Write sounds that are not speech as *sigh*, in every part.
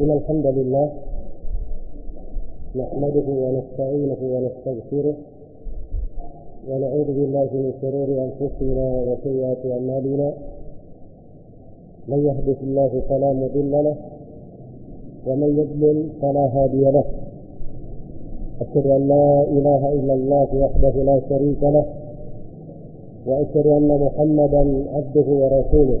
إن الحمد لله نحمده ونستعينه ونستغفره ونعوذ بالله من شرور أنفسنا وسيئات أعمالنا. من يهده الله فلا مضل له ومن يضلل فلا هادي له. أشهد أن لا إله إلا الله وحده لا شريك له وأشهد أن محمدا عبده ورسوله.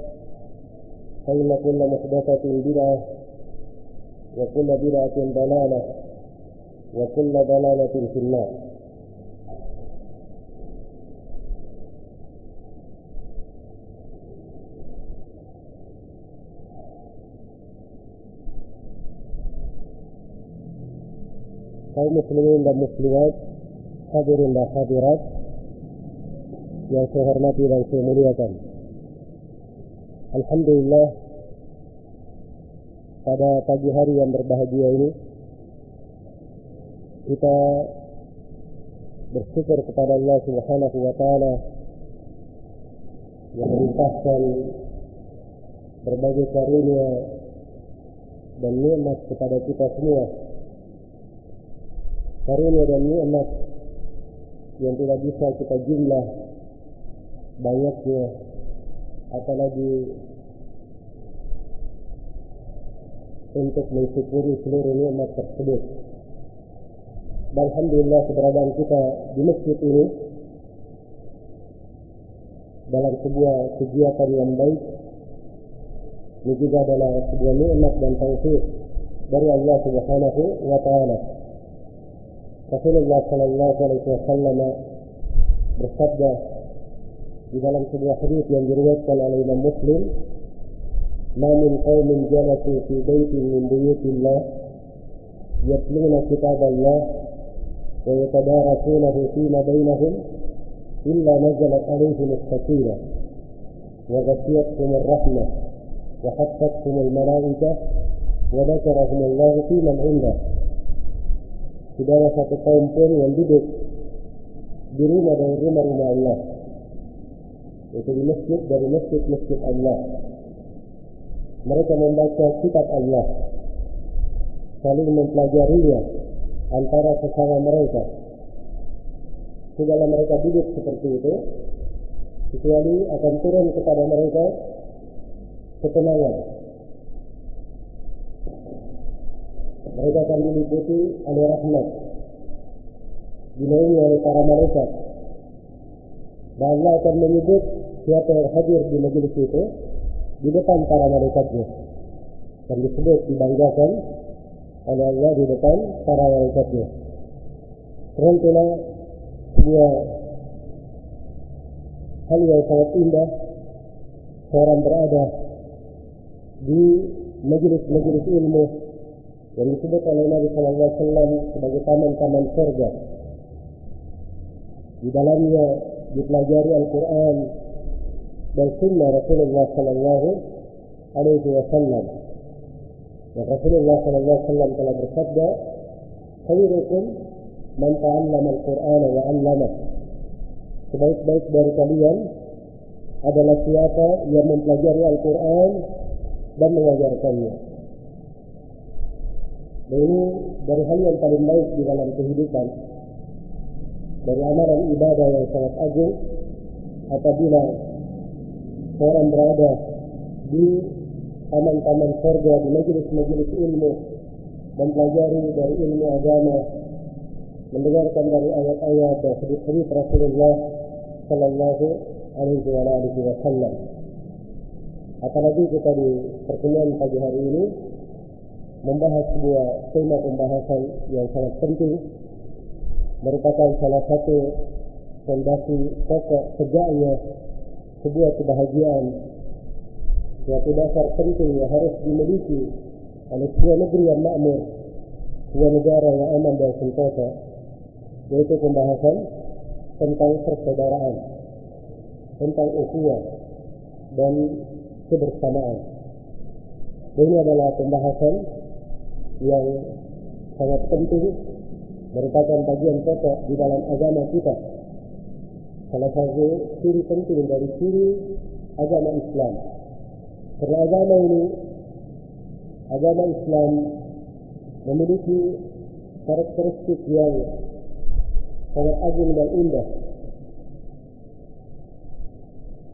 فإن كل محدثة بدعة وكل بدعة ضلالة وكل ضلالة في النار kaum muslimin dan muslimat hadirin dan hadirat yang saya hormati dan saya muliakan Alhamdulillah. Pada pagi hari yang berbahagia ini kita bersyukur kepada Allah Subhanahu wa taala yang melimpahkan berbagai karunia dan nikmat kepada kita semua. Karunia dan nikmat yang tidak bisa kita jumlah banyaknya apalagi untuk mensyukuri seluruh nikmat tersebut. Dan Alhamdulillah keberadaan kita di masjid ini dalam sebuah kegiatan yang baik ini juga adalah sebuah nikmat dan taufik dari Allah Subhanahu wa taala. Rasulullah sallallahu alaihi wasallam bersabda di dalam sebuah hadis yang diriwayatkan oleh Imam Muslim, "Ma min qaumin jalasu fi baitin min buyutillah yatluna kitab Allah wa yatadarasunahu fima bainahum illa nazalat alaihim as-sakinah wa ghashiyatuhum ar-rahmah wa haffatuhum al-malaikah wa dzakarahum Allah fi man 'indah." Tidaklah satu kaum pun yang duduk di rumah dari rumah-rumah Allah itu di masjid dari masjid-masjid Allah. Mereka membaca kitab Allah, saling mempelajarinya antara sesama mereka. Tidaklah mereka duduk seperti itu, kecuali akan turun kepada mereka ketenangan. Mereka akan diliputi oleh rahmat, dinaungi oleh para malaikat, dan Allah akan menyebut siapa yang hadir di majelis itu di depan para malaikatnya dan disebut dibanggakan oleh Allah di depan para malaikatnya. Teruntulah sebuah hal yang sangat indah seorang berada di majelis-majelis ilmu yang disebut oleh Nabi Sallallahu Alaihi Wasallam sebagai taman-taman surga. Di dalamnya dipelajari Al-Quran dan Sunnah Rasulullah Sallallahu Alaihi Wasallam. Dan Rasulullah Sallallahu Alaihi Wasallam telah bersabda, "Khairukum man ta'allama Al-Quran wa 'allamah." Sebaik-baik dari kalian adalah siapa yang mempelajari Al-Quran dan mengajarkannya. Dan ini dari hal yang paling baik di dalam kehidupan dari amalan ibadah yang sangat agung apabila seorang berada di taman-taman surga di majelis-majelis ilmu mempelajari dari ilmu agama mendengarkan dari ayat-ayat dan hadis-hadis Rasulullah sallallahu alaihi wasallam apalagi kita di pertemuan pagi hari ini membahas sebuah tema pembahasan yang sangat penting merupakan salah satu fondasi pokok tegaknya sebuah kebahagiaan. Suatu dasar penting yang harus dimiliki oleh sebuah negeri yang makmur sebuah negara yang aman dan sentosa yaitu pembahasan tentang persaudaraan tentang ukhuwah dan kebersamaan. Ini adalah pembahasan yang sangat penting merupakan bagian pokok di dalam agama kita salah satu ciri penting dari ciri agama Islam. Karena agama ini agama Islam memiliki karakteristik yang sangat agung dan indah.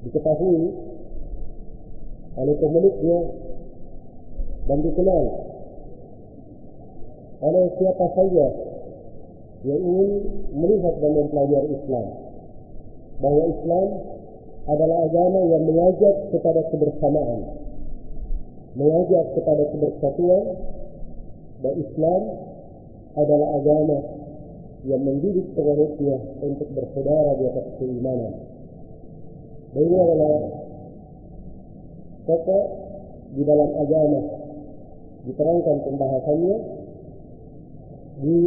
Diketahui oleh pemiliknya dan dikenal oleh siapa saja yang ingin melihat dan mempelajari Islam bahwa Islam adalah agama yang mengajak kepada kebersamaan. Mengajak kepada kebersatuan dan Islam adalah agama yang mendidik pengikutnya untuk bersaudara di atas keimanan. Dan ini adalah pokok di dalam agama. Diterangkan pembahasannya di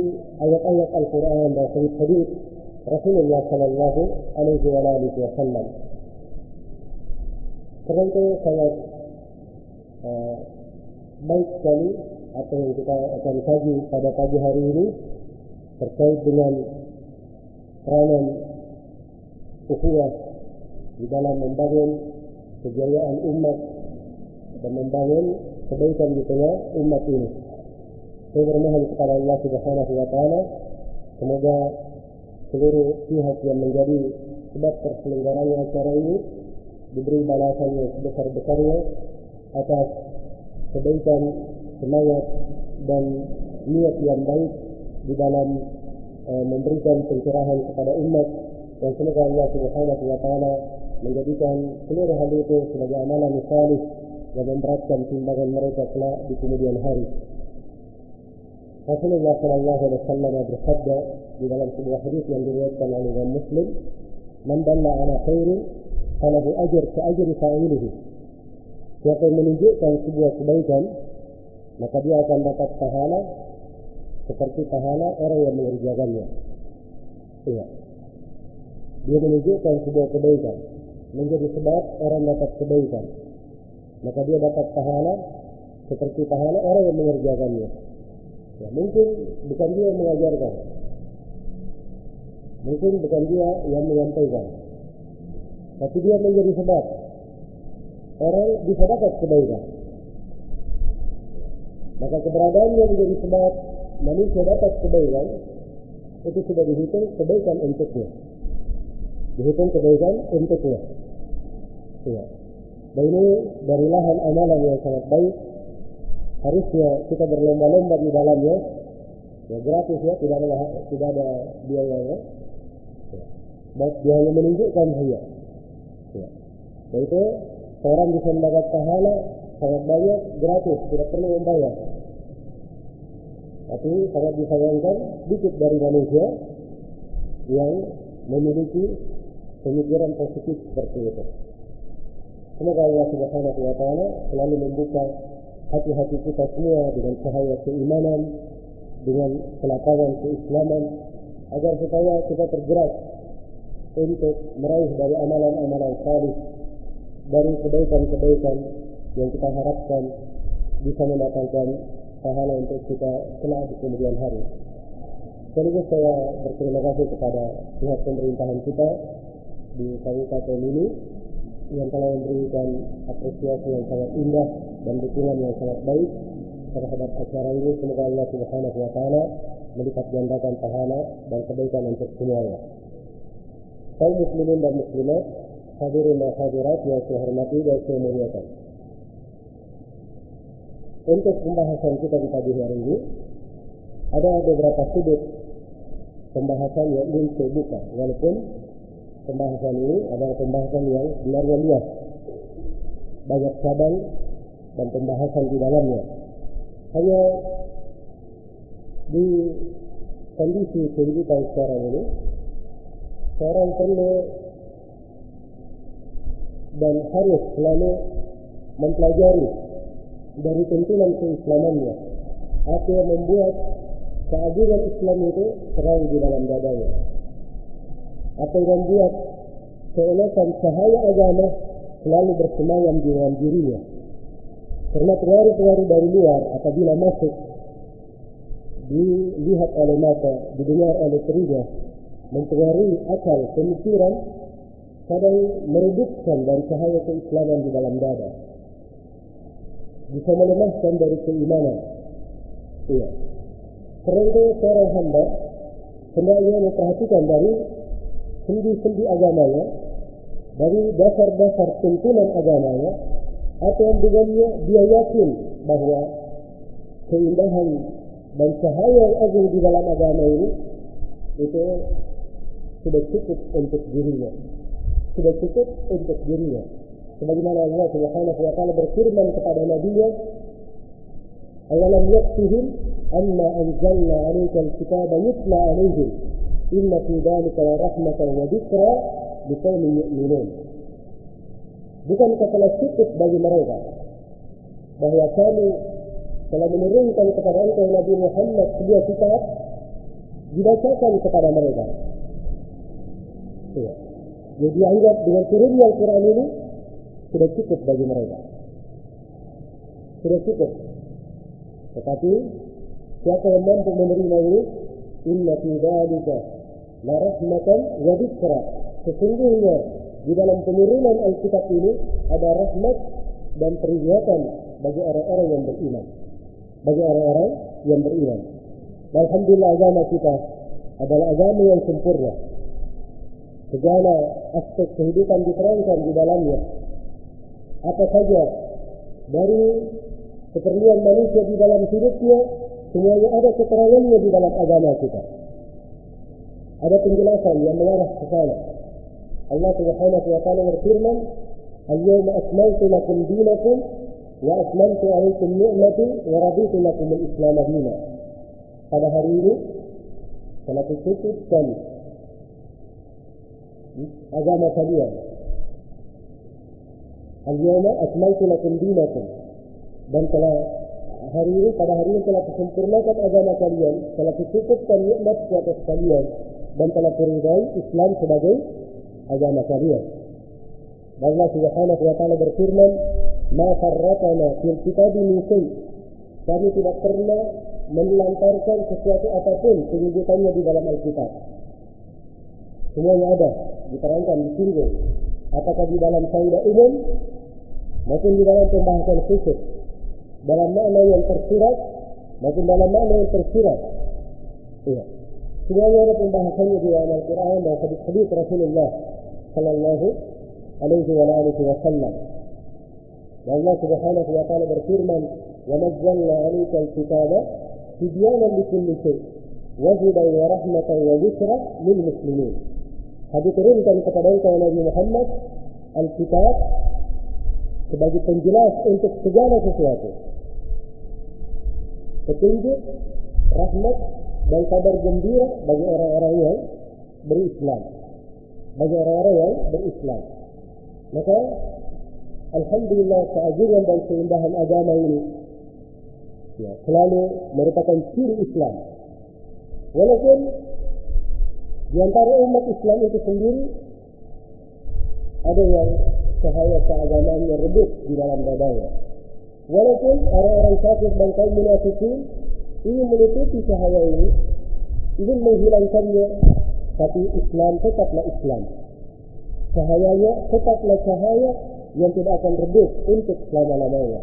ayat-ayat Al-Quran dan hadis-hadis Rasulullah Sallallahu Alaihi Wasallam. Karena itu sangat uh, baik sekali apa yang kita akan kaji pada pagi hari ini terkait dengan peranan ukhuwah di dalam membangun kejayaan umat dan membangun kebaikan di tengah umat ini. Saya bermohon kepada Allah Subhanahu wa taala semoga seluruh pihak yang menjadi sebab terselenggaranya acara ini diberi balasan yang sebesar-besarnya atas kebaikan, semangat dan niat yang baik di dalam uh, memberikan pencerahan kepada umat dan semoga Allah Subhanahu wa taala menjadikan seluruh hal itu sebagai amalan salih dan memberatkan timbangan mereka kelak di kemudian hari. Rasulullah Shallallahu Alaihi Wasallam bersabda di dalam sebuah hadis yang diriwayatkan oleh Imam Muslim, "Man dalla ala khairin falahu ajr ka ajri fa'ilihi." Siapa yang menunjukkan sebuah kebaikan, maka dia akan dapat pahala seperti pahala orang yang mengerjakannya. Iya. Dia menunjukkan sebuah kebaikan, menjadi sebab orang dapat kebaikan. Maka dia dapat pahala seperti pahala orang yang mengerjakannya. Ya, mungkin bukan dia yang mengajarkan. Mungkin bukan dia yang menyampaikan. Tapi dia menjadi sebab orang bisa dapat kebaikan. Maka keberadaannya menjadi sebab manusia dapat kebaikan itu sudah dihitung kebaikan untuknya. Dihitung kebaikan untuknya. Ya. Dan ini dari lahan amalan yang sangat baik harusnya kita berlomba-lomba di dalamnya ya gratis ya tidak ada tidak ada biayanya ya. Baik dia hanya menunjukkan saja ya. Dan itu seorang bisa mendapat pahala sangat banyak gratis tidak perlu membayar tapi sangat disayangkan sedikit dari manusia yang memiliki pemikiran positif seperti itu. Semoga Allah Subhanahu wa taala selalu membuka hati-hati kita semua dengan cahaya keimanan, dengan kelapangan keislaman agar supaya kita tergerak untuk meraih dari amalan-amalan salih dari kebaikan-kebaikan yang kita harapkan bisa mendatangkan pahala untuk kita kelak di kemudian hari. Sekaligus saya berterima kasih kepada pihak pemerintahan kita di kabupaten ini yang telah memberikan apresiasi yang sangat indah dan dukungan yang sangat baik terhadap acara ini. Semoga Allah Subhanahu wa taala melipat gandakan pahala dan kebaikan untuk semuanya. Kaum muslimin dan muslimat, hadirin dan hadirat yang saya hormati dan saya muliakan. untuk pembahasan kita di pagi hari ini ada beberapa sudut pembahasan yang ingin saya buka walaupun pembahasan ini adalah pembahasan yang benarnya luas banyak cabang dan pembahasan di dalamnya. Hanya di kondisi kehidupan sekarang ini seorang perlu dan harus selalu mempelajari dari tuntunan keislamannya. Apa yang membuat keagungan Islam itu terang di dalam dadanya apa yang membuat keelokan cahaya agama selalu bersemayam di dalam dirinya karena pengaruh-pengaruh dari luar apabila masuk dilihat oleh mata, didengar oleh telinga, mempengaruhi akal, pemikiran, kadang meredupkan dari cahaya keislaman di dalam dada. Bisa melemahkan dari keimanan. Iya. Karena itu seorang hamba hendaknya memperhatikan dari sendi-sendi agamanya, dari dasar-dasar tuntunan agamanya, atau yang dengannya dia yakin bahwa keindahan dan cahaya yang agung di dalam agama ini itu sudah cukup untuk dirinya. Sudah cukup untuk dirinya. Sebagaimana Allah Subhanahu wa taala berfirman kepada nabinya awalam yakfihim anna anzalna 'alaika al-kitaba yutla 'alaihim inna fi dhalika la rahmatan wa dhikra liqaumin yu'minun bukan telah cukup bagi mereka bahwa kami telah menurunkan kepada engkau Nabi Muhammad sebuah kitab dibacakan kepada mereka. Ya. Jadi dianggap dengan turunnya Al-Quran ini sudah cukup bagi mereka. Sudah cukup. Tetapi siapa yang mampu menerima ini? Inna fi dzalika la rahmatan wa dzikra. Sesungguhnya di dalam penurunan Alkitab ini ada rahmat dan peringatan bagi orang-orang yang beriman. Bagi orang-orang yang beriman. Alhamdulillah agama kita adalah agama yang sempurna. Segala aspek kehidupan diterangkan di dalamnya. Apa saja dari keperluan manusia di dalam hidupnya, semuanya ada keterangannya di dalam agama kita. Ada penjelasan yang mengarah ke sana. Allah Subhanahu wa taala berfirman, "Al-yawma akmaltu lakum dinakum wa atmamtu 'alaykum ni'mati wa raditu lakum al-Islam dinan." Pada hari ini telah kucukupkan agama kalian. Al-yawma akmaltu lakum dinakum dan telah hari ini pada hari ini telah kusempurnakan agama kalian, telah kucukupkan nikmat di atas kalian dan telah kuridai Islam sebagai agama kalian. Allah Subhanahu wa taala berfirman, "Ma farratana fil kitab min Kami tidak pernah menelantarkan sesuatu apa pun penyebutannya di dalam Alkitab. Semuanya ada, diterangkan, disinggung. Apakah di dalam kaidah umum maupun di dalam pembahasan khusus. Dalam makna yang tersirat maupun dalam makna yang tersirat. Iya. Semuanya ada pembahasannya di dalam Al-Quran dan hadis-hadis Rasulullah Sallallahu Alaihi wa alihi wa sallam. Dan Allah Subhanahu wa taala berfirman, "Wa nazzalna 'alaika al-kitaba tibyanan likulli shay' wa hudan wa rahmatan wa dhikra lil muslimin." Hadis turunkan kepada engkau Nabi Muhammad Alkitab sebagai penjelas untuk segala sesuatu. Petunjuk, rahmat, dan kabar gembira bagi orang-orang yang berislam. Bagi orang-orang yang berislam. Maka, Alhamdulillah keagungan dan keindahan agama ini ya, selalu merupakan ciri Islam. Walaupun di antara umat Islam itu sendiri ada yang cahaya keagamaannya redup di dalam dadanya. Walaupun orang-orang kafir dan kaum munafikin ingin menutupi cahaya ini, ingin menghilangkannya, tapi Islam tetaplah Islam. Cahayanya tetaplah cahaya yang tidak akan redup untuk selama-lamanya.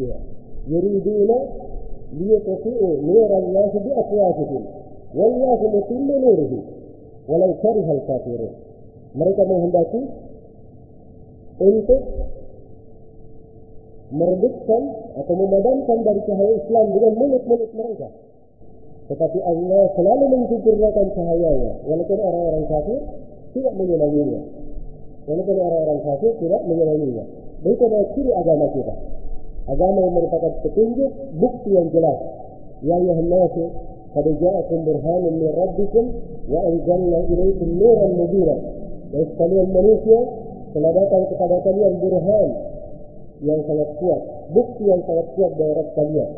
Ya. Yuriduna liyutfi'u nurallahi biafwahihim wallahu mutimmu nurihi walau karihal kafirun. Mereka menghendaki untuk meredupkan atau memadamkan dari cahaya Islam dengan mulut-mulut mereka. Tetapi Allah selalu mencipurnakan cahayanya, walaupun orang-orang kafir tidak menyenanginya. Walaupun orang-orang kafir tidak menyenanginya. Itu adalah ciri agama kita. Agama yang merupakan petunjuk, bukti yang jelas. Ya ayuhan nasu, qad ja'akum burhanun min rabbikum wa anzalna ilaikum nuran mubina. Dan sekalian manusia telah datang kepada kalian burhan yang sangat kuat, bukti yang sangat kuat dari Rabb kalian.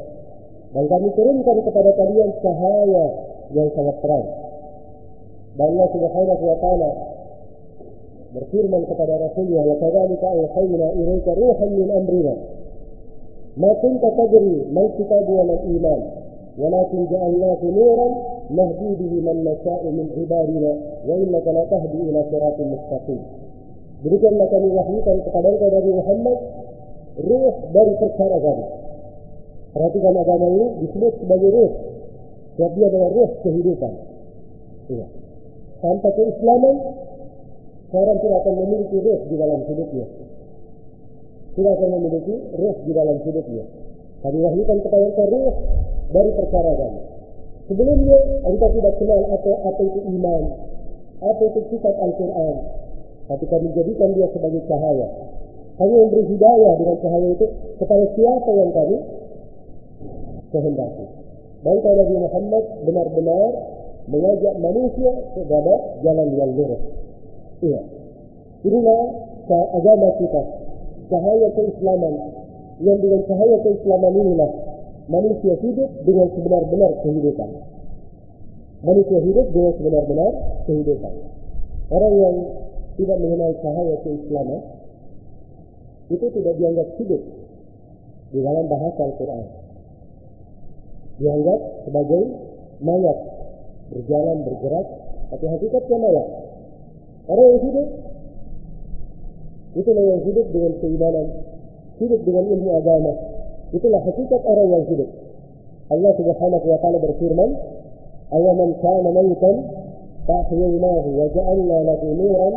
Dan kami turunkan kepada kalian cahaya yang sangat terang. Dan Allah Subhanahu wa taala berfirman kepada Rasulnya, "Wa kadzalika awhayna ilaika ruhan min amrina." Ma kunta tadri mal kitabu wa mal iman, walakin ja'alnahu nuran nahdi bihi man nasha'u min ibadina wa innaka la tahdi ila siratin mustaqim. Demikianlah kami wahyukan kepada engkau Nabi Muhammad ruh dari perkara kami. Perhatikan agama ini disebut sebagai ruh. Sebab dia adalah ruh kehidupan. Iya. Tanpa keislaman, seorang tidak akan memiliki ruh di dalam hidupnya. Tidak akan memiliki ruh di dalam hidupnya. Kami wahyukan kepada engkau ruh dari perkara kami. Sebelumnya, engkau tidak kenal apa, apa itu iman, apa itu kitab Al-Quran. Tapi kami jadikan dia sebagai cahaya. Kami memberi hidayah dengan cahaya itu kepada siapa yang kami kehendaki. Dan kalau Nabi Muhammad benar-benar mengajak manusia kepada jalan yang lurus. Iya. Inilah agama kita. Cahaya keislaman. Yang dengan cahaya keislaman inilah manusia hidup dengan sebenar-benar kehidupan. Manusia hidup dengan sebenar-benar kehidupan. Orang yang tidak mengenal cahaya keislaman itu tidak dianggap hidup di dalam bahasa Al-Quran. Dianggap sebagai mayat berjalan bergerak, tapi hakikatnya mayat. Orang yang hidup itulah yang hidup dengan keimanan, hidup dengan ilmu agama. Itulah hakikat orang yang hidup. Allah Subhanahu wa taala berfirman, "Awaman kana maytan fa'ahyaynahu wa ja'alna lahu nuran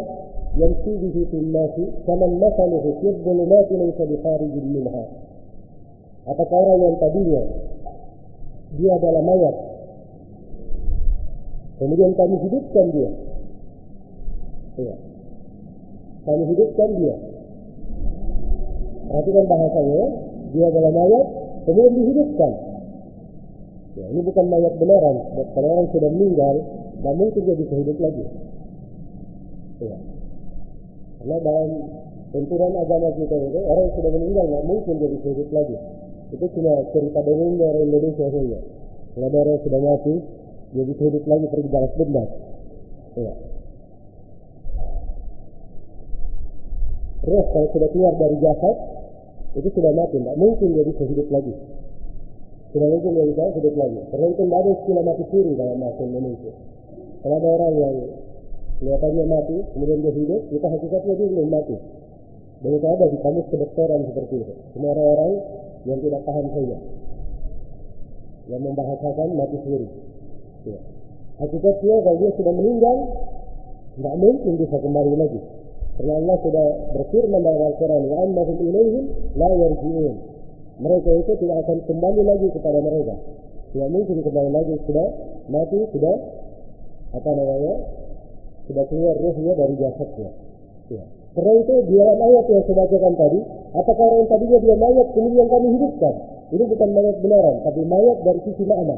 يمشي به في الناس كمن مثله في الظلمات ليس بخارج منها apakah orang yang tadinya dia adalah mayat kemudian kami hidupkan dia ya. kami hidupkan dia perhatikan bahasanya dia adalah mayat kemudian dihidupkan ya, ini bukan mayat beneran kalau orang sudah meninggal tidak mungkin dia bisa hidup lagi ya. Karena dalam benturan agama kita itu orang yang sudah meninggal nggak mungkin jadi hidup lagi. Itu cuma cerita dongengnya orang Indonesia saja. Kalau orang yang sudah mati, bisa hidup lagi pergi balas dendam. Ya. Terus kalau sudah keluar dari jasad, itu sudah mati, nggak mungkin bisa hidup lagi. Tidak mungkin bisa hidup lagi. Karena itu tidak ada istilah mati suri dalam bahasa Indonesia. Kalau ada orang yang kelihatannya mati, kemudian dia hidup, kita hakikatnya dia belum mati. Dan itu ada di kamus kedokteran seperti itu. Semua orang-orang yang tidak paham saja. Yang membahasakan mati sendiri. Ya. Hakikatnya kalau dia sudah meninggal, tidak mungkin bisa kembali lagi. Karena Allah sudah berfirman dalam Al-Quran, Wa إِلَيْهِمْ لَا la. Mereka itu tidak akan kembali lagi kepada mereka. Tidak mungkin kembali lagi, sudah mati, sudah apa namanya, sudah keluar ruhnya dari jasadnya. Ya. Karena itu di dalam ayat yang saya bacakan tadi, apakah orang yang tadinya dia mayat kemudian kami hidupkan? Ini bukan mayat benaran, tapi mayat dari sisi makna.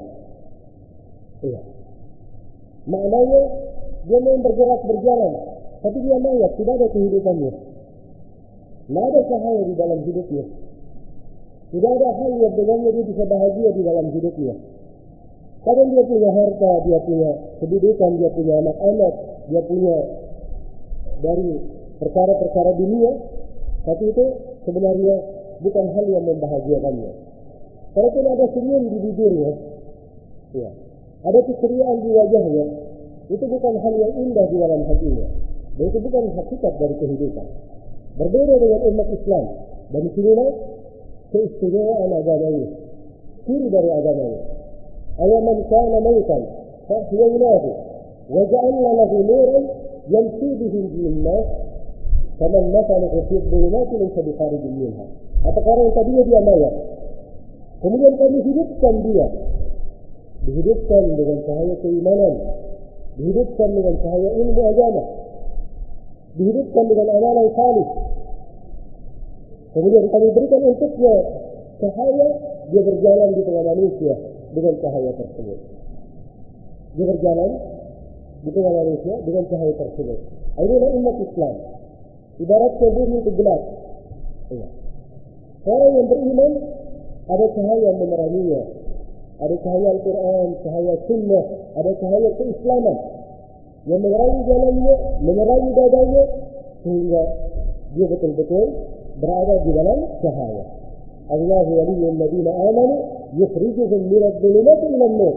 Iya. Maknanya dia memang bergerak berjalan, tapi dia mayat, tidak ada kehidupannya. Tidak ada cahaya di dalam hidupnya. Tidak ada hal yang dengannya dia bisa bahagia di dalam hidupnya. Kadang dia punya harta, dia punya kedudukan, dia punya anak-anak, dia punya dari perkara-perkara dunia, tapi itu sebenarnya bukan hal yang membahagiakannya. Kalaupun ada senyum di bibirnya, ya, ada keceriaan di wajahnya, itu bukan hal yang indah di dalam hatinya. Dan itu bukan hakikat dari kehidupan. Berbeda dengan umat Islam. Dan sinilah keistimewaan agama ini. Ciri dari agama ini. Ayaman kana maitan, fa'ahyaynahu, وجعلنا له نورا يمشي به في الناس كمن مثله في الظلمات ليس بخارج منها atau orang yang tadinya dia mayat. Kemudian kami hidupkan dia. Dihidupkan dengan cahaya keimanan. Dihidupkan dengan cahaya ilmu agama. Dihidupkan dengan amalan salih. Kemudian kami berikan untuknya cahaya, dia berjalan di tengah manusia dengan cahaya tersebut. Dia berjalan di tengah manusia dengan cahaya tersebut. Inilah umat Islam. Bumi itu gelap. Ya. Orang yang beriman ada cahaya meneranginya. Ada cahaya Al-Quran, cahaya sunnah, ada cahaya keislaman. Yang menerangi jalannya, menerangi dadanya, sehingga dia betul-betul berada di dalam cahaya. Allah waliyul ladina amanu yukhrijuhum minadh dhulumati ilan nur.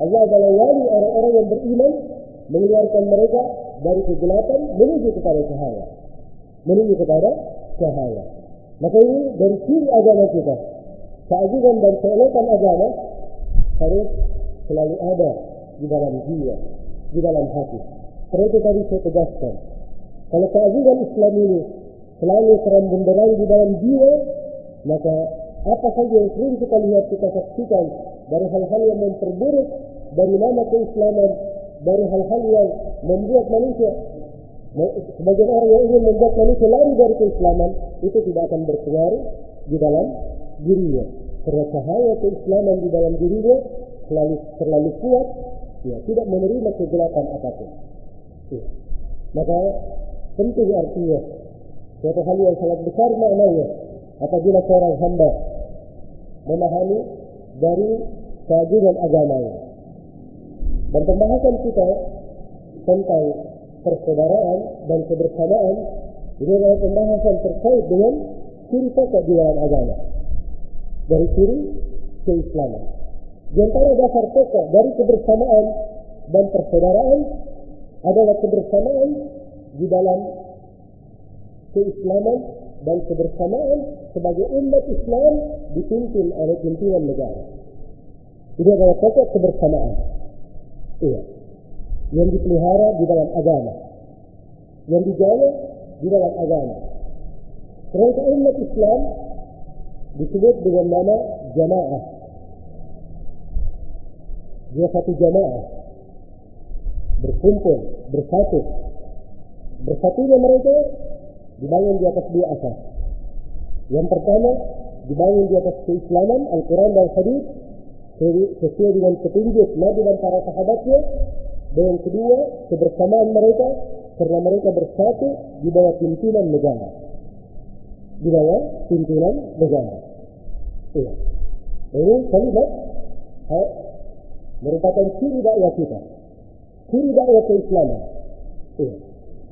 Allah adalah wali orang-orang yang beriman mengeluarkan mereka dari kegelapan menuju kepada cahaya. Menuju kepada cahaya. Maka ini dari ciri agama kita. Keagungan dan keelokan agama harus selalu ada di dalam jiwa, di dalam hati. Karena itu tadi saya tegaskan. Kalau keagungan Islam ini selalu terang benderang di dalam jiwa, maka apa saja yang sering kita lihat, kita saksikan dari hal-hal yang memperburuk dari nama keislaman, dari hal-hal yang membuat manusia sebagian orang yang ingin membuat manusia lari dari keislaman itu tidak akan berpengaruh di dalam dirinya. Karena cahaya keislaman di dalam dirinya selalu terlalu kuat, ya tidak menerima kegelapan apa pun. Ya. Maka penting artinya suatu hal yang sangat besar maknanya apabila seorang hamba memahami dari keagungan agamanya. Dan pembahasan kita tentang persaudaraan dan kebersamaan ini adalah pembahasan terkait dengan ciri pokok di dalam agama. Dari ciri keislaman. Di antara dasar pokok dari kebersamaan dan persaudaraan adalah kebersamaan di dalam keislaman dan kebersamaan sebagai umat Islam dipimpin oleh pimpinan negara. Ini adalah pokok kebersamaan. Iya. Yang dipelihara di dalam agama. Yang dijaga di dalam agama. Kerana umat Islam disebut dengan nama jamaah. Dia satu jamaah. Berkumpul, bersatu. Bersatunya mereka dibangun di atas dua asas. Yang pertama, dibangun di atas keislaman, Al-Quran dan Hadis, sesuai dengan petunjuk Nabi dan para sahabatnya. Dan yang kedua, kebersamaan mereka karena mereka bersatu di bawah pimpinan negara. Di bawah pimpinan negara. Iya. Ini kalimat eh, merupakan ciri dakwah kita. Ciri dakwah keislaman. Iya.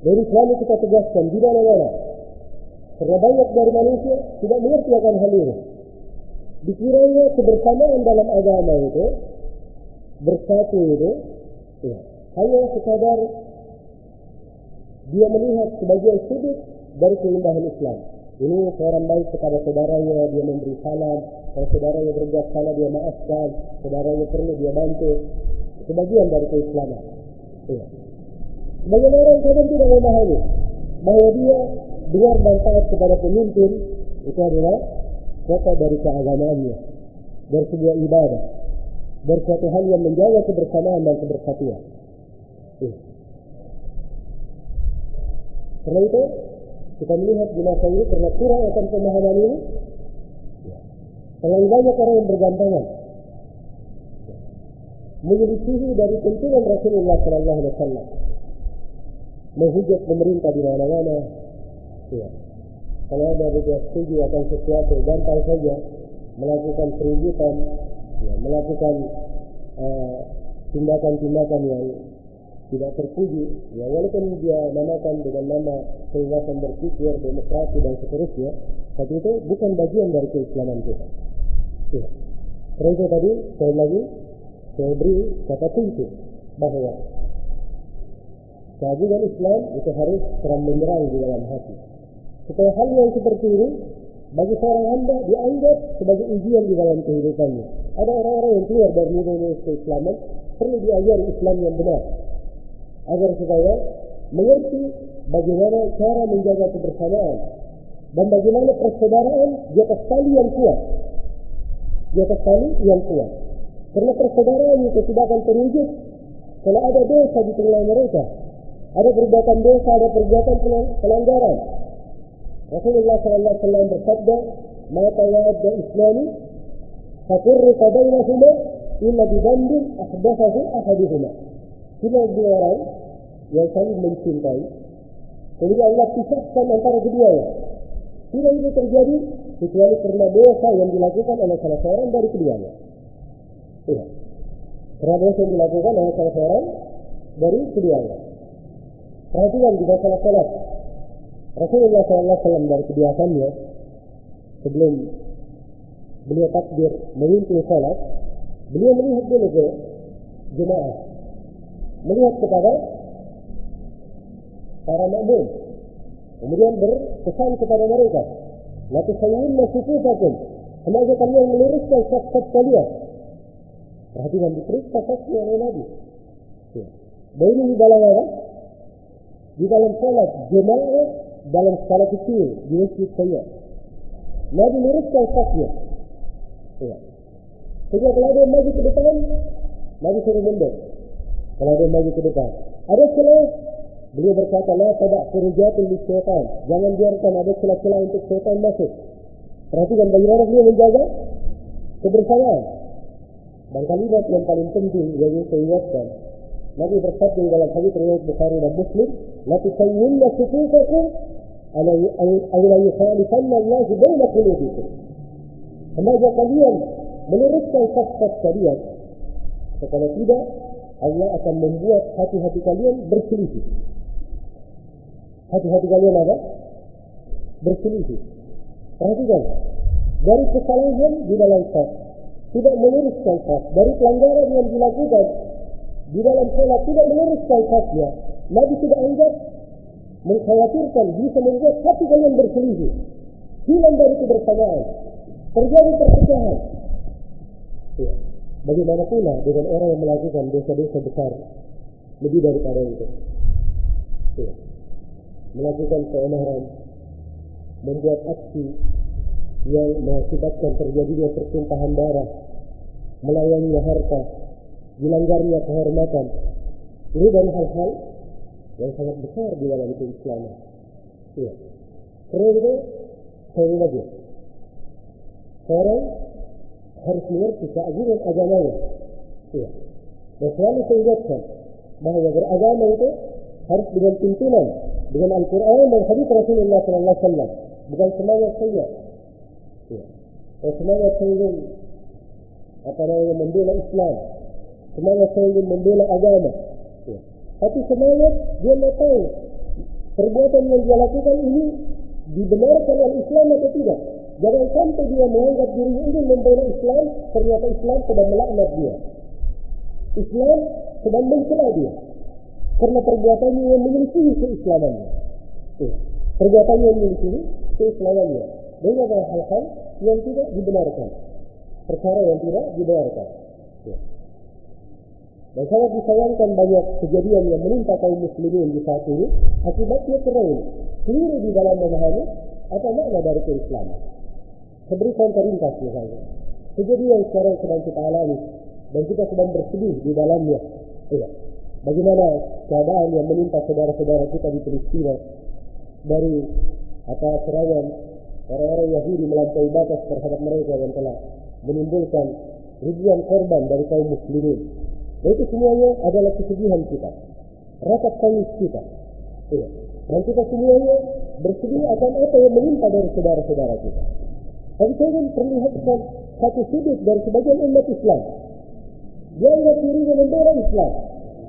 Dari selalu kita tegaskan di mana-mana. Karena banyak dari manusia tidak mengerti akan hal ini. Dikiranya kebersamaan dalam agama itu, bersatu itu, ya, hanya sekadar dia melihat sebagian sudut dari keindahan Islam. Ini seorang baik kepada saudaranya, dia memberi salam. Kalau saudaranya berbuat salah, dia maafkan. Saudaranya perlu, dia bantu. Sebagian dari keislaman. Ya. Sebagian orang kadang tidak memahami bahwa dia dengar dan taat kepada pemimpin itu adalah pokok dari keagamaannya, dari sebuah ibadah, dari suatu hal yang menjaga kebersamaan dan kebersatuan. Ya. Karena itu kita melihat di masa ini karena kurang akan pemahaman ini, terlalu banyak orang yang bergantangan menyelisihi dari tuntunan Rasulullah Sallallahu Alaihi Wasallam menghujat pemerintah di mana-mana. Ya. Kalau ada berbuat setuju akan sesuatu, gampang saja melakukan peributan, ya, melakukan tindakan-tindakan uh, yang tidak terpuji. Ya, walaupun dia namakan dengan nama kebebasan berpikir, demokrasi dan seterusnya, tapi itu bukan bagian dari keislaman kita. Ya. Itu tadi, saya lagi, saya beri kata kunci bahwa keagungan Islam itu harus terang benderang di dalam hati. Supaya hal yang seperti ini bagi seorang hamba dianggap sebagai ujian di dalam kehidupannya. Ada orang-orang yang keluar dari nilai-nilai keislaman perlu diajari Islam yang benar agar supaya mengerti bagaimana cara menjaga kebersamaan Dan bagaimana persaudaraan di atas tali yang kuat. Di atas tali yang kuat. Karena persaudaraan itu tidak akan terwujud kalau ada dosa di tengah mereka. Ada perbuatan dosa, ada perbuatan pelanggaran. Rasulullah SAW bersabda, "Ma tawadda islami faturrika bainahuma illa bidambin ahdathahu ahaduhuma." Tidak dua orang yang saling mencintai, kemudian Allah pisahkan antara keduanya. Tidak itu terjadi kecuali karena dosa yang dilakukan oleh salah seorang dari keduanya. Iya. Karena dosa yang dilakukan oleh salah seorang dari keduanya. Perhatikan di masalah salat. Rasulullah SAW dari kebiasaannya sebelum beliau takbir memimpin salat, beliau melihat dulu ke jemaah, melihat kepada para makmum, kemudian berpesan kepada mereka, La tusawwinna sufufakum. Semoga kalian meluruskan saf-saf kalian. Perhatikan diperiksa safnya oleh Nabi. Ya. Dan ini di dalam apa? Di dalam salat jemaah dalam skala kecil di masjid saya. Nabi luruskan safnya. Ya. Sehingga kalau ada maju ke depan, Nabi suruh mundur. Kalau ada maju ke depan. Ada celah, beliau berkata, La tadak furujatul li syaitan. Jangan biarkan ada celah-celah untuk syaitan masuk. Perhatikan bagaimana beliau menjaga kebersamaan. Dan kalimat yang paling penting yang saya ingatkan. Nabi bersabda dalam hadis riwayat Bukhari dan Muslim, "La tusawwinna sufufakum aw la yukhalifanna Allah baina qulubikum." Semoga kalian meluruskan saf-saf kalian. Kalau tidak, Allah akan membuat hati-hati kalian berselisih. Hati-hati kalian apa? Berselisih. Perhatikan, dari kesalahan di dalam saf, tidak meluruskan saf, dari pelanggaran yang dilakukan di dalam sholat tidak meluruskan safnya, Nabi tidak anggap mengkhawatirkan bisa membuat hati kalian berselisih, hilang dari kebersamaan, terjadi perpecahan. Ya. Bagaimana pula dengan orang yang melakukan dosa-dosa besar lebih daripada itu? Ya. Melakukan keonaran, membuat aksi yang mengakibatkan terjadinya pertumpahan darah, melayani harta, dilanggarnya kehormatan. Ini dari hal-hal yang sangat besar di dalam Islam. Ya. Karena itu, saya lagi. Seorang harus mengerti keagungan agamanya. Ya. Dan selalu saya ingatkan bahwa beragama itu harus dengan pimpinan, dengan Al-Quran dan hadis Rasulullah SAW. Bukan semangat saja. Ya. Dan semangat saya apa namanya membela Islam, semangat saya ingin membela agama. Ya. Tapi semangat dia mau tahu perbuatan yang dia lakukan ini dibenarkan oleh Islam atau tidak. Jangan sampai dia menganggap dirinya ingin membela Islam, ternyata Islam sedang melaknat dia. Islam sedang mencela dia. Karena perbuatannya yang menyelisihi keislamannya. Ya. Perbuatannya yang menyelisihi keislamannya. Adalah hal-hal yang tidak dibenarkan. Perkara yang tidak dibenarkan. Ya. Dan sangat disayangkan banyak kejadian yang menimpa kaum muslimin di saat ini. Akibatnya ini. Keliru di dalam memahami apa makna dari keislaman. Seberi contoh ringkas misalnya. Kejadian sekarang sedang kita alami. Dan kita sedang bersedih di dalamnya. Ya. Bagaimana keadaan yang menimpa saudara-saudara kita di Palestina. Dari apa serangan orang-orang Yahudi melampaui batas terhadap mereka yang telah menimbulkan ribuan korban dari kaum muslimin. Dan itu semuanya adalah kesedihan kita. Rasa tangis kita. Ya. Dan kita semuanya bersedih akan apa yang menimpa dari saudara-saudara kita. Tapi saya ingin perlihatkan satu sudut dari sebagian umat Islam. Dia anggap dirinya membela Islam.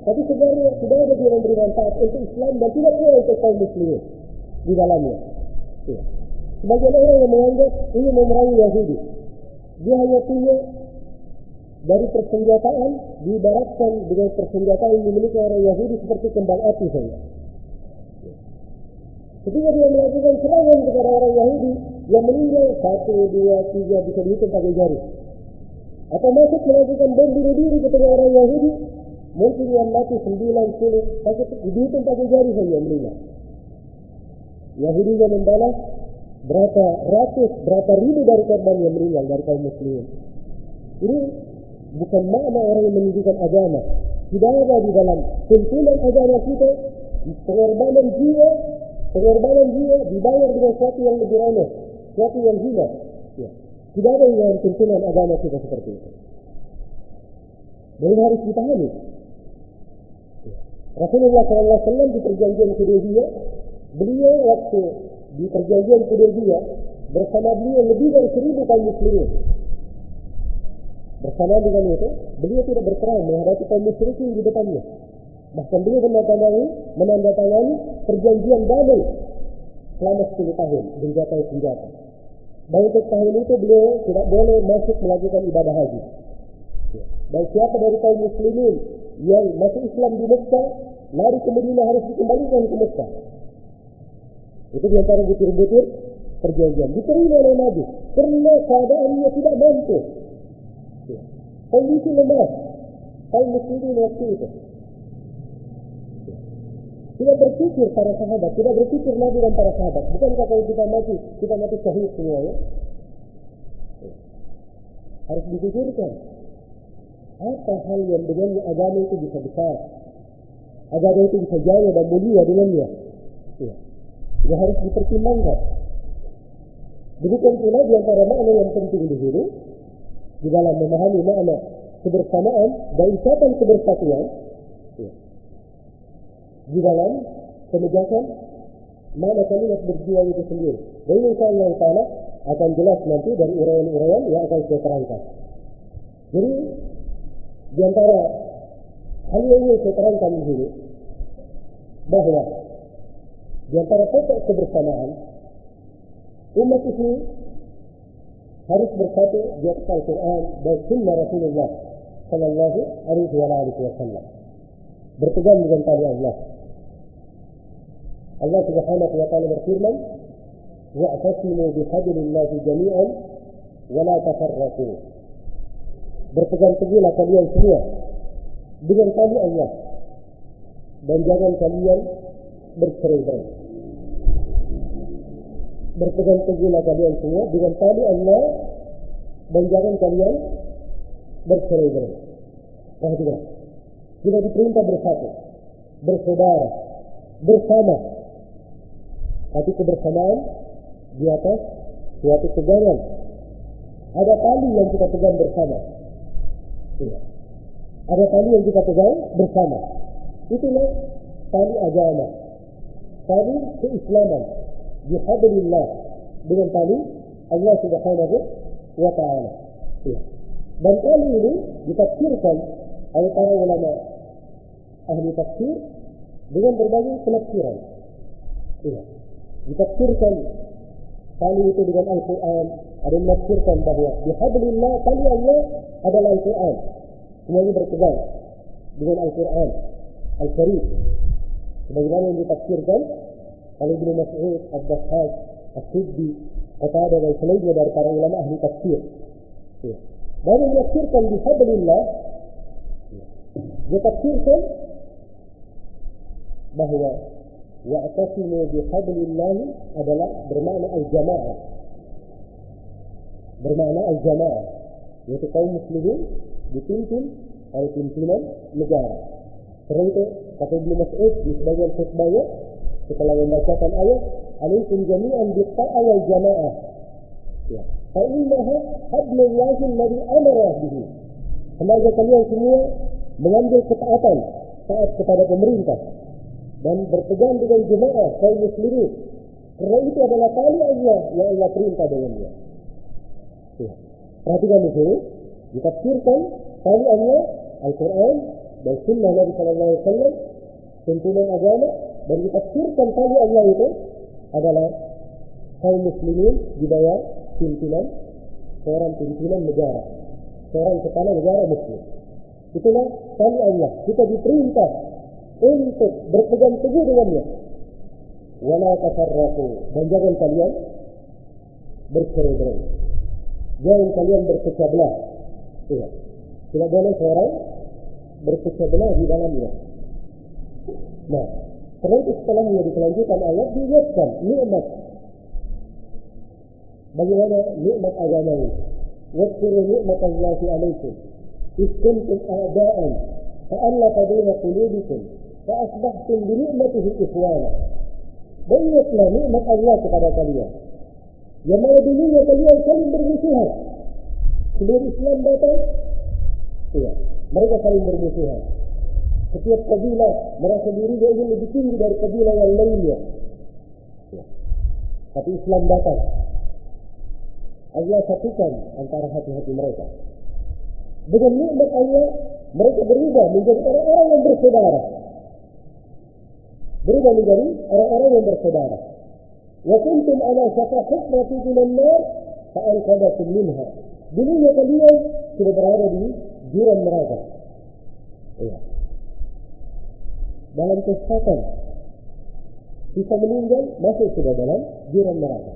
Tapi sebenarnya tidak ada dia memberi manfaat untuk Islam dan tidak pula untuk kaum muslimin di dalamnya. Ya. Sebagian orang yang menganggap ini memerangi Yahudi. Dia hanya punya dari persenjataan diibaratkan dengan persenjataan yang dimiliki orang Yahudi seperti kembang api saja. Ketika dia melakukan serangan kepada orang Yahudi yang meninggal satu, dua, tiga bisa dihitung pakai jari. Atau masuk melakukan bom bunuh diri kepada orang Yahudi, mungkin yang mati sembilan, sepuluh, pakai dihitung pakai jari saja yang meninggal. Yahudi yang membalas berapa ratus, berapa ribu dari korban yang meninggal dari kaum muslimin. Ini bukan makna orang yang menunjukkan agama. Tidak ada di dalam tuntunan agama kita pengorbanan jiwa, pengorbanan jiwa dibayar dengan sesuatu yang lebih remeh, sesuatu yang hina. Ya. Tidak ada yang dalam tuntunan agama kita seperti itu. Dan harus dipahami. Ya. Rasulullah SAW di perjanjian Hudaybiyah, beliau waktu di perjanjian Hudaybiyah bersama beliau lebih dari seribu kaum muslimin. Bersama dengan itu, beliau tidak berperang menghadapi kaum musyrikin di depannya. Bahkan beliau menandatangani, menandatangani perjanjian damai selama 10 tahun senjata senjata. Dan untuk tahun itu beliau tidak boleh masuk melakukan ibadah haji. Dan siapa dari kaum muslimin yang masuk Islam di Mekah, lari ke Madinah harus dikembalikan ke Mekah. Itu di antara butir-butir perjanjian. Diterima oleh Nabi. Karena keadaannya tidak mampu. Kondisi lemah. Kaum muslimin waktu itu. Tidak berpikir para sahabat, tidak berpikir Nabi dan para sahabat. Bukankah kalau kita mati, kita mati syahid semua ya? Harus dipikirkan. Apa hal yang dengannya agama itu bisa besar? Agama itu bisa jaya dan mulia dengannya. Ya. Ini harus dipertimbangkan. Demikian pula di antara makna yang penting di sini, di dalam memahami makna kebersamaan dan ucapan kebersatuan, ya. di dalam penegakan mana kalimat berjuang itu sendiri. Dan ini insyaAllah ta'ala akan jelas nanti dari uraian-uraian yang akan saya terangkan. Jadi, di antara hal yang ingin saya terangkan di sini, bahwa di antara pokok kebersamaan, umat ini harus bersatu di atas Al-Quran dan Sunnah Rasulullah Sallallahu Alaihi Wasallam. Berpegang dengan tali Allah. Allah Subhanahu wa taala berfirman, "Wa'tasimu bihablillahi jami'an wa la tafarraqu." Berpegang teguhlah kalian semua dengan tali Allah dan jangan kalian bercerai-berai. Berpegang teguhlah kalian semua dengan tali Allah dan jangan kalian bercerai-berai. Perhatikan. Kita diperintah bersatu, bersaudara, bersama. Tapi kebersamaan di atas suatu pegangan. Ada tali yang kita pegang bersama. Ya. Ada tali yang kita pegang bersama. Itulah tali agama. Tali keislaman. Bihablillah. Dengan tali Allah subhanahu wa ta'ala. Ya. Dan tali ini ditafsirkan oleh para ulama ahli tafsir dengan berbagai penafsiran. Ya. Ditafsirkan tali itu dengan Al-Quran. Ada yang menafsirkan bahwa bihablillah tali Allah adalah Al-Quran. Semuanya berpegang dengan Al-Quran. Al-Karim. Sebagaimana yang ditafsirkan Ibnu Mas'ud, Ad-Dahhaj, As-Siddi, Qatada dan selainnya dari para ulama ahli tafsir. Ya. Dan menafsirkan bihablillah ditafsirkan bahwa wa'tasimu bihablillah adalah bermakna al-jamaah. Bermakna al-jamaah. Yaitu kaum muslimin dipimpin oleh pimpinan negara. Karena itu, kata Ibnu Mas'ud di sebagian khutbahnya, setelah membacakan ayat, alaikum jami'an bitta'a wal jamaah. Ya. Fa'innaha hablullahi alladhi amara bihi. Semoga kalian semua mengambil ketaatan taat kepada pemerintah dan berpegang dengan jemaah kaum muslimin. Karena itu adalah tali Allah yang Allah perintah dengannya. Ya. Perhatikan di sini, ditafsirkan tali Allah, Al-Quran, dan Sunnah Nabi Sallallahu Alaihi Wasallam, tuntunan agama, dan ditafsirkan tali Allah itu adalah kaum muslimin di bawah pimpinan seorang pimpinan negara, seorang kepala negara muslim. Itulah tali Allah. Kita diperintah untuk berpegang teguh dengannya. Wala tafarraqu dan jangan kalian bercerai-berai. Jangan kalian berpecah belah. Iya. Tidak boleh seorang berpecah belah di dalamnya. Nah, setelah itu setelahnya di kelanjutan ayat diingatkan nikmat bagaimana nikmat agama ini. Wadkuru nikmat Allah alaikum. إذ كنتم أعداء فألف بين قلوبكم فأصبحتم بنعمته إخوانا Banyaklah nikmat Allah kepada kalian. Yang mana dulunya kalian saling bermusuhan. Sebelum Islam datang, iya, mereka saling bermusuhan. Setiap kabilah merasa dirinya ingin lebih tinggi dari kabilah yang lainnya. Ya. Tapi Islam datang. Allah satukan antara hati-hati mereka. Dengan nikmat Allah, mereka berubah menjadi orang-orang yang bersaudara. Berubah menjadi orang-orang yang bersaudara. Wa kuntum ala syafa hufrati minan nar fa'anqadakum minha. Dulunya kalian sudah berada di jurang neraka. Ya. Dalam kesempatan kita meninggal masuk sudah dalam jurang neraka.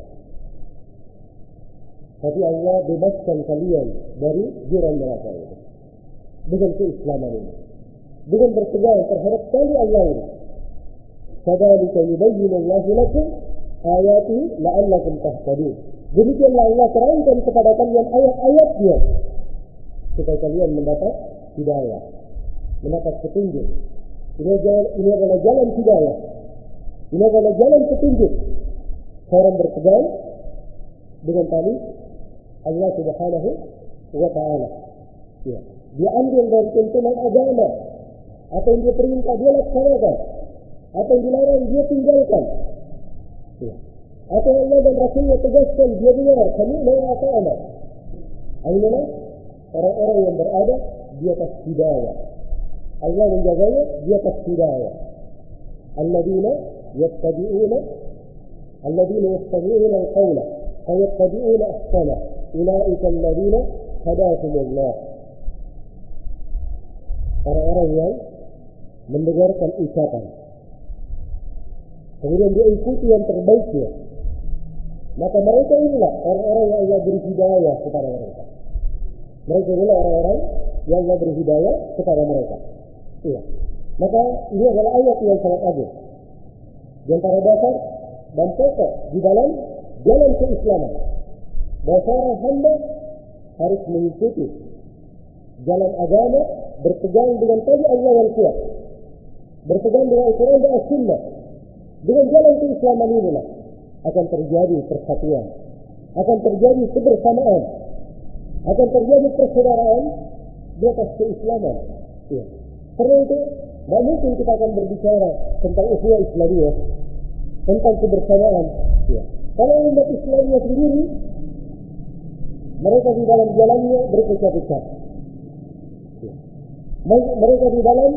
Tapi Allah bebaskan kalian dari jurang neraka itu. Dengan keislaman ini. Dengan berpegang terhadap tali Allah ini. Kadzalika yubayyinu Allahu lakum ayati la'allakum tahtadun. Demikianlah Allah terangkan kepada kalian ayat-ayatnya supaya kalian mendapat hidayah, mendapat petunjuk. Ini adalah, ini adalah jalan hidayah. Ini adalah jalan petunjuk. Seorang berpegang dengan tali Allah Subhanahu wa taala. Ya. Dia ambil dari tuntunan agama. Apa yang dia perintah dia laksanakan. Apa yang dilarang dia tinggalkan. Ya. Apa yang Allah dan Rasulnya tegaskan dia dengar. Kami mengenai ta'ala. Aina orang-orang yang berada di atas hidayah. Menjaganya di atas hidayah. Alladzina yattabi'una alladzina yattabi'una al-qawla فيتبعون أحسنه أولئك الذين هداهم الله orang-orang yang mendengarkan ucapan kemudian dia ikuti yang terbaiknya maka mereka inilah orang-orang yang Allah beri hidayah kepada mereka mereka inilah orang-orang yang Allah beri hidayah kepada mereka iya. Maka ini adalah ayat yang sangat agung. Di antara dasar dan pokok di dalam jalan keislaman seorang hamba harus mengikuti jalan agama berpegang dengan tali Allah yang kuat berpegang dengan Al-Quran dan As-Sunnah. Dengan jalan keislaman inilah akan terjadi persatuan akan terjadi kebersamaan akan terjadi persaudaraan di atas keislaman. Ya. Karena itu tidak mungkin kita akan berbicara tentang usia Islamiyah tentang kebersamaan ya. kalau umat Islamiyah sendiri mereka di dalam jalannya berpecah-pecah. Mereka di dalam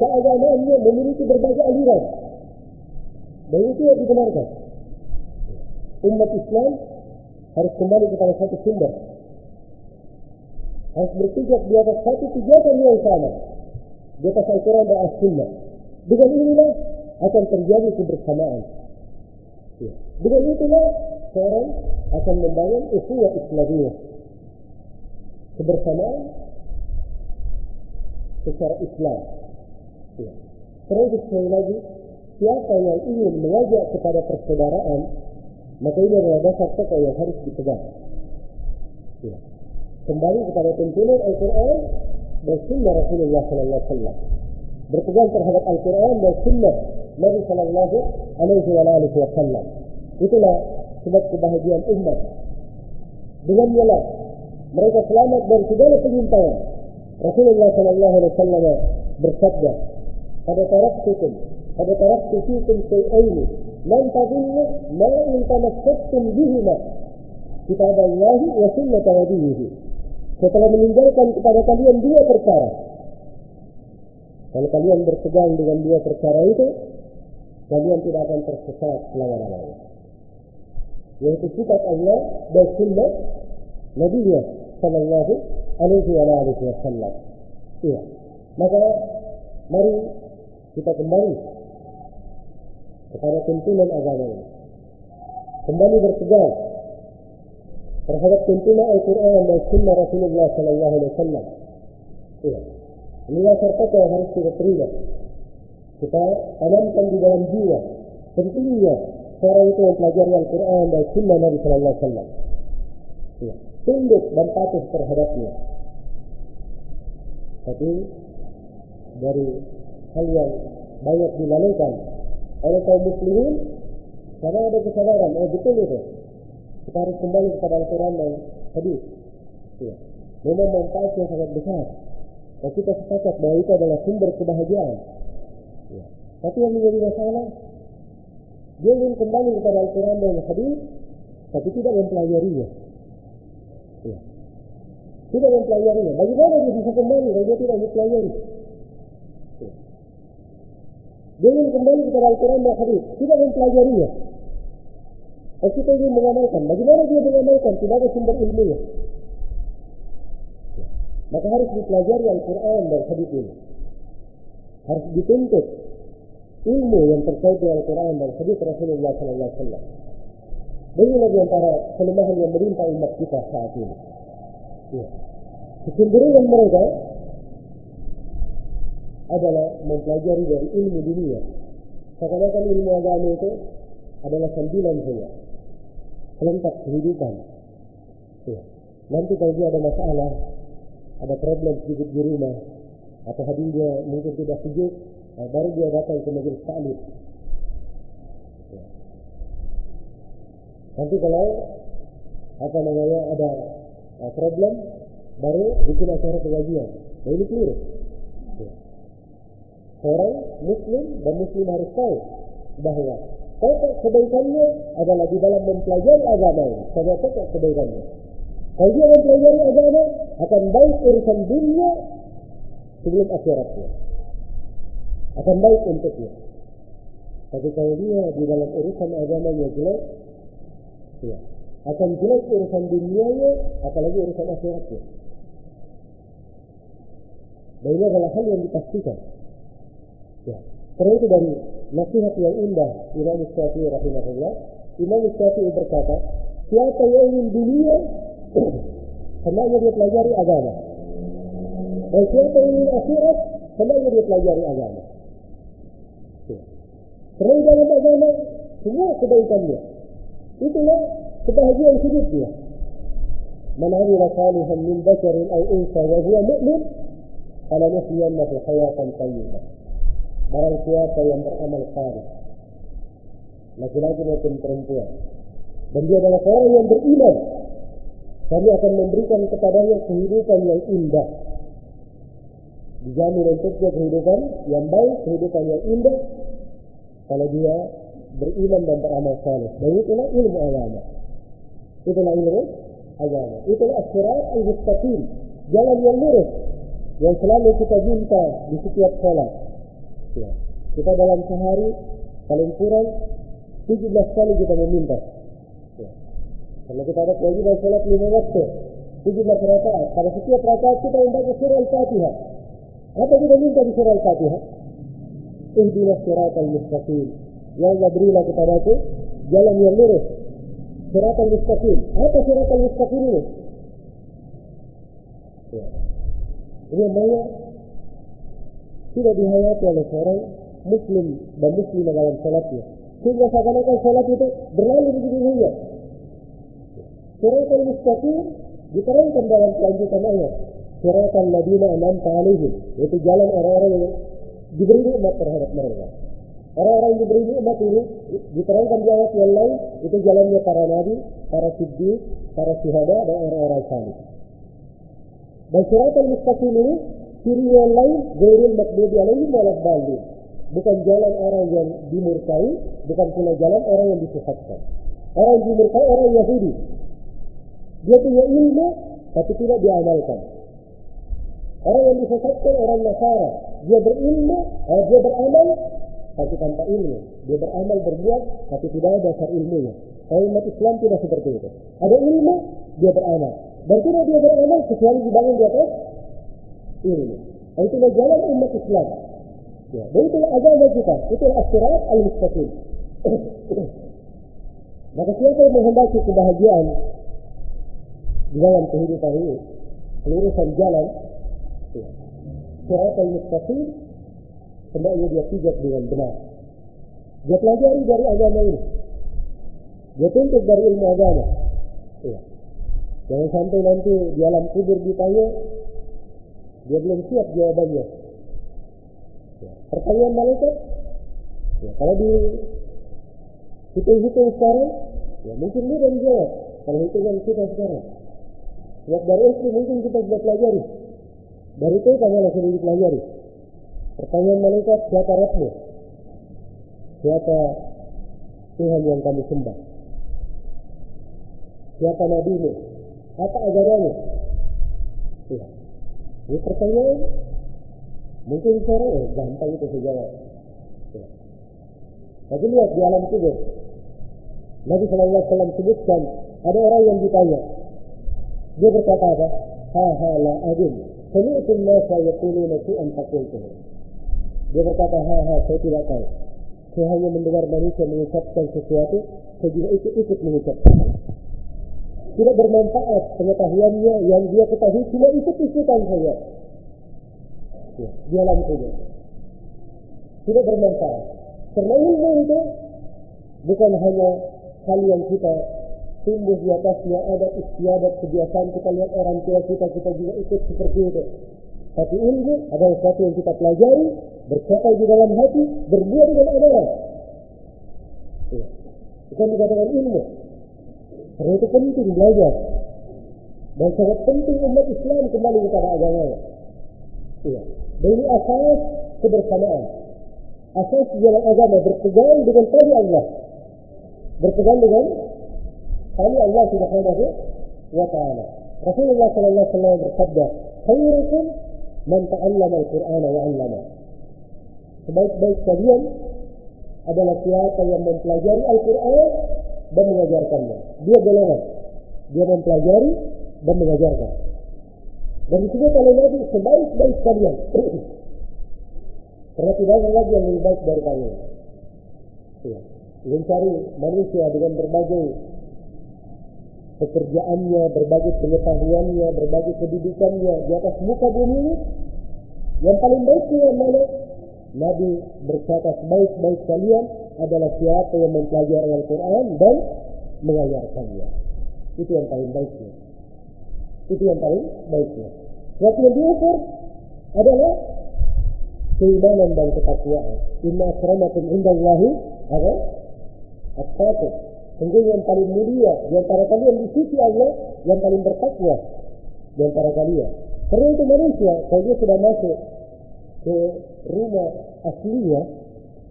keagamaannya memiliki berbagai aliran. Dan itu yang dibenarkan. Umat Islam harus kembali kepada satu sumber. Harus berpijak di atas satu pijakan yang sama. Di atas Al-Quran dan As-Sunnah. Dengan inilah akan terjadi kebersamaan. Dengan itulah seorang akan membangun ukhuwah Islamiyah. Kebersamaan secara Islam. Ya. Terus sekali lagi, siapa yang ingin mengajak kepada persaudaraan, maka ini adalah dasar pokok yang harus dipegang. Ya. Kembali kepada tuntunan Al-Quran dan Sunnah Rasulullah Sallallahu Alaihi Wasallam. Berpegang terhadap Al-Quran dan Sunnah Nabi Sallallahu Alaihi Wasallam. Itulah sebab kebahagiaan umat. Dengan ialah mereka selamat dari segala penyimpangan. Rasulullah sallallahu alaihi wasallam bersabda, "Pada taraktukum, pada taraktu fikum syai'aini, lan tadillu ma in tamassaktum bihima." Kitab Allah wa sunnah nabihi. Setelah meninggalkan kepada kalian dua perkara. Kalau kalian berpegang dengan dua perkara itu, kalian tidak akan tersesat selama-lamanya yaitu kitab Allah dan sunnah Nabi Sallallahu Alaihi Wasallam. Iya. Maka mari kita kembali kepada tuntunan agama ini. Kembali berpegang terhadap tuntunan Al-Quran dan Sunnah Rasulullah Sallallahu Alaihi Wasallam. Iya. Inilah serta yang harus kita terima. Kita tanamkan di dalam jiwa pentingnya seorang itu mempelajari Al-Quran dan Sunnah Nabi Sallallahu Alaihi Wasallam. Ya. Tunduk dan patuh terhadapnya. Tapi dari hal yang banyak dilalaikan oleh kaum muslimin karena ada kesadaran, oh betul itu. Kita harus kembali kepada Al-Quran dan hadis. Ya. Memang manfaatnya sangat besar. Dan kita sepakat bahwa itu adalah sumber kebahagiaan. Ya. Tapi yang menjadi masalah, dia ingin kembali kepada Al-Quran dan hadis, tapi tidak mempelajarinya. Ya. Tidak mempelajarinya. Bagaimana dia bisa kembali kalau dia tidak mempelajari? Ya. Dia ingin kembali kepada Al-Quran dan hadis, tidak mempelajarinya. Dan kita ingin mengamalkan. Bagaimana dia mengamalkan? Tidak ada sumber ilmunya. Maka harus dipelajari Al-Quran dan hadis ini. Harus dituntut ilmu yang terkait dengan Al-Quran dan hadis Rasulullah SAW. Beginilah di antara kelemahan yang menimpa umat kita saat ini. Ya. Kecenderungan mereka adalah mempelajari dari ilmu dunia. Seakan-akan ilmu agama itu adalah sambilan saja. Pelengkap kehidupan. Ya. Nanti kalau dia ada masalah, ada problem sedikit di rumah, atau hadinya mungkin tidak sejuk, nah, baru dia datang ke majelis taklim. Ya. Nanti kalau apa namanya ada uh, problem, baru bikin acara pengajian. Nah, ini keliru. Ya. Seorang muslim dan muslim harus tahu bahwa pokok kebaikannya adalah di dalam mempelajari agama ini. Saja pokok kebaikannya. Kalau dia mempelajari agama, akan baik urusan dunia sebelum akhiratnya. Akan baik untuknya. Tapi kalau dia di dalam urusan agamanya jelek, ya, akan jelek urusan dunianya, apalagi urusan akhiratnya. Dan ini adalah hal yang dipastikan. Karena itu dari nasihat yang indah Imam Syafi'i rahimahullah, Imam Syafi'i berkata, siapa yang ingin dunia, *clears throat* hendaknya dia pelajari agama. Dan siapa yang ingin akhirat, hendaknya dia pelajari agama. Karena dalam agama, semua kebaikannya. Itulah kebahagiaan hidup dia. Min basharin aw unsa wa huwa mu'min, fala nuhyiyannahu hayatan thayyibah. Barang siapa yang beramal saleh, laki-laki maupun perempuan, dan dia adalah orang yang beriman, kami akan memberikan kepadanya kehidupan yang indah. Dijamin untuknya kehidupan yang baik, kehidupan yang indah, kalau dia beriman dan beramal saleh. Dan itulah ilmu agama. Itulah ilmu agama. Itulah asyirat al-mustaqim. Jalan yang lurus. Yang selalu kita minta di setiap sholat. Ya. Kita dalam sehari paling kurang 17 kali kita meminta. Ya. Karena kita ada kewajiban sholat lima waktu. 17 rakaat. Pada setiap rakaat kita membaca surah Al-Fatihah. Apa kita minta di surah Al-Fatihah? Ihdina siratal mustaqim. Ya Allah berilah kepadaku jalan yang lurus. Siratal mustaqim. Apa siratal mustaqim ini? Ya. Ini namanya tidak dihayati oleh seorang muslim dan muslim dalam salatnya. Sehingga seakan-akan salat itu berlalu begitu saja. Siratal mustaqim diterangkan dalam kelanjutan ayat. Siratal ladina anamta alaihim. Itu jalan orang-orang yang diberi nikmat terhadap mereka. Orang-orang yang diberi nikmat ini diterangkan di ayat yang lain itu jalannya para nabi, para siddiq, para syuhada dan orang-orang salih. Dan siratal mustaqim ini ciri yang lain gairil makdubi alaihim walad dalil. Bukan jalan orang yang dimurkai, bukan pula jalan orang yang disesatkan. Orang yang dimurkai orang Yahudi. Dia punya ilmu tapi tidak diamalkan. Orang yang disesatkan orang Nasara, dia berilmu, eh, dia beramal tapi tanpa ilmu. Dia beramal berbuat tapi tidak ada dasar ilmunya. Kalau umat Islam tidak seperti itu. Ada ilmu, dia beramal. Dan tidak dia beramal kecuali dibangun di atas ilmu. Itulah jalan umat Islam. Ya, dan itulah agama kita. Itulah asyirat al-mustaqim. *coughs* Maka siapa yang menghendaki kebahagiaan di dalam kehidupan ini, kelurusan jalan, ya, al-mustaqim, hendaknya dia pijak dengan benar. Dia pelajari dari agama ini. Dia tuntut dari ilmu agama. Iya. Jangan sampai nanti di alam kubur ditanya, dia belum siap jawabannya. Ya. Pertanyaan malaikat, ya, kalau di hitung-hitung sekarang, ya mungkin dia dan jawab. Kalau hitungan kita sekarang. Sebab dari SD mungkin kita sudah pelajari. Dari TK malah sudah dipelajari. Pertanyaan malaikat, siapa Rabbu? Siapa Tuhan yang kami sembah? Siapa nabimu? Apa ajarannya? Ini pertanyaan mungkin sekarang eh, gampang itu saya jawab. Tapi lihat di alam kubur. Nabi Wasallam sebutkan ada orang yang ditanya. Dia berkata apa? Ha ha la adin. Sami'tu an-nasa yaquluna syai'an faqultuhu. Dia berkata, ha ha saya tidak tahu. Saya hanya mendengar manusia mengucapkan sesuatu, saya juga ikut-ikut mengucapkan. Tidak bermanfaat pengetahuannya yang dia ketahui cuma ikut-ikutan saja. Ya, di alam kubur. Tidak bermanfaat. Karena ilmu itu bukan hanya hal yang kita tumbuh di atasnya adat istiadat kebiasaan kita lihat orang tua kita kita juga ikut seperti itu tapi ilmu adalah sesuatu yang kita pelajari berkata di dalam hati berbuat dengan amalan ya. bukan dikatakan ilmu karena itu penting belajar dan sangat penting umat Islam kembali kepada agamanya ya. dan ini asas kebersamaan asas jalan agama berpegang dengan tali Allah berpegang dengan tali Allah Subhanahu wa taala. Rasulullah sallallahu alaihi wasallam bersabda, "Khairukum man ta'allama al-Qur'an wa 'allama." Sebaik-baik kalian adalah siapa yang mempelajari Al-Qur'an dan mengajarkannya. Dia golongan. Dia mempelajari dan mengajarkan. Dan disebut oleh Nabi sebaik-baik kalian. Karena tidak ada lagi yang lebih baik dari kalian. Ya. Mencari manusia dengan berbagai pekerjaannya, berbagai pengetahuannya, berbagai kedudukannya di atas muka bumi yang paling baik yang mana? Nabi berkata sebaik-baik kalian adalah siapa yang mempelajari Al-Quran dan mengajarkannya. Itu yang paling baiknya. Itu yang paling baiknya. Sesuatu yang diukur adalah keimanan dan ketakwaan. Inna akramakum indallahi apa? At-taqwa. Sungguh yang paling mulia di antara kalian di sisi Allah yang paling bertakwa di antara kalian. Karena itu manusia kalau dia sudah masuk ke rumah aslinya,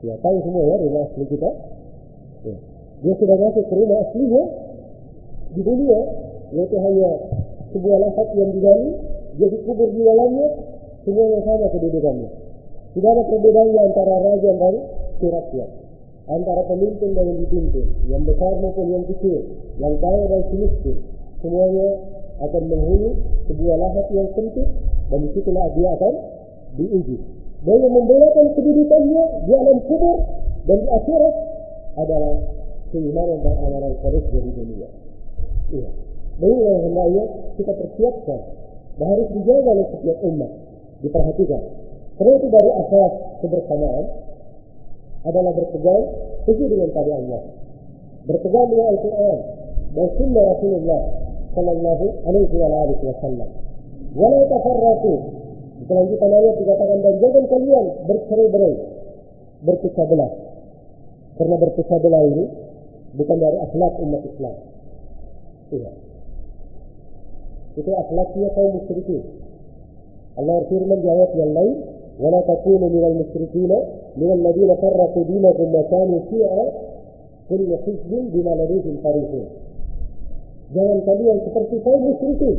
ya tahu semua ya rumah asli kita. Ya. Dia sudah masuk ke rumah aslinya di dunia, yaitu hanya sebuah lahat yang digali, dia dikubur di dalamnya, semuanya sama kedudukannya. Tidak ada perbedaannya antara raja dan si rakyat antara pemimpin dan yang dipimpin, yang besar maupun yang kecil, yang kaya dan si semuanya akan menghuni sebuah lahat yang sempit dan di situlah dia akan diuji. Dan yang membedakan kedudukannya di alam kubur dan di akhirat adalah keimanan dan amalan saleh dari dunia. Iya. Dan yang hendaknya kita persiapkan dan harus dijaga oleh setiap umat. Diperhatikan. Karena itu dari asas kebersamaan adalah berpegang sesuai dengan tali Allah. Berpegang dengan Al-Quran dan sunnah Rasulullah Sallallahu Alaihi Wasallam. Walau tafarraqu. Kelanjutan ayat dikatakan dan jangan kalian bercerai-berai, berpisah belah. Karena berpisah belah ini bukan dari akhlak umat Islam. Iya. Itu akhlaknya kaum musyrikin. Allah firman di ayat yang lain, "Wala takunu minal musyrikin minal ladina farraqu dinahum wa kanu syi'a kullu hizbin bima ladaihim farihun." Jangan kalian seperti kaum musyrikin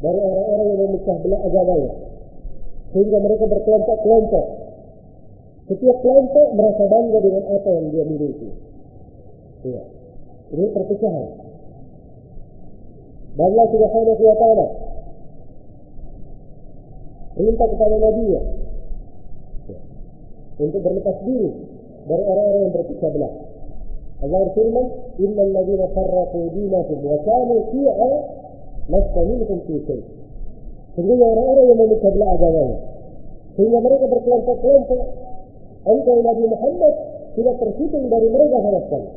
dari orang-orang yang memecah belah agamanya sehingga mereka berkelompok-kelompok. Setiap kelompok merasa bangga dengan apa yang dia miliki. Ya. Ini perpecahan. Dan Allah Subhanahu wa taala minta kepada Nabi ya, untuk berlepas diri dari orang-orang yang berpecah belah. Allah berfirman, "Innal ladzina farraqu dinahum wa kanu shi'a lasta minhum fi shay." Sungguhnya orang-orang yang memecah belah agamanya sehingga mereka berkelompok-kelompok. Engkau Nabi Muhammad tidak terhitung dari mereka sama sekali.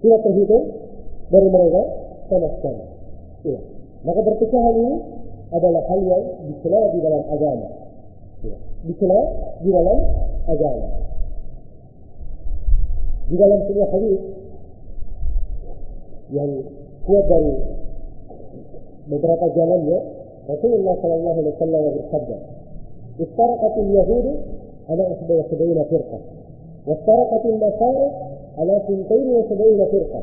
tidak terhitung dari mereka sama sekali. Ya. Maka perpecahan ini adalah hal yang dicela di dalam agama. Ya. Dicela di dalam agama. Di dalam sebuah hadis yang kuat dari beberapa jalannya, Rasulullah Shallallahu Alaihi Wasallam bersabda, "Istaraqat al-Yahud ala 71 firqah, وافترقت النصارى على 72 فرقة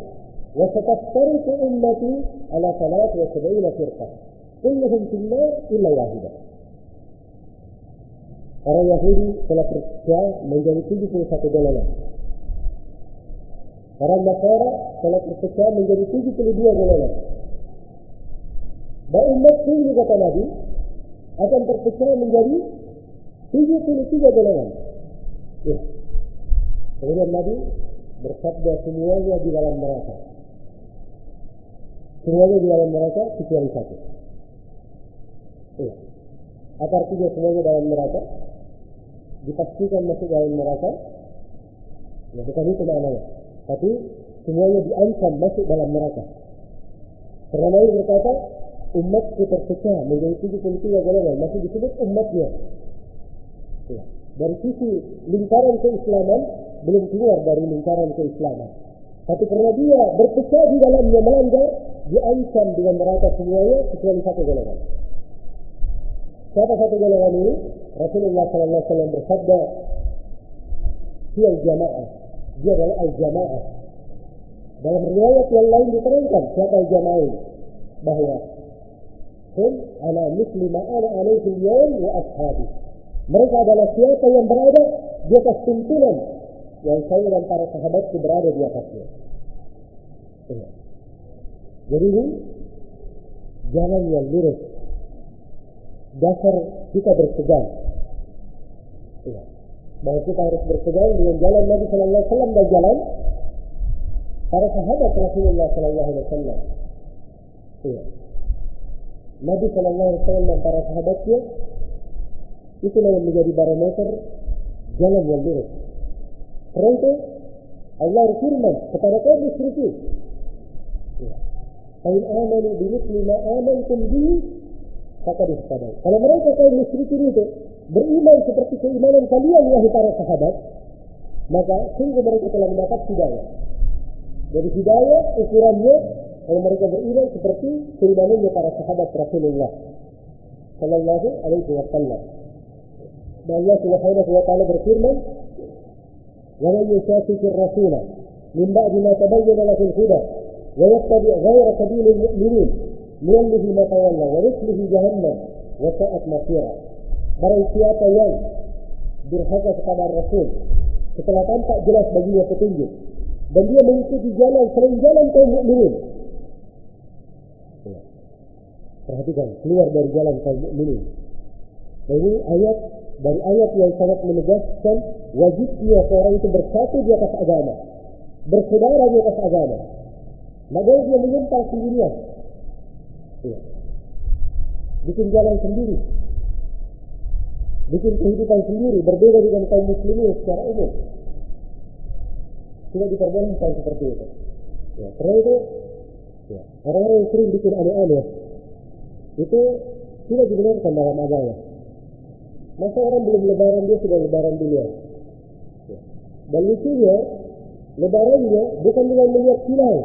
وستفترق أمتي على 73 فرقة كلهم في النار إلا واحدة Orang Yahudi telah terpecah menjadi 71 golongan. Orang Nasara telah terpecah menjadi 72 golongan. Dan umatku ini kata Nabi akan terpecah menjadi 73 golongan. Ya. Kemudian Nabi bersabda semuanya di dalam neraka. Semuanya di dalam neraka kecuali satu. Iya. Apa artinya semuanya dalam neraka? Dipastikan masuk dalam neraka. Ya, bukan itu maknanya. Tapi semuanya diancam masuk dalam neraka. Karena Nabi berkata, umatku terpecah menjadi 73 golongan. Masih disebut umatnya. Ya. Dari sisi lingkaran keislaman, belum keluar dari lingkaran keislaman. Tapi karena dia berpecah di dalamnya melanggar, diancam dengan neraka semuanya kecuali satu golongan. Siapa satu golongan ini? Rasulullah Sallallahu Alaihi Wasallam bersabda, dia jamaah. Dia adalah al-jamaah. Dalam riwayat yang lain diterangkan siapa al-jamaah ini? Bahwa Hum ala misli ma'ana alaihi al wa ashabi. Mereka adalah siapa yang berada di atas tuntunan yang saya dan para sahabatku berada di atasnya. Ya. Jadi jalan yang lurus. Dasar kita berpegang. Ya. Bahwa kita harus berpegang dengan jalan Nabi Sallallahu Alaihi Wasallam dan jalan para sahabat Rasulullah Sallallahu Alaihi Wasallam. Nabi Sallallahu Alaihi Wasallam dan para sahabatnya itulah yang menjadi barometer jalan yang lurus. Itu Allah berfirman kepada kaum musyrikin. Kain amanu bimithli ma amantum bihi faqad ihtadaw. Kalau mereka kaum musyrikin itu beriman seperti keimanan kalian wahai para sahabat, maka sungguh mereka telah mendapat hidayah. Jadi hidayah ukurannya kalau mereka beriman seperti keimanannya para sahabat Rasulullah Sallallahu Alaihi Wasallam. Dan Allah Subhanahu Wa Taala berfirman, "Waman yusafikir rasulah min ba'di ma tabayyana lahu al-huda wa yattabi' ghaira sabilil mu'minin nuwallihi ma tawalla wa nuslihi jahannam wa sa'at masyirah Barang siapa yang durhaka kepada Rasul setelah tampak jelas baginya petunjuk dan dia mengikuti jalan selain jalan kaum mukminin perhatikan keluar dari jalan kaum mukminin ini ayat dari ayat yang sangat menegaskan wajibnya seorang itu bersatu di atas agama, bersaudara di atas agama. Nah boleh dia menyimpang sendirian. Ya. Bikin jalan sendiri. Bikin kehidupan sendiri, berbeda dengan kaum muslimin secara umum. Tidak diperbolehkan seperti itu. Ya, karena itu, ya, orang-orang yang sering bikin aneh-aneh, itu tidak dibenarkan dalam agama. Masa orang belum lebaran dia sudah lebaran duluan. Ya. Dan lucunya, lebarannya bukan dengan melihat hilal.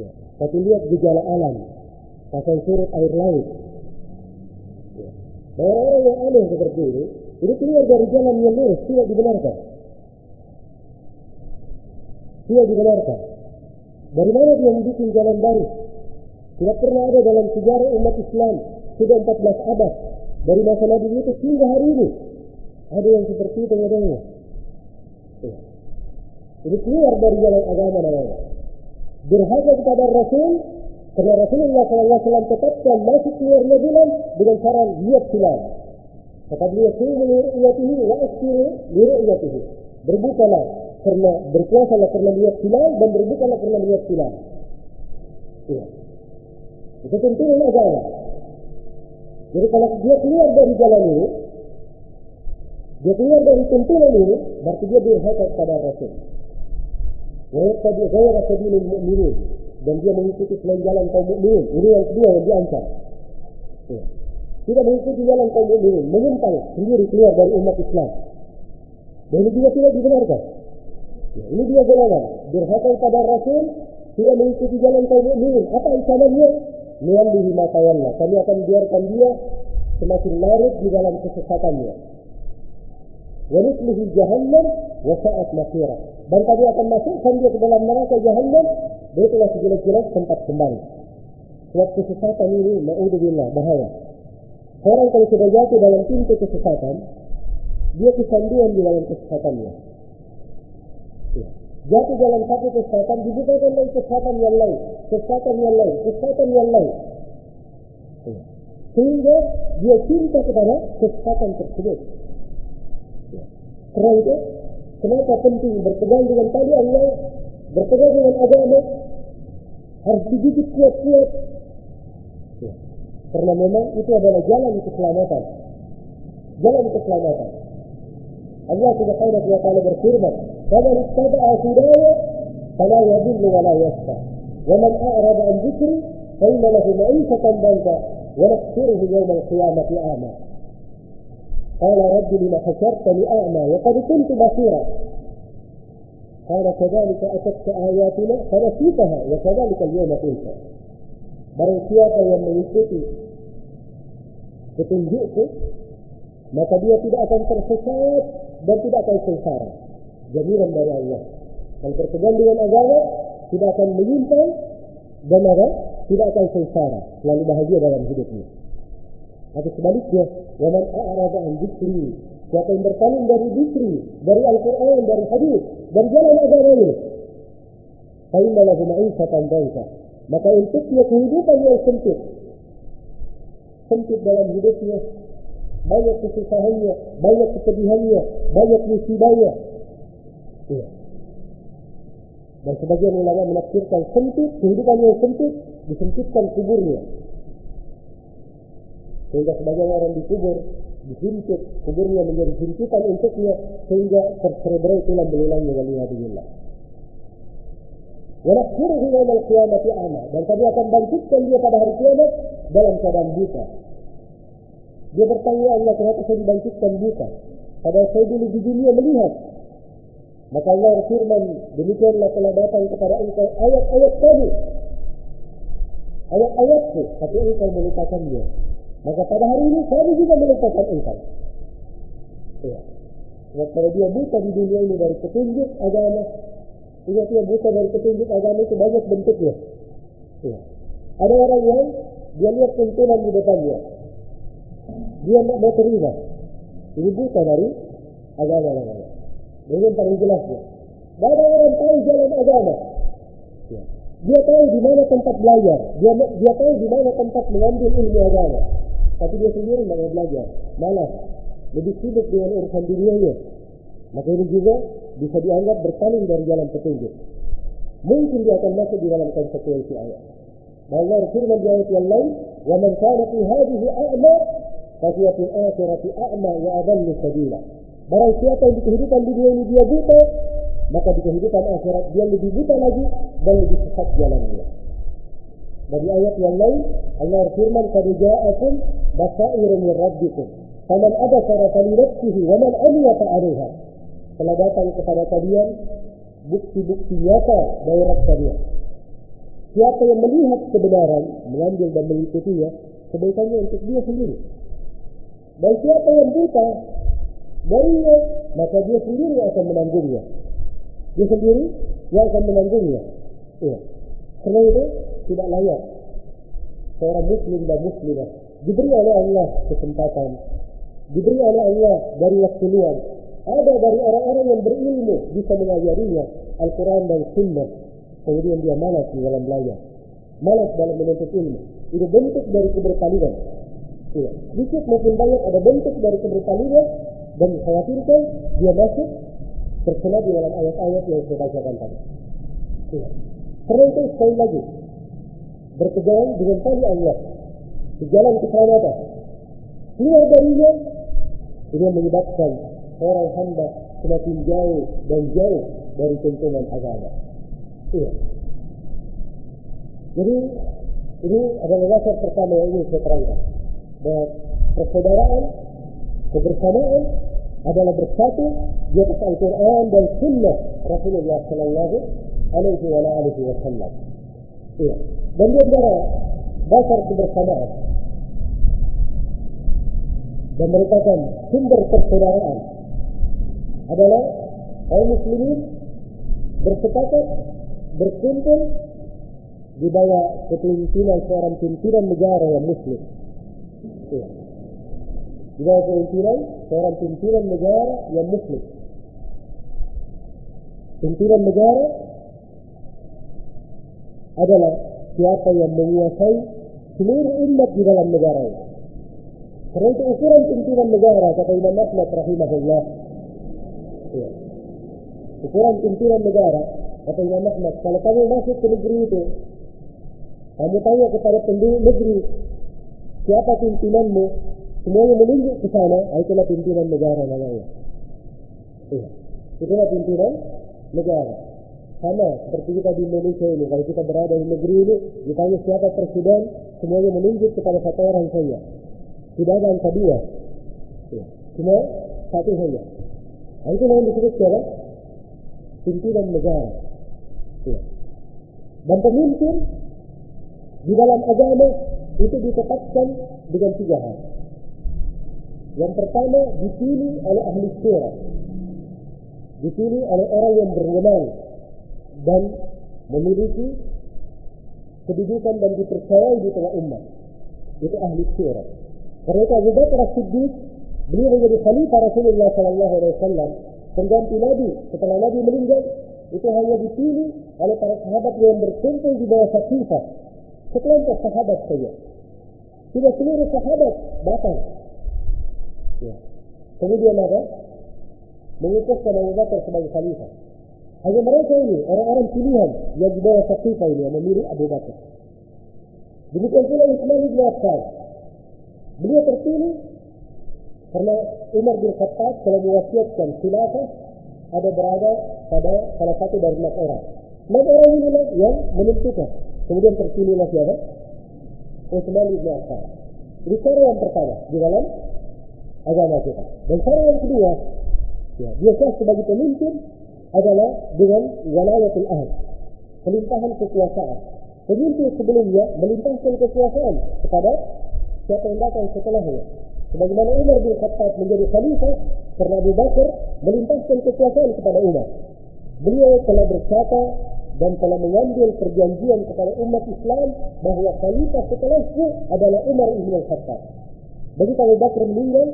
Ya. Tapi lihat gejala alam. Pasang surut air laut. Ya. Dan orang-orang yang aneh seperti ini, ini keluar dari jalan yang lurus, tidak dibenarkan. Tidak dibenarkan. Dari mana dia membuat jalan baru? Tidak pernah ada dalam sejarah umat Islam. Sudah 14 abad dari masa Nabi itu hingga hari ini ada yang seperti itu adanya. Ya. Ini keluar dari jalan agama namanya. Berhaga kepada Rasul karena Rasulullah SAW tetapkan masuk keluarnya bulan dengan cara lihat hilal. Kata beliau, "Sumu liru'yatihi wa aksiru liru'yatihi." Berbukalah karena berpuasalah karena lihat hilal dan berbukalah karena lihat. Ya. Itu tentunya agama. Jadi kalau dia keluar dari jalan ini, dia keluar dari tuntunan ini, berarti dia berhakat pada Rasul. Walaupun dia rasa dia mu'minin dan dia mengikuti selain jalan kaum mu'minin. Ini yang kedua yang diancam. Ya. Tidak mengikuti jalan kaum mu'minin. menyimpang sendiri keluar dari umat Islam. Dan ini dia tidak dibenarkan. Ya, ini dia golongan Berhakat pada Rasul, tidak mengikuti jalan kaum mu'minin. Apa ancamannya? Nuwallihi ma tawalla. Kami akan biarkan dia semakin larut di dalam kesesatannya. Wa jahannam wa sa'at masira. Dan kami akan masukkan dia ke dalam neraka jahannam, dan itulah sejelek-jelek tempat kembali. Sebab kesesatan ini, ma'udzubillah, bahaya. Orang kalau sudah jatuh dalam pintu kesesatan, dia kesanduan di dalam kesesatannya. Jatuh dalam satu kesesatan, dibukakan lagi kesesatan yang lain, kesesatan yang lain, kesesatan yang lain. Ya. Sehingga dia cinta kepada kesesatan tersebut. Ya. Karena itu, kenapa penting berpegang dengan tali Allah, berpegang dengan agama, harus digigit kuat-kuat. Ya. Karena memang itu adalah jalan keselamatan. Jalan keselamatan. الله سبحانه وتعالى بالقربة فمن اتبع هدايا فلا يضل ولا يشفى ومن أعرض عن ذكري فإن له معيشة ضنكا ونحشره يوم القيامة أعمى. قال رب لم حشرتني اعمى وقد كنت بصيرا. قال كذلك أتت آياتنا فنسيتها وكذلك اليوم تنسى برسياك يوم يسيتي فتنجئك maka dia tidak akan tersesat dan tidak akan sengsara. Jaminan dari Allah. Kalau berpegang dengan agama, tidak akan menyimpang dan apa? Tidak akan sengsara. Selalu bahagia dalam hidupnya. Atau sebaliknya, waman a'rada an dzikri. Siapa yang berpaling dari dzikri, dari Al-Quran, dari hadis, dari jalan agama ini. Fa'inna lahu ma'isatan dangka. Maka untuknya kehidupan yang sempit. Sempit dalam hidupnya. Banyak kesusahannya, banyak kesedihannya, banyak musibahnya. Ya. Dan sebagian ulama menafsirkan sempit, kehidupan yang sempit, disempitkan kuburnya. Sehingga sebagian orang dikubur, dihimpit, kuburnya menjadi himpitan untuknya, sehingga tercerebrai tulang belulangnya waliyahudillah. Wanakhiruhu yawm al-qiyamati a'ma. Dan kami akan bangkitkan dia pada hari kiamat dalam keadaan buta. Dia bertanya Allah, kenapa saya dibangkitkan buta? Padahal saya dulu di dunia melihat. Maka Allah berfirman, demikianlah telah datang kepada engkau ayat-ayat kami. Ayat-ayatku, tapi engkau melupakannya. Maka pada hari ini kami juga melupakan engkau. Ya. Sebab kalau dia buta di dunia ini dari petunjuk agama, Ingat ya buta dari petunjuk agama itu banyak bentuknya. Ya. Ada orang yang dia lihat tuntunan di depannya. Dia tidak mau terima. Ini buta dari agama agama. Ini yang paling jelasnya. Dan ada orang tahu jalan agama. Ya. Dia tahu di mana tempat belajar. Dia dia tahu di mana tempat mengambil ilmu agama. Tapi dia sendiri tidak mau belajar. Malas. Lebih sibuk dengan urusan dunianya. Maka ini juga bisa dianggap berpaling dari jalan petunjuk. Mungkin dia akan masuk di dalam konsekuensi ayat. Allah firman di ayat yang lain, "Wa man kana fi fa huwa fil akhirati a'ma wa adallu sabila." Barang siapa yang di kehidupan dunia ini dia buta, maka di kehidupan akhirat dia lebih buta lagi dan lebih sesat jalannya. Dari ayat yang lain, Allah firman, "Qad ja'akum basairun min rabbikum, faman abasara falinafsihi wa man 'amiya fa'alaiha." telah datang kepada kalian bukti-bukti nyata dari Rabb kalian. Siapa yang melihat kebenaran, mengambil dan mengikutinya, kebaikannya untuk dia sendiri. Dan siapa yang buta darinya, maka dia sendiri akan menanggungnya. Dia sendiri yang akan menanggungnya. Ya. Karena itu tidak layak seorang muslim dan muslimah diberi oleh Allah kesempatan, diberi oleh Allah dari waktu luang ada dari orang-orang yang berilmu bisa mengajarinya Al-Quran dan Sunnah. Kemudian dia malas di dalam belajar. Malas dalam menuntut ilmu. Itu bentuk dari keberpalingan. Ya. Sedikit maupun banyak ada bentuk dari keberpalingan dan dikhawatirkan dia masuk terkena di dalam ayat-ayat yang saya bacakan tadi. Ya. Karena itu sekali lagi berpegang dengan tali Allah di jalan keselamatan. Keluar darinya ini menyebabkan orang hamba semakin jauh dan jauh dari tuntunan agama. Iya. Jadi ini adalah dasar pertama yang ingin saya terangkan. Bahwa persaudaraan, kebersamaan adalah bersatu di atas Al-Quran dan Sunnah Rasulullah Sallallahu Alaihi Wasallam. Iya. Dan di antara dasar kebersamaan dan merupakan sumber persaudaraan adalah kaum muslimin bersepakat berkumpul di bawah kepemimpinan seorang pimpinan negara yang muslim. Ya. Di bawah kepemimpinan seorang pimpinan negara yang muslim. Pimpinan negara adalah siapa yang menguasai seluruh umat di dalam negara. Karena itu ukuran pimpinan negara kata Imam Ahmad rahimahullah. Ya. Ukuran pimpinan negara kata Imam Ahmad kalau kamu masuk ke negeri itu kamu tanya kepada penduduk negeri siapa pimpinanmu semuanya menunjuk ke sana itulah pimpinan negara namanya. Ya. Itulah pimpinan negara. Sama seperti kita di Indonesia ini, kalau kita berada di negeri ini, ditanya siapa presiden, semuanya menunjuk kepada satu orang saja. Tidak ada angka dua. Ya. Cuma satu saja. Nah, itu yang disebut sebagai pimpinan negara. Ya. Dan pemimpin di dalam agama itu ditetapkan dengan tiga hal. Yang pertama dipilih oleh ahli syura. Dipilih oleh orang yang berwenang dan memiliki kedudukan dan dipercayai di tengah umat. Itu ahli syura. Karena itu Abu Bakar As-Siddiq beliau menjadi khalifah Rasulullah Sallallahu Alaihi Wasallam pengganti Nabi setelah Nabi meninggal itu hanya dipilih oleh para sahabat yang berkumpul di bawah sakifah sekelompok sahabat saja tidak seluruh sahabat datang ya. kemudian apa mengutuskan Abu Bakar sebagai khalifah hanya mereka ini orang-orang pilihan yang di bawah sakifah ini yang memilih Abu Bakar demikian pula Utsman bin Affan Beliau terpilih karena Umar bin Khattab telah mewasiatkan khilafah ada berada pada salah satu dari enam orang. Enam orang inilah yang menentukan. Kemudian terpilihlah siapa? Utsman bin Affan. Ini cara yang pertama di dalam agama kita. Dan cara yang kedua, ya, dia sah sebagai pemimpin adalah dengan walayatul ahad. Pelimpahan kekuasaan. Pemimpin sebelumnya melimpahkan kekuasaan kepada siapa yang datang setelahnya. Sebagaimana Umar bin Khattab menjadi khalifah karena Abu Bakar melimpahkan kekuasaan kepada Umar. Beliau telah berkata dan telah mengambil perjanjian kepada umat Islam bahwa khalifah setelahnya adalah Umar bin Khattab. Begitu Abu Bakar meninggal,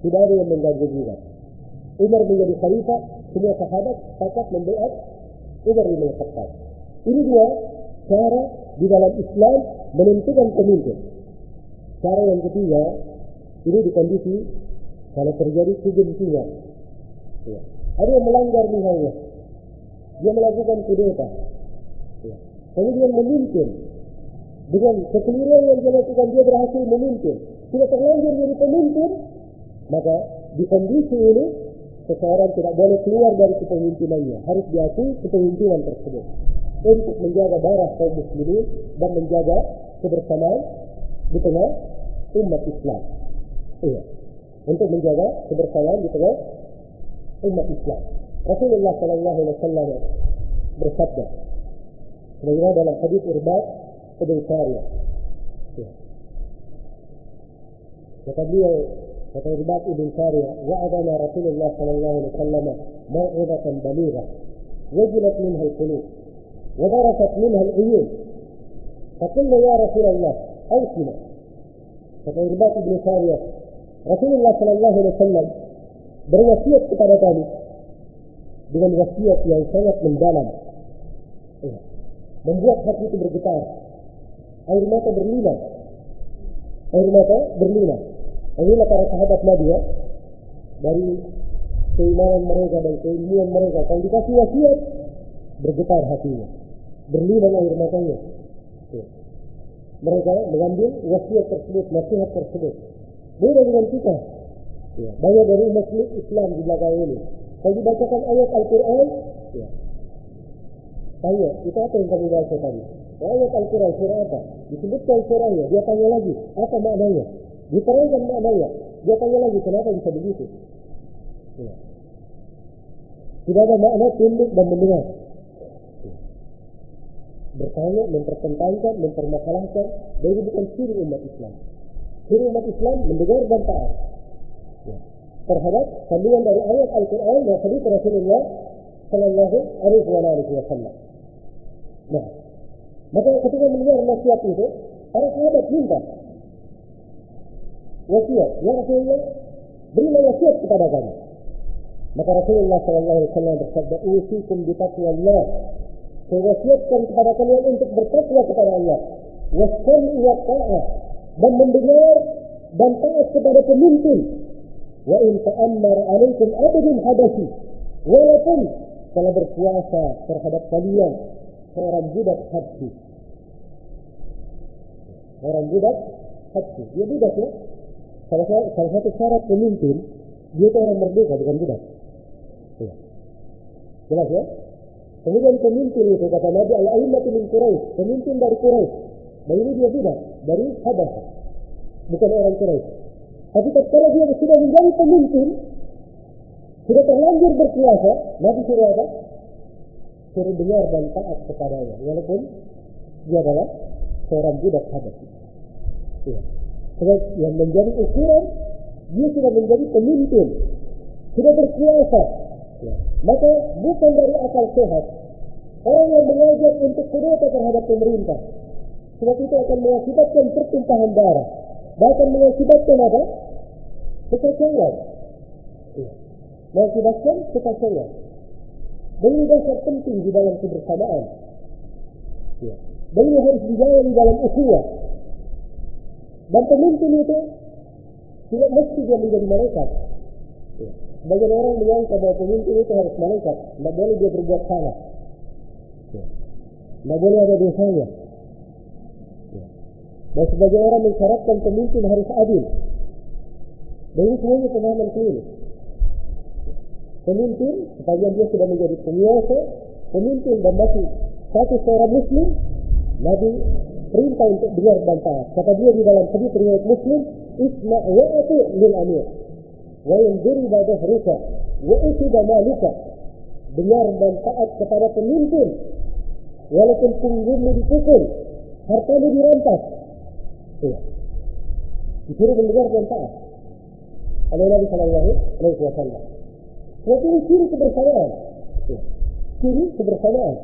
tidak ada yang mengganggu juga. Umar menjadi khalifah, semua sahabat sepakat membaiat Umar bin Khattab. Ini dua cara di dalam Islam menentukan pemimpin. Cara yang ketiga, ini di kondisi kalau terjadi kegentingan. Ya. Ada yang melanggar misalnya, dia melakukan kudeta. Ya. Kemudian memimpin. Dengan kekeliruan yang dia lakukan, dia berhasil memimpin. Tidak terlanjur jadi pemimpin, maka di kondisi ini, seseorang tidak boleh keluar dari kepemimpinannya. Harus diakui kepemimpinan tersebut. Untuk menjaga darah kaum muslimin dan menjaga kebersamaan di tengah umat Islam. Iya. Untuk menjaga kebersamaan di tengah umat Islam. Rasulullah Sallallahu Alaihi Wasallam bersabda, sebagaimana dalam hadis Irbad Ibn Sariyah. Ya. Kata beliau, kata Irbad Ibn Sariyah, wa'adana Rasulullah Sallallahu Alaihi Wasallam mau'izatan balighah, wajilat minha al-qulub, وذرفت منها العيون فقلنا يا رسول الله أوصنا kata Irbad Ibn Sariyah Rasulullah Sallallahu Alaihi Wasallam berwasiat kepada kami dengan wasiat yang sangat mendalam ya. membuat hati itu bergetar air mata berlinang air mata berlinang inilah para sahabat Nabi ya dari keimanan mereka dan keilmuan mereka kalau dikasih wasiat bergetar hatinya berlinang air matanya ya mereka mengambil wasiat tersebut, nasihat tersebut. Beda dengan kita. Ya, banyak dari umat Islam di belakang ini. Kalau dibacakan ayat Al-Quran, ya, Tanya, itu apa yang kamu baca tadi? Ayat Al-Quran surah apa? Disebutkan surahnya, dia tanya lagi, apa maknanya? Diterangkan maknanya, dia tanya lagi, kenapa bisa begitu? Ya. Tidak ada makna tunduk dan mendengar. Ya. Bertanya, mempertentangkan, mempermasalahkan, dan ini bukan ciri umat Islam. Ciri umat Islam mendengar dan taat. Terhadap kandungan dari ayat Al-Quran dan hadis Rasulullah Sallallahu Alaihi Wasallam. Nah, maka ketika mendengar nasihat itu, para sahabat minta wasiat. Ya Rasulullah, berilah wasiat kepada kami. Maka Rasulullah Sallallahu Alaihi Wasallam bersabda, "Usikum bi Allah." Saya wasiatkan kepada kalian untuk bertakwa kepada Allah. Wasami wa ta'ah dan mendengar dan taat kepada pemimpin. Wa in ta'ammar alaikum abdun habasyi. Walaupun telah berpuasa terhadap kalian seorang budak habsi. Orang budak habsi. Dia budak ya. Salah, salah satu syarat pemimpin, dia itu orang merdeka, bukan budak. Ya. Jelas ya? Kemudian pemimpin itu kata Nabi al-a'immatu min Quraisy, pemimpin dari Quraisy. Dan ini dia budak dari Habasy. Bukan orang Quraisy. Tapi kalau dia sudah menjadi pemimpin, sudah terlanjur berpuasa, Nabi suruh apa? Suruh dengar dan taat kepadanya. Walaupun dia adalah seorang budak Habasy. Ya. Sebab yang menjadi ukuran, dia sudah menjadi pemimpin. Sudah berkuasa. Ya. Maka bukan dari akal sehat. Orang yang mengajak untuk kudeta terhadap pemerintah. Sebab itu akan mengakibatkan pertumpahan darah. Bahkan mengakibatkan apa? Kekacauan. Ya. Mengakibatkan kekacauan. Dan ini dasar penting di dalam kebersamaan. Ya. Dan ini harus dijalan di dalam ukhuwah. Dan pemimpin itu tidak mesti dia menjadi malaikat. Ya. Sebagian orang menyangka bahwa pemimpin itu harus malaikat. Tidak boleh dia berbuat salah. Ya. Tidak boleh ada dosanya. Dan sebagian orang mensyaratkan pemimpin harus adil. Dan ini semuanya pemahaman keliru. Pemimpin, sebagian dia sudah menjadi penguasa, pemimpin dan masih satu seorang muslim, Nabi perintah untuk dengar dan taat. Kata dia di dalam hadis riwayat Muslim, "Isma wa ati lil amir." Wa in duriba dhahruka wa usida maluka. Dengar dan taat kepada pemimpin. Walaupun punggungmu dipukul, hartamu dirampas. Ya. Disuruh mendengar dan taat. Oleh Nabi Sallallahu Alaihi Wasallam. Jadi ini ciri kebersamaan. Ya. Ciri kebersamaan.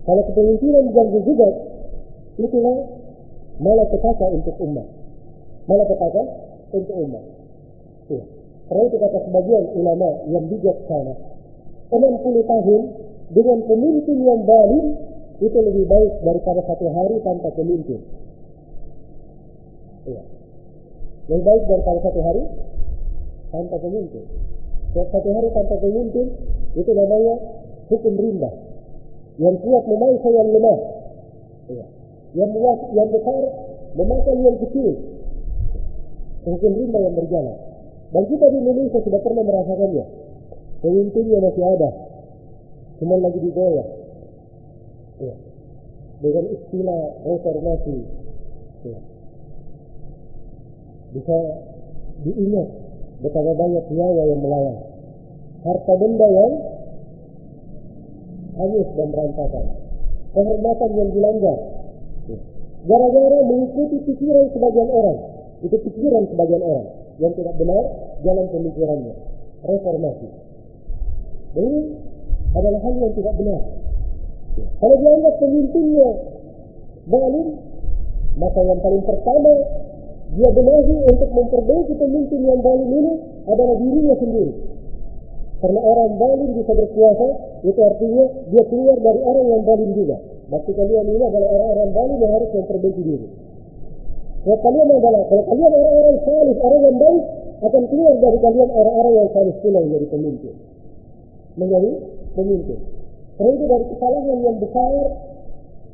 Kalau kepemimpinan diganggu juga, itulah malapetaka untuk umat. Malapetaka untuk umat. Ya. Karena itu kata sebagian ulama yang bijaksana, 60 tahun dengan pemimpin yang balim itu lebih baik daripada satu hari tanpa pemimpin. Ya. Lebih baik daripada satu hari tanpa pemimpin. Satu hari tanpa pemimpin itu namanya hukum rimba. Yang kuat memangsa yang lemah. Ya yang luas, yang besar memakan yang kecil. Hukum rimba yang berjalan. Dan kita di Indonesia sudah pernah merasakannya. Pemimpinnya masih ada. Cuma lagi digoyah. Ya. Dengan istilah reformasi. Ya. Bisa diingat betapa banyak nyawa yang melayang. Harta benda yang hanyut dan berantakan. Kehormatan yang dilanggar gara-gara mengikuti pikiran sebagian orang. Itu pikiran sebagian orang yang tidak benar jalan pemikirannya. Reformasi. Ini adalah hal yang tidak benar. Kalau dianggap pemimpinnya zalim, maka yang paling pertama dia benahi untuk memperbaiki pemimpin yang zalim ini adalah dirinya sendiri. Karena orang zalim bisa berkuasa, itu artinya dia keluar dari orang yang zalim juga. Berarti kalian ini adalah orang-orang zalim yang harus memperbaiki diri. Kalau kalian adalah, kalau kalian orang-orang salih, orang yang baik, akan keluar dari kalian orang-orang yang salih pula menjadi pemimpin. Menjadi pemimpin. Karena itu dari kesalahan yang besar,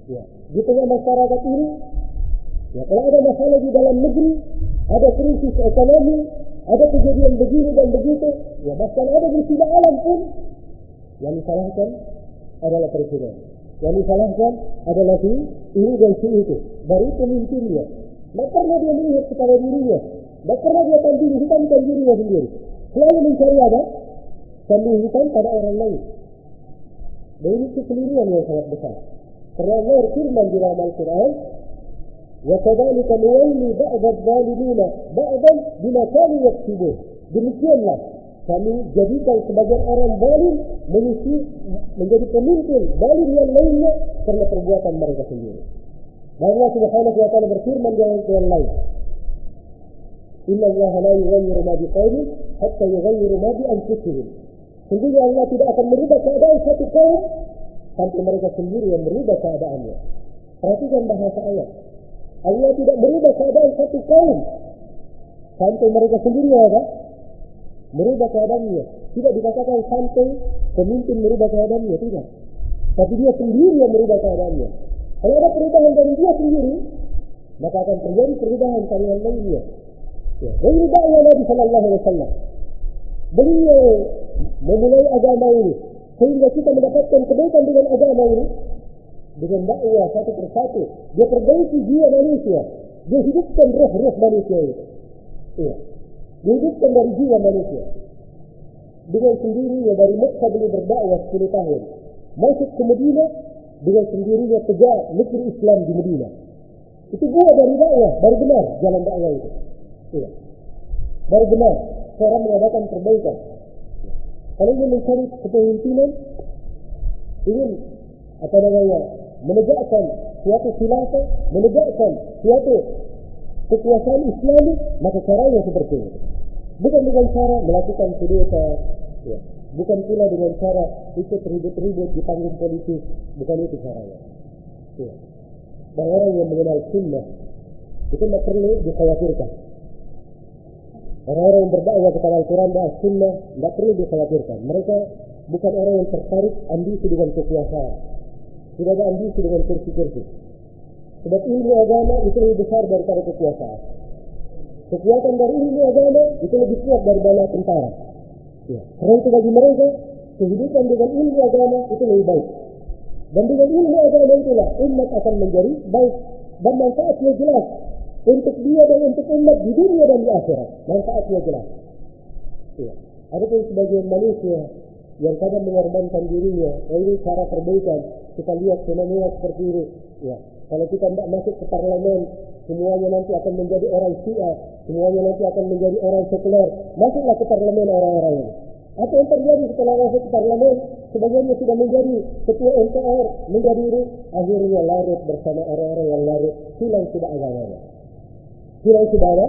ya, di tengah masyarakat ini, ya, kalau ada masalah di dalam negeri, ada krisis ekonomi, ada kejadian begini dan begitu, ya bahkan ada musibah alam pun yang disalahkan adalah presiden. Yang disalahkan adalah si ini dan si itu. Dari pemimpinnya. Tidak pernah dia melihat kepada dirinya. Tidak pernah dia tanding hitam dan dirinya sendiri. Selalu mencari apa? Tanding hitam pada orang lain. Dan ini kekeliruan yang sangat besar. Karena Allah firman di dalam Al-Quran, وَكَذَلِكَ نُوَلِّي بَعْضَ الظَّالِمِينَ بَعْضًا بِمَا كَانُوا يَكْسِبُونَ Demikianlah kami jadikan sebagian orang zalim mengisi menjadi pemimpin zalim yang lainnya karena perbuatan mereka sendiri. Dan Allah Subhanahu wa taala berfirman di ayat yang lain. Inna Allah la yughayyiru ma biqaumin hatta yughayyiru ma bi anfusihim. Sungguhnya Allah tidak akan merubah keadaan satu kaum sampai mereka sendiri yang merubah keadaannya. Perhatikan bahasa ayat. Allah tidak merubah keadaan satu kaum sampai mereka sendiri apa? Merubah keadaannya. Tidak dikatakan sampai pemimpin merubah keadaannya, tidak. Tapi dia sendiri yang merubah keadaannya. Kalau ada perubahan dari dia sendiri, maka akan terjadi perubahan yang lainnya. Ya. Ini dakwah Nabi Sallallahu Alaihi Wasallam. Beliau memulai agama ini sehingga kita mendapatkan kebaikan dengan agama ini dengan dakwah satu persatu. Dia perbaiki jiwa manusia. Dia hidupkan roh-roh manusia itu. Iya. Dia hidupkan dari jiwa manusia. Dengan sendirinya dari Mekah beliau berdakwah 10 tahun. Masuk ke Medina dengan sendirinya tegak negeri Islam di Medina. Itu buah dari dakwah, baru benar jalan dakwah itu. Iya. Baru benar cara mengadakan perbaikan. Kalau ingin mencari kepemimpinan, ingin apa namanya menegakkan suatu khilafah, menegakkan suatu kekuasaan Islami, maka caranya seperti itu. Bukan dengan cara melakukan kudeta, ya. bukan pula dengan cara ikut ribut-ribut di panggung politik, bukan itu caranya. Ya. Dan orang yang mengenal sunnah itu tidak perlu dikhawatirkan. Orang-orang yang berdakwah kepada Al-Quran dan Sunnah tidak perlu dikhawatirkan. Mereka bukan orang yang tertarik ambisi dengan kekuasaan. Tidak ada ambisi dengan kursi-kursi. Sebab ilmu agama itu lebih besar daripada kekuasaan. Kekuatan dari ilmu agama itu lebih kuat dari bala tentara. Ya. Karena itu bagi mereka, kehidupan dengan ilmu agama itu lebih baik. Dan dengan ilmu agama itulah umat akan menjadi baik. Dan manfaatnya jelas untuk dia dan untuk umat di dunia dan di akhirat. Manfaatnya jelas. Ya. Adapun sebagian manusia yang kadang mengorbankan dirinya, oh ini cara perbaikan. Kita lihat fenomena seperti ini. Ya. Kalau kita tidak masuk ke parlemen, semuanya nanti akan menjadi orang Syiah, semuanya nanti akan menjadi orang sekuler. Masuklah ke parlemen orang-orang ini. Apa yang terjadi setelah masuk ke parlemen? Sebagiannya sudah menjadi ketua MPR, menjadi ini. Akhirnya larut bersama orang-orang yang larut. Hilang sudah agamanya. Hilang sudah ada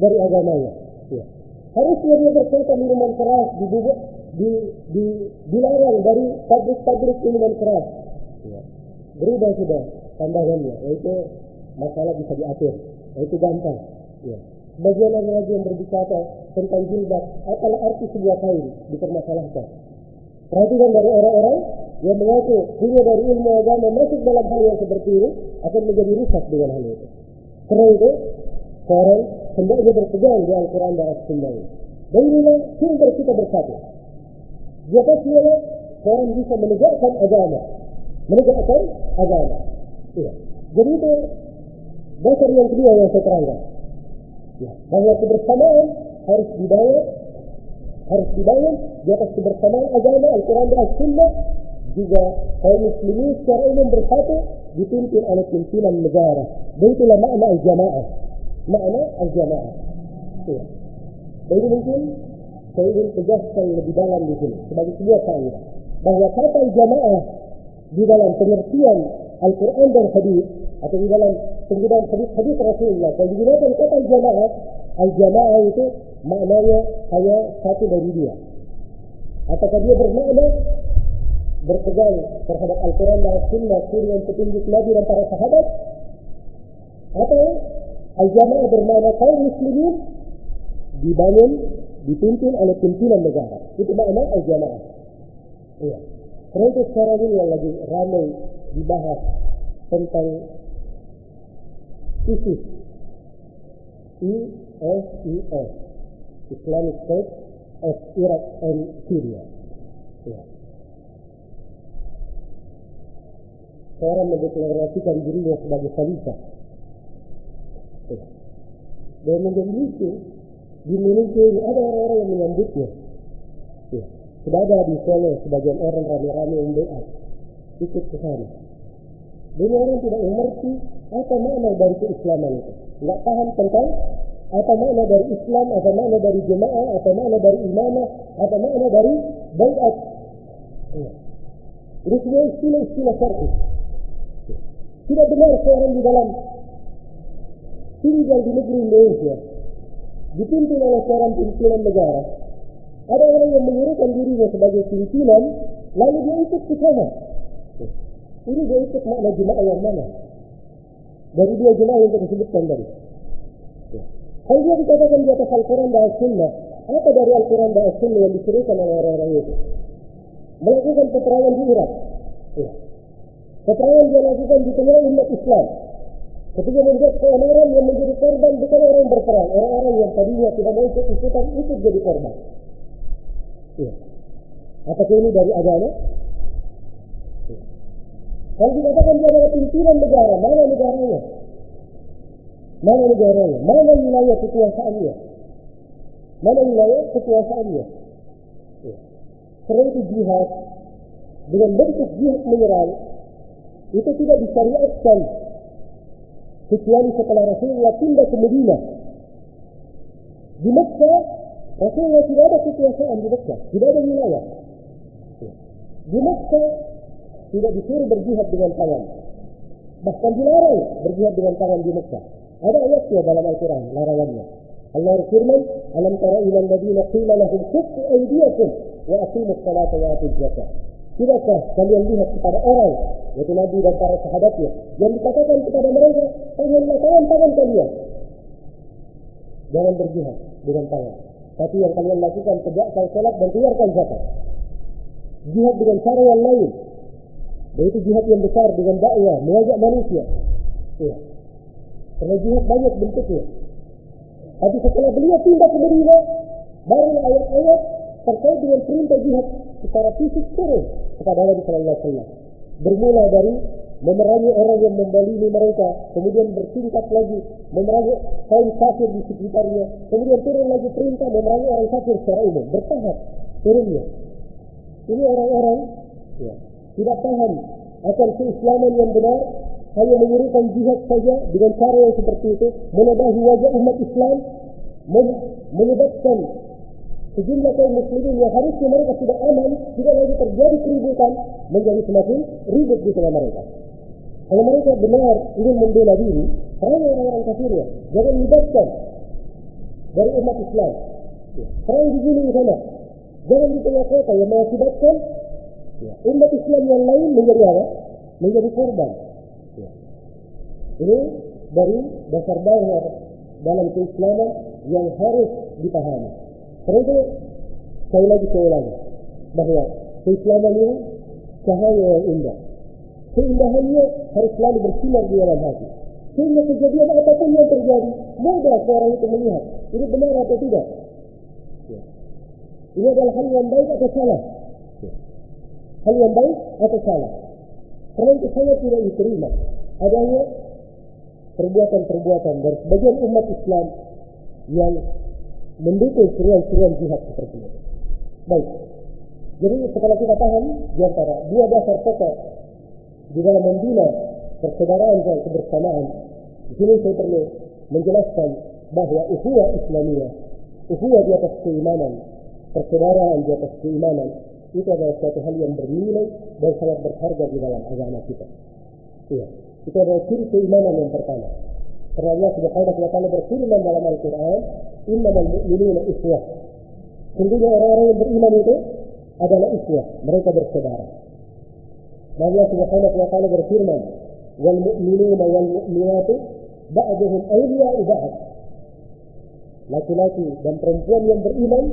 dari agamanya. Ya. Harusnya dia berkata minuman keras, dibuat, di, di, dilarang dari pabrik-pabrik minuman keras. Ya. Berubah sudah pandangannya, yaitu masalah bisa diatur, yaitu gampang. Ya. Bagian lagi yang berbicara tentang jilbab, apalah arti sebuah kain dipermasalahkan. Perhatikan dari orang-orang yang mengaku punya dari ilmu agama masuk dalam hal yang seperti ini akan menjadi rusak dengan hal itu. Karena itu, seorang hendaknya berpegang di Al-Quran dan As-Sunnah. Dan inilah sumber kita bersatu. Dia pastinya seorang bisa menegakkan agama. Menegakkan agama. Iya. Jadi itu dasar yang kedua yang saya terangkan. Ya. Bahwa kebersamaan harus dibangun, harus dibangun di atas kebersamaan agama Al-Quran dan As-Sunnah juga kaum muslimin secara umum bersatu dipimpin oleh pimpinan negara. Dan itulah makna al-jamaah. Makna al-jamaah. Ya. Jadi mungkin saya ingin tegaskan lebih dalam di sini sebagai sebuah kaidah bahwa kata jamaah di dalam pengertian Al-Quran dan Hadis atau di dalam penggunaan hadis-hadis Rasulullah kalau digunakan kata jamaah al-jamaah itu maknanya hanya satu dari dia apakah dia bermakna? Berpegang terhadap Al-Quran dan Sunnah yang petunjuk Nabi dan para sahabat? Atau al-jamaah bermakna kaum muslimin dibangun dipimpin oleh pimpinan negara itu makna al-jamaah iya itu sekarang ini yang lagi ramai dibahas tentang ISIS ISIS Islamic State of Iraq and Syria ya. seseorang mendeklarasikan dirinya sebagai khalifah. Ya. Dan menjadi lucu, di Indonesia ini ada orang-orang yang menyambutnya. Ya. Sudah ada di Solo sebagian orang rame-rame yang doa ikut ke sana. Dan orang tidak mengerti apa makna dari keislaman itu. Tidak paham tentang apa makna dari Islam, apa makna dari jemaah, apa makna dari imamah, apa makna dari bayat. Ya. Ini semua istilah-istilah syar'i. Tidak benar seorang di dalam tinggal di negeri Indonesia dipimpin oleh seorang pimpinan negara. Ada orang yang menyuruhkan dirinya sebagai pimpinan, lalu dia ikut ke sana. Ini dia ikut makna jemaah yang mana? Dari dua jemaah yang kita sebutkan tadi. Kalau dia dikatakan di atas Al-Quran dan As-Sunnah, apa dari Al-Quran dan As-Sunnah yang disuruhkan oleh orang-orang itu? Melakukan peperangan di Irak. Peperangan dia lakukan di tengah umat Islam. Ketika membuat keonaran yang menjadi korban bukan orang berperang, orang-orang yang tadinya tidak mau ikut ikutan ikut jadi korban. Ya. Apakah ini dari agama? Ya. Kalau dikatakan dia adalah pimpinan negara, mana negaranya? Mana negaranya? Mana wilayah kekuasaannya? Mana wilayah kekuasaannya? Ya. Setelah itu jihad dengan bentuk jihad menyerang itu tidak disyariatkan kecuali setelah Rasulullah pindah ke Madinah. Di Mekah, Rasulullah tidak ada kekuasaan di Mekah, tidak ada wilayah. Di Mekah tidak disuruh berjihad dengan tangan. Bahkan dilarang berjihad dengan tangan di Mekah. Ada ayatnya dalam Al-Quran, larangannya. Allah berfirman, Alam tara ila alladhina qila lahum kuffu aydiyakum wa aqimus salata wa atuz zakah. Tidakkah kalian lihat kepada orang, yaitu Nabi dan para sahabatnya, yang dikatakan kepada mereka, tahanlah tangan-tangan kalian. Jangan berjihad dengan tangan. Tapi yang kalian lakukan, tegakkan salat dan keluarkan zakat. Jihad dengan cara yang lain. Dan itu jihad yang besar dengan dakwah, mengajak manusia. Ya. Karena jihad banyak bentuknya. Tapi setelah beliau pindah ke baru ayat-ayat terkait dengan perintah jihad secara fisik turun kepada Nabi Sallallahu Alaihi Wasallam. Bermula dari memerangi orang yang membalimi mereka, kemudian bertingkat lagi memerangi kaum kafir di sekitarnya, kemudian turun lagi perintah memerangi orang kafir secara umum, bertahap turunnya. Ini orang-orang ya, tidak paham akan keislaman yang benar, hanya menyuruhkan jihad saja dengan cara yang seperti itu, menadahi wajah umat Islam, menyebabkan sejumlah kaum muslimin yang harusnya mereka tidak aman, tidak lagi terjadi keributan, menjadi semakin ribut di tengah mereka. Kalau mereka benar ingin membela diri, perangi orang-orang kafirnya. Jangan libatkan dari umat Islam. Perang di sini sana. Jangan di tengah kota yang mengakibatkan ya, umat Islam yang lain menjadi apa? Menjadi korban. Ya. Ini dari dasar-dasar dalam keislaman yang harus dipahami. Karena sekali lagi saya ulangi bahwa keislaman ini cahaya yang indah. Keindahannya harus selalu bersinar di dalam hati. Sehingga kejadian apa pun yang terjadi, mudah seorang itu melihat ini benar atau tidak. Ya. Ini adalah hal yang baik atau salah. Ya. Hal yang baik atau salah. Karena itu saya tidak diterima adanya perbuatan-perbuatan dari sebagian umat Islam yang mendukung seruan-seruan jihad seperti itu. Baik. Jadi setelah kita paham di antara dua dasar pokok di dalam membina persaudaraan dan kebersamaan, di sini saya perlu menjelaskan bahwa ukhuwah Islamiyah, ukhuwah di atas keimanan, persaudaraan di atas keimanan, itu adalah suatu hal yang bernilai dan sangat berharga di dalam agama kita. Iya. Itu adalah ciri keimanan yang pertama. Karena Allah Subhanahu wa taala berfirman dalam Al-Qur'an, "Innamal mu'minuna ikhwah." Sungguhnya orang-orang yang beriman itu adalah ikhwah, mereka bersaudara. Dan Allah Subhanahu wa taala berfirman, "Wal mu'minuna wal mu'minatu ba'duhum awliya'u ba'd." Laki-laki dan perempuan yang beriman,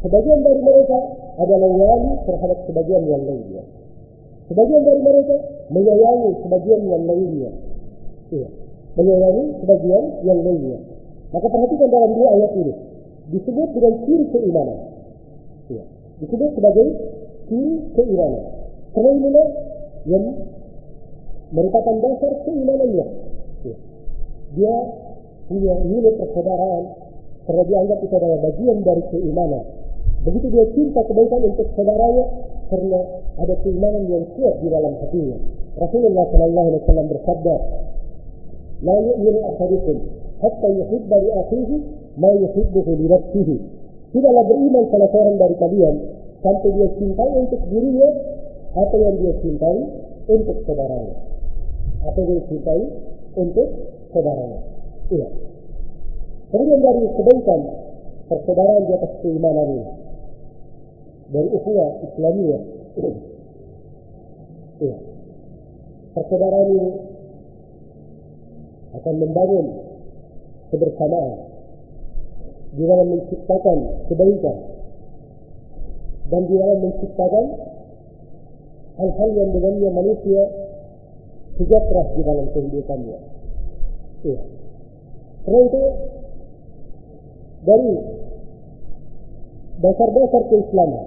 sebagian dari mereka adalah wali terhadap sebagian yang lainnya. Sebagian dari mereka menyayangi sebagian yang lainnya. Iya. Menyayangi sebagian yang lainnya. Maka perhatikan dalam dua ayat ini. Disebut dengan ciri keimanan. Iya. Disebut sebagai ciri keimanan. Karena inilah yang merupakan dasar keimanannya. Ya. Dia punya nilai persaudaraan karena dianggap itu adalah bagian dari keimanan. Begitu dia cinta kebaikan untuk saudaranya karena ada keimanan yang kuat di dalam hatinya. Rasulullah Shallallahu Alaihi Wasallam bersabda, "La yu'minu ahadukum hatta yuhibba li akhihi ma yuhibbuhu li nafsihi." Tidaklah beriman salah seorang dari kalian sampai dia cintai untuk dirinya apa yang dia cintai untuk saudaranya. Apa yang dia cintai untuk saudaranya. Iya. Kemudian dari kebaikan persaudaraan di atas keimanan ini. Dari ukhuwah Islamiyah. Iya. Persaudaraan ini akan membangun kebersamaan di dalam menciptakan kebaikan dan di dalam menciptakan hal-hal yang dengannya manusia sejahtera di dalam kehidupannya. Iya. Karena itu dari dasar-dasar keislaman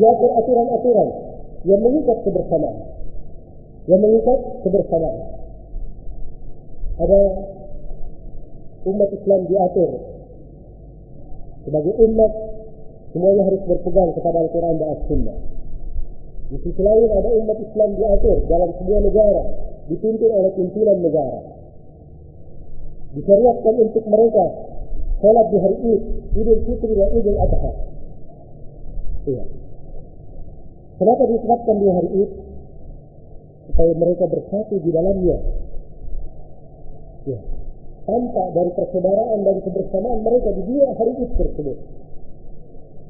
diatur aturan-aturan yang mengikat kebersamaan yang mengikat kebersamaan ada umat Islam diatur sebagai umat semuanya harus berpegang kepada Al-Quran dan As-Sunnah di sisi lain ada umat Islam diatur dalam sebuah negara dipimpin oleh pimpinan negara disyariatkan untuk mereka sholat di hari Id, Idul Fitri dan Idul Adha. Iya. Kenapa ditetapkan di hari Id? Supaya mereka bersatu di dalamnya. Ya. Tampak dari persaudaraan dan kebersamaan mereka di dua hari Id tersebut.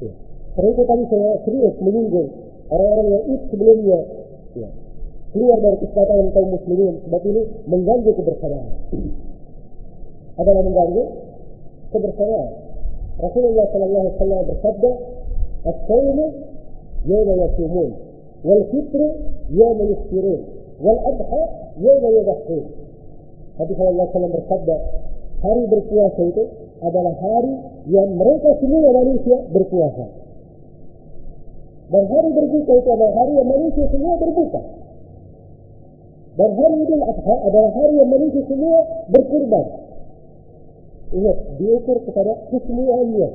Ya. Itu tadi saya serius menyinggung orang-orang yang Id sebelumnya ya. keluar dari kesepakatan kaum muslimin sebab ini mengganggu kebersamaan adalah mengganggu kebersamaan. Rasulullah sallallahu alaihi wasallam bersabda, "As-sawmu yawma yasumun, wal fitru yawma yuftirun, wal adha yawma yadhhun." Nabi sallallahu alaihi wasallam bersabda, hari berpuasa itu adalah hari yang mereka semua manusia berpuasa. Dan hari berbuka itu adalah hari yang manusia semua berbuka. Dan hari Idul Adha adalah hari yang manusia semua berkurban. Ingat, diukur kepada keseluruhannya.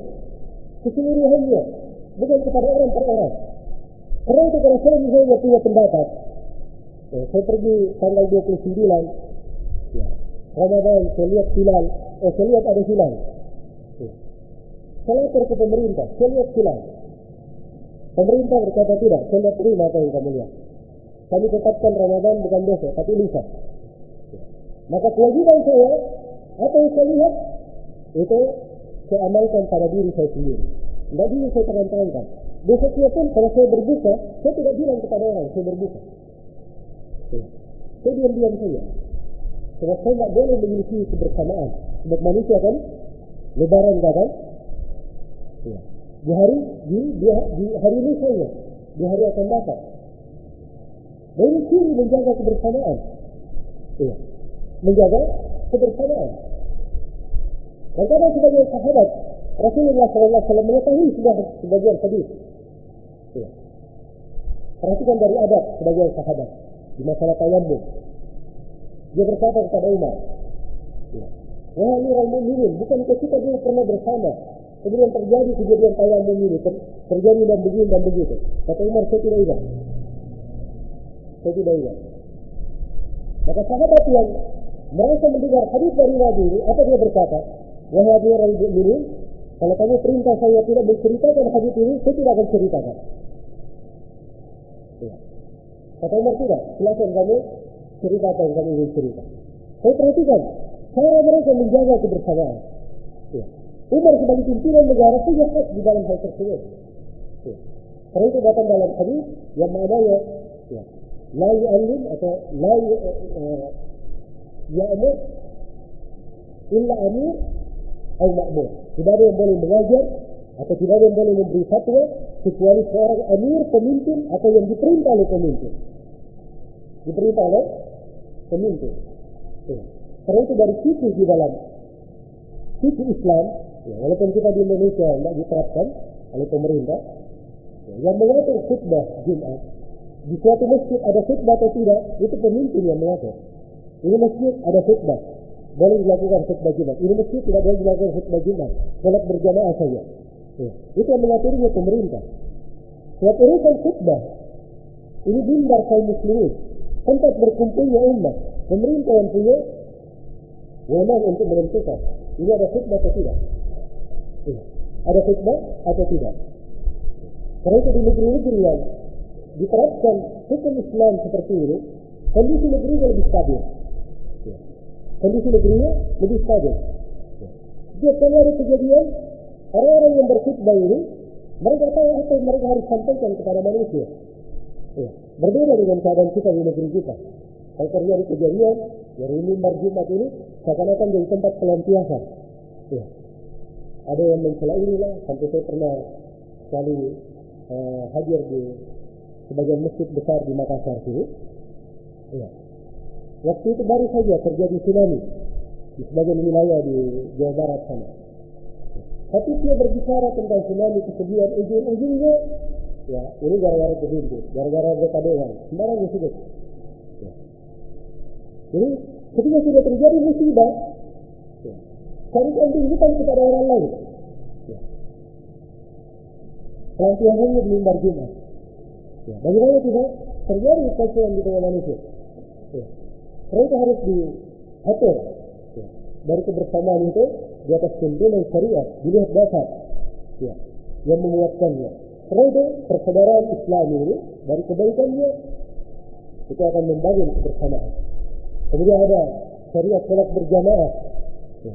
Keseluruhannya. Bukan kepada orang per orang. Karena itu kalau saya misalnya punya pendapat. Ya, saya pergi tanggal 29. Ramadan, saya lihat hilal. Eh, saya lihat ada hilal. Ya. Saya lapor ke pemerintah. Saya lihat hilal. Pemerintah berkata tidak. Saya lihat terima apa yang kamu lihat. Kami tetapkan Ramadan bukan besok, tapi lusa. Maka kewajiban saya, apa yang saya lihat, itu saya amalkan pada diri saya sendiri. Tidak bisa saya terang-terangkan. Besoknya pun kalau saya berbuka, saya tidak bilang kepada orang, saya berbuka. Ya. Saya diam-diam saja. Sebab saya tidak boleh memiliki kebersamaan. Sebab manusia kan, lebaran kadang. Ya. Di hari di, di, di hari ini saja, di hari akan datang. Dan ini ciri menjaga kebersamaan. Ya. Menjaga kebersamaan. Dan kadang sebagai sahabat, Rasulullah SAW mengetahui sudah sebagian hadis. Ya. Perhatikan dari adab sebagian sahabat di masalah tayammum. Dia berkata kepada Umar, ya. Wahai Amirul Mukminin, bukankah kita dulu pernah bersama? Kemudian terjadi kejadian tayammum ini, ter terjadi dan begini dan begitu. Kata Umar, saya tidak ingat. Saya tidak ingat. Maka sahabat yang merasa mendengar hadis dari Nabi ini, apa dia berkata? Wahai Amirul Mukminin, kalau kamu perintah saya tidak menceritakan hadis ini, saya tidak akan ceritakan. Ya. Kata Umar tidak, silakan kamu ceritakan yang kamu ingin cerita. Saya perhatikan cara mereka menjaga kebersamaan. Ya. Umar sebagai pimpinan negara punya hak di dalam hal tersebut. Ya. Karena itu datang dalam hadis yang maknanya ya, la yu'allim atau la ya'mur illa amir atau makmur. Tidak ada yang boleh mengajar atau tidak ada yang boleh memberi fatwa kecuali seorang amir pemimpin atau yang diperintah oleh pemimpin. Diperintah oleh pemimpin. Karena itu dari situ di dalam situ Islam, ya, walaupun kita di Indonesia tidak diterapkan oleh pemerintah, ya, yang mengatur khutbah Jumat Di suatu masjid ada khutbah atau tidak, itu pemimpin yang mengatur. Ini masjid ada khutbah, boleh dilakukan khutbah Jumat. Ini masjid tidak boleh dilakukan khutbah Jumat. Sholat berjamaah saja. Ya. Itu yang mengaturnya pemerintah. Suatu urusan khutbah, ini bindar kaum muslimin. Tempat berkumpulnya umat. Pemerintah yang punya wewenang untuk menentukan. Ini ada khutbah atau tidak. Ya. Ada khutbah atau tidak. Karena itu di negeri-negeri yang diterapkan hukum Islam seperti ini, kondisi negerinya lebih stabil. Ya. Kondisi negerinya lebih stabil. Ya. Setiap kali ada kejadian, orang-orang yang berkhutbah ini, mereka tahu apa yang mereka harus sampaikan kepada manusia. Ya. Berbeda dengan keadaan kita di negeri kita. Kalau terjadi kejadian, dari mimbar Jumat ini, seakan-akan jadi tempat pelampiasan. Ya. Ada yang mencela inilah, sampai saya pernah sekali uh, hadir di sebagian masjid besar di Makassar sini. Ya. Waktu itu baru saja terjadi tsunami di sebagian wilayah di Jawa Barat sana. Tapi dia berbicara tentang tsunami kesedihan ujung-ujungnya, ya ini gara-gara kehidupan, gara-gara dewan, sembarang disebut. Ya. Jadi ketika sudah terjadi musibah, ya, carikan tunjukkan kepada orang lain. Ya. Pelampiasannya di mimbar Jumat. Ya, bagaimana tidak terjadi kekacauan di tengah manusia? Ya. Harus diatur ya. dari kebersamaan itu di atas tuntunan syariat dilihat dasar ya, yang menguatkannya. Itu persaudaraan Islam ini dari kebaikannya itu akan membangun kebersamaan. Kemudian ada syariat sholat berjamaah. Ya.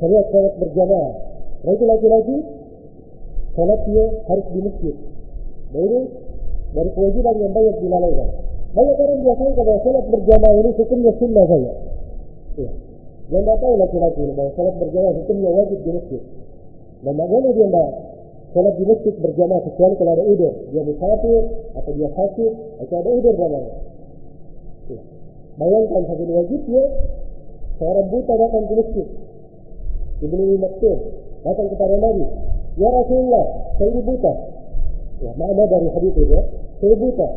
Syariat sholat berjamaah. Nah itu laki-laki sholatnya harus di masjid. Nah ini dari kewajiban yang banyak dilalaikan. Banyak orang biasanya kalau sholat berjamaah ini hukumnya sunnah saja. Ya. Yang tidak tahu laki-laki bahwa sholat berjamaah hukumnya wajib di masjid. Dan bagaimana dia tidak sholat di masjid berjamaah kecuali kalau ada udur. Dia musafir atau dia sakit atau ada udur namanya. Ya. Bayangkan satu wajibnya seorang buta datang ke masjid. Ibnu Maktub datang kepada Nabi. Ya Rasulullah, saya buta. Ya, makna dari hadis itu ya. Saya buta.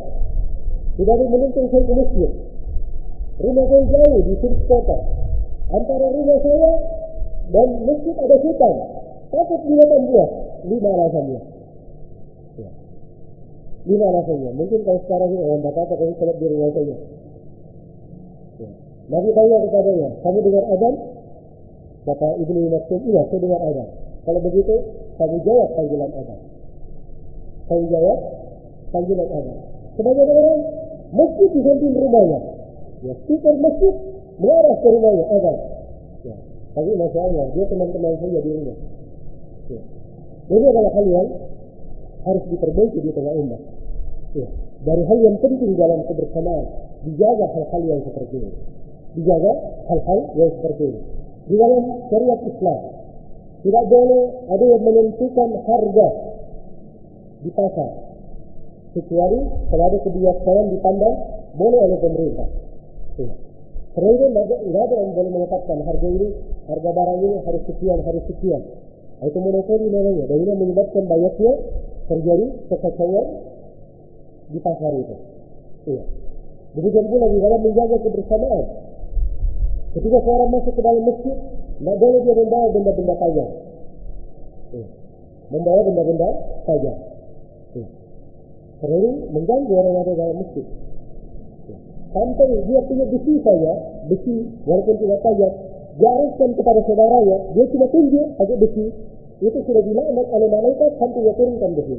Tidak ada menuntun saya ke masjid. Rumah saya jauh di sudut kota. Antara rumah saya dan masjid ada hutan. Takut binatang Lima alasannya. Ya. Lima alasannya. Mungkin kalau sekarang ini orang kata kalau sholat di rumah saya. Ya. Nabi tanya kepadanya, kamu dengar azan? Kata Ibnu Maksum, iya saya dengar azan. Kalau begitu, kamu jawab panggilan azan. Kamu jawab panggilan azan. Sebagian orang masjid di samping rumahnya. Ya, speaker masjid mengarah ke rumahnya azan. Ya. Tapi Allah, dia teman-teman saja di rumah. Ya. Ini adalah hal yang harus diperbaiki di tengah umat. Ya. Dari hal yang penting dalam kebersamaan, dijaga hal-hal yang seperti ini. Dijaga hal-hal yang seperti ini. Di dalam syariat Islam, tidak boleh ada yang menentukan harga di pasar. Kecuali kalau ada kebiasaan dipandang boleh oleh pemerintah. Ya. Karena itu tidak ada yang boleh menetapkan harga ini, harga barang ini harus sekian, harus sekian. Itu monopoli namanya. Dan ini menyebabkan banyaknya terjadi kekacauan di pasar itu. Iya. Demikian pula di dalam menjaga kebersamaan. Ketika seorang masuk ke dalam masjid, tidak boleh dia membawa benda-benda tajam. Iya. Membawa benda-benda tajam. Iya. Ini mengganggu orang yang ada dalam masjid. Iya. Sampai dia punya besi saja, besi walaupun tidak tajam, diarahkan kepada saudaranya, dia cuma tunjuk pakai besi, itu sudah dilaknat oleh malaikat sampai dia turunkan besi.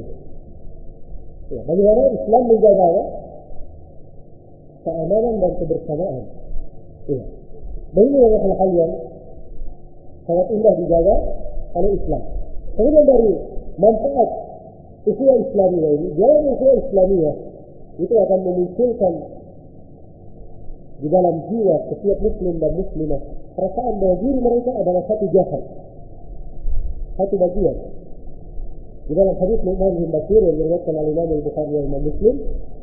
Ya, bagaimana Islam menjaga ya? keamanan dan kebersamaan. Ya. Adalah hal-hal yang sangat indah dijaga oleh Islam. Kemudian dari manfaat usaha Islamiyah ini, jalan usaha Islamiyah itu akan memunculkan di dalam jiwa setiap muslim dan muslimah perasaan bahwa diri mereka adalah satu jasad. Satu bagian. Di dalam hadis Nu'man bin Bashir yang diriwayatkan oleh Imam Bukhari dan Imam Muslim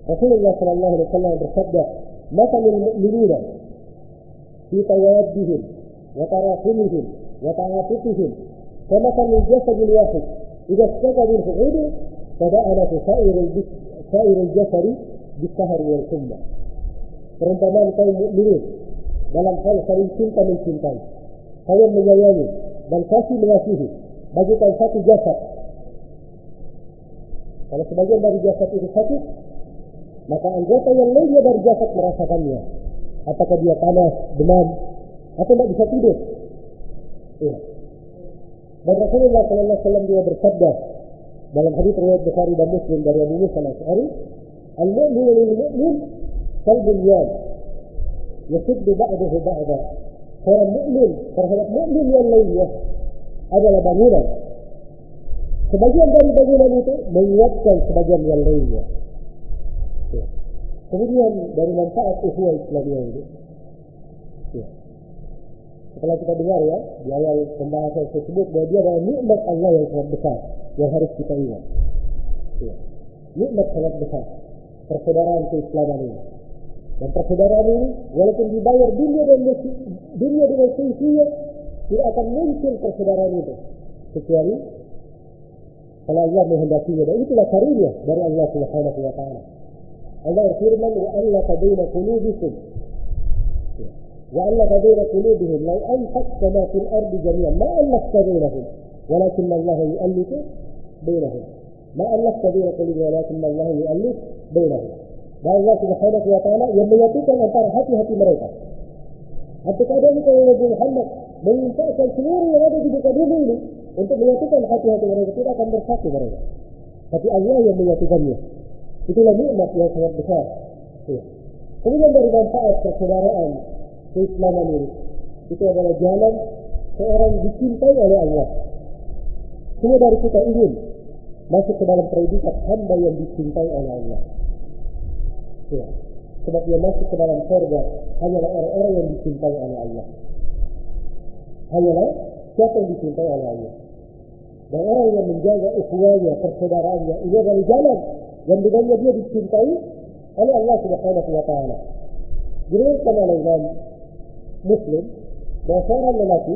Rasulullah sallallahu alaihi wasallam bersabda maka "Masalul mu'minina fi tawaddihim wa tarahumihim wa ta'atufihim kamasalul jasadil wahid. Idza ishtaka minhu 'udwun fada'alatu sairul sairul jasad bis-sahri wal humma." Perumpamaan kaum mukminin dalam hal saling cinta mencintai. Saling menyayangi dan kasih mengasihi. Bagikan satu jasad. Kalau sebagian dari jasad itu sakit maka anggota yang lainnya dari jasad merasakannya. Apakah dia panas, demam atau tidak bisa tidur? Ya. dan Rasulullah SAW dia bersabda dalam hadis riwayat Bukhari dan Muslim dari Abu Musa al-Ash'ari al-mu'min lil mu'min kalbunyan yasuddu ba'dahu ba'da seorang mukmin terhadap mukmin yang lainnya adalah bangunan sebagian dari bangunan itu menguatkan sebagian yang lainnya ya. kemudian dari manfaat ukhuwah Islamiyah ini ya. setelah kita dengar ya di awal pembahasan tersebut bahwa dia adalah nikmat Allah yang sangat besar yang harus kita ingat. Ya. Nikmat sangat besar persaudaraan keislaman ini. Dan persaudaraan ini walaupun dibayar dunia dan dunia dengan seisinya tidak akan muncul persaudaraan itu kecuali kalau Allah menghendakinya dan itulah karunia dari Allah Subhanahu wa taala. Allah berfirman wa alla baina qulubikum وألف بين قلوبهم لو أنفقت ما في الأرض جميعا ما ألفت بينهم ولكن الله يؤلف بينهم ما ألفت بين قلوبهم ولكن الله يؤلف بينهم dan Allah Subhanahu wa taala yang menyatukan antara hati-hati mereka. Kadang kalau Nabi Muhammad menginfakkan seluruh yang ada di muka bumi ini untuk menyatukan hati-hati mereka tidak akan bersatu mereka. Tapi Allah yang menyatukannya. Itulah nikmat yang sangat besar. Ya. Kemudian dari manfaat persaudaraan keislaman ini itu adalah jalan seorang dicintai oleh Allah. Semua dari kita ingin masuk ke dalam predikat hamba yang dicintai oleh Allah. Ya. Sebab dia masuk ke dalam surga hanyalah orang-orang yang dicintai oleh Allah. Hanyalah siapa yang dicintai oleh Allah. Dan orang yang menjaga ukhuwahnya, persaudaraannya, ini adalah jalan yang dengannya dia dicintai oleh Allah Subhanahu wa taala. Diriwayatkan oleh Imam Muslim bahwa seorang lelaki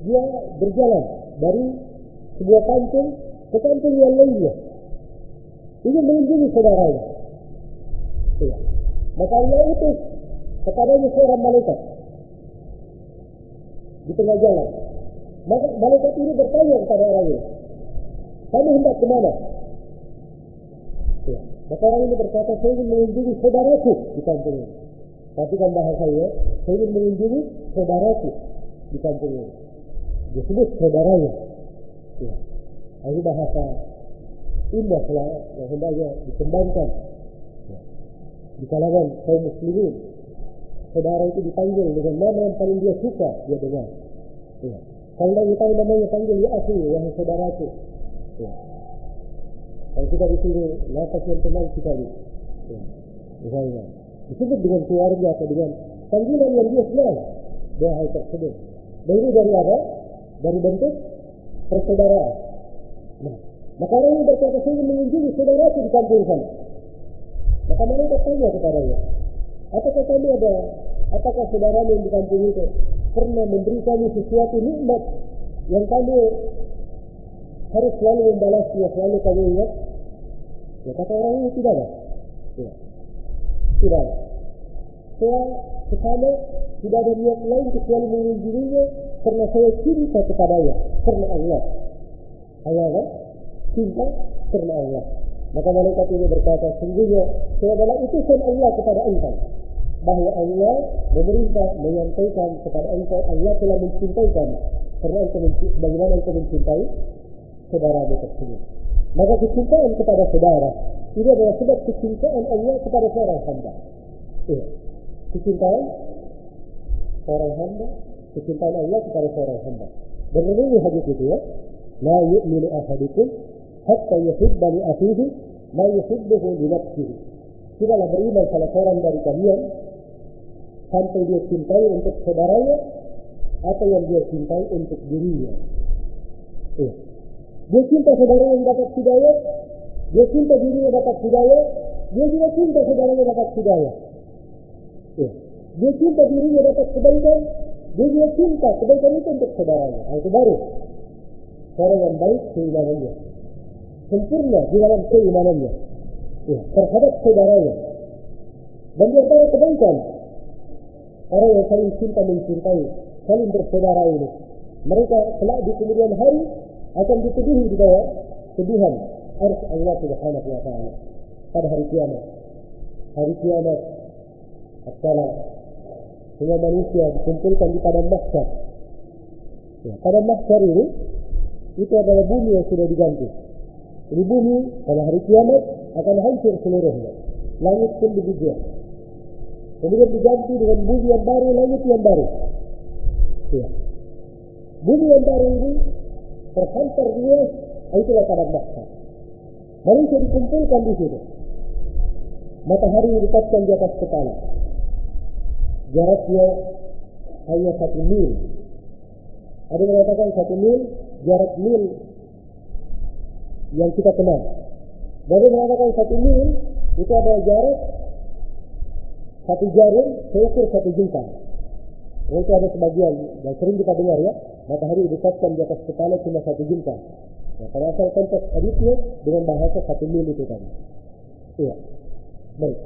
dia berjalan dari sebuah kampung ke kampung yang lainnya. Ini mengunjungi saudaranya. Ya. Maka Allah utus kepadanya seorang malaikat di tengah jalan. Maka malaikat ini bertanya kepada orang ini, kamu hendak ke mana? Ya. Maka orang ini berkata, saya ingin mengunjungi saudaraku di kampung ini. Tapi kan bahasanya, saya ingin mengunjungi saudaraku di kampung ini. Disebut saudaranya. Ya. Ini bahasa indah yang hendaknya dikembangkan. Di kalangan kaum muslimin. Saudara itu dipanggil dengan nama yang paling dia suka dia dengar. Ya. Kalau tidak tahu namanya panggil ya aku, wahai saudaraku. Ya. Kalau kita di sini nafas yang tenang sekali. Ya. Misalnya, disebut dengan keluarga atau dengan panggilan yang dia senang. Dua hal tersebut. Dan ini dari apa? Dari bentuk persaudaraan. Nah, maka orang ini berkata, saya mengunjungi saudaraku di kampung sana. Maka mereka tanya kepadanya, apakah kamu ada, apakah saudaramu yang di kampung itu pernah memberi kamu sesuatu nikmat yang kamu harus selalu membalasnya, selalu kamu ingat? Ya kata orang ini tidak ada. Ya. Tidak ada. Saya ke sana tidak ada niat lain kecuali mengunjunginya karena saya cinta kepadanya, karena Allah. Allah kan? Cinta karena Allah. Maka malaikat ini berkata, sungguhnya adalah utusan Allah kepada engkau. Bahwa Allah memerintah menyampaikan kepada engkau, Allah telah mencintai kamu. Karena engkau bagaimana engkau mencintai saudaramu tersebut. Maka kecintaan kepada saudara ini adalah sebab kecintaan Allah kepada seorang hamba. Iya. Kecintaan seorang hamba, kecintaan Allah kepada seorang hamba. Dan ini hadis itu ya. La yu'minu ahadukum hatta yuhibba li akhihi ma yuhibbuhu li nafsihi. Tidaklah beriman salah seorang dari kalian sampai dia cintai untuk saudaranya atau yang dia cintai untuk dirinya. Iya. Dia cinta saudara yang dapat hidayah, dia cinta dirinya dapat hidayah, dia juga cinta saudaranya dapat hidayah. Ya. Dia cinta dirinya dapat kebaikan, dia juga cinta kebaikan itu untuk saudaranya. Itu baru orang yang baik keimanannya. Sempurna di dalam keimanannya. ya, terhadap saudaranya. Dan di antara kebaikan orang yang saling cinta mencintai, saling bersaudara ini, mereka kelak di kemudian hari akan dituduhi di bawah tuduhan ars Allah Subhanahu wa taala pada hari kiamat. Hari kiamat askara semua manusia dikumpulkan di padang mahsyar. Ya, padang mahsyar ini itu adalah bumi yang sudah diganti. Ini bumi pada hari kiamat akan hancur seluruhnya. Langit pun begitu. Kemudian diganti dengan bumi yang baru, langit yang baru. Ya. Bumi yang baru ini terhantar luas, itulah padang mahsyar. Manusia dikumpulkan di situ. Matahari diletakkan di atas kepala. Jaraknya hanya satu mil. Ada yang mengatakan satu mil, jarak mil yang kita kenal. Ada yang mengatakan satu mil itu adalah jarak satu jarum seukur satu jengkal. Itu ada sebagian dan sering kita dengar ya, matahari didekatkan di atas kepala cuma satu jengkal. Nah, asal konteks hadisnya dengan bahasa satu mil itu tadi. Iya. Baik.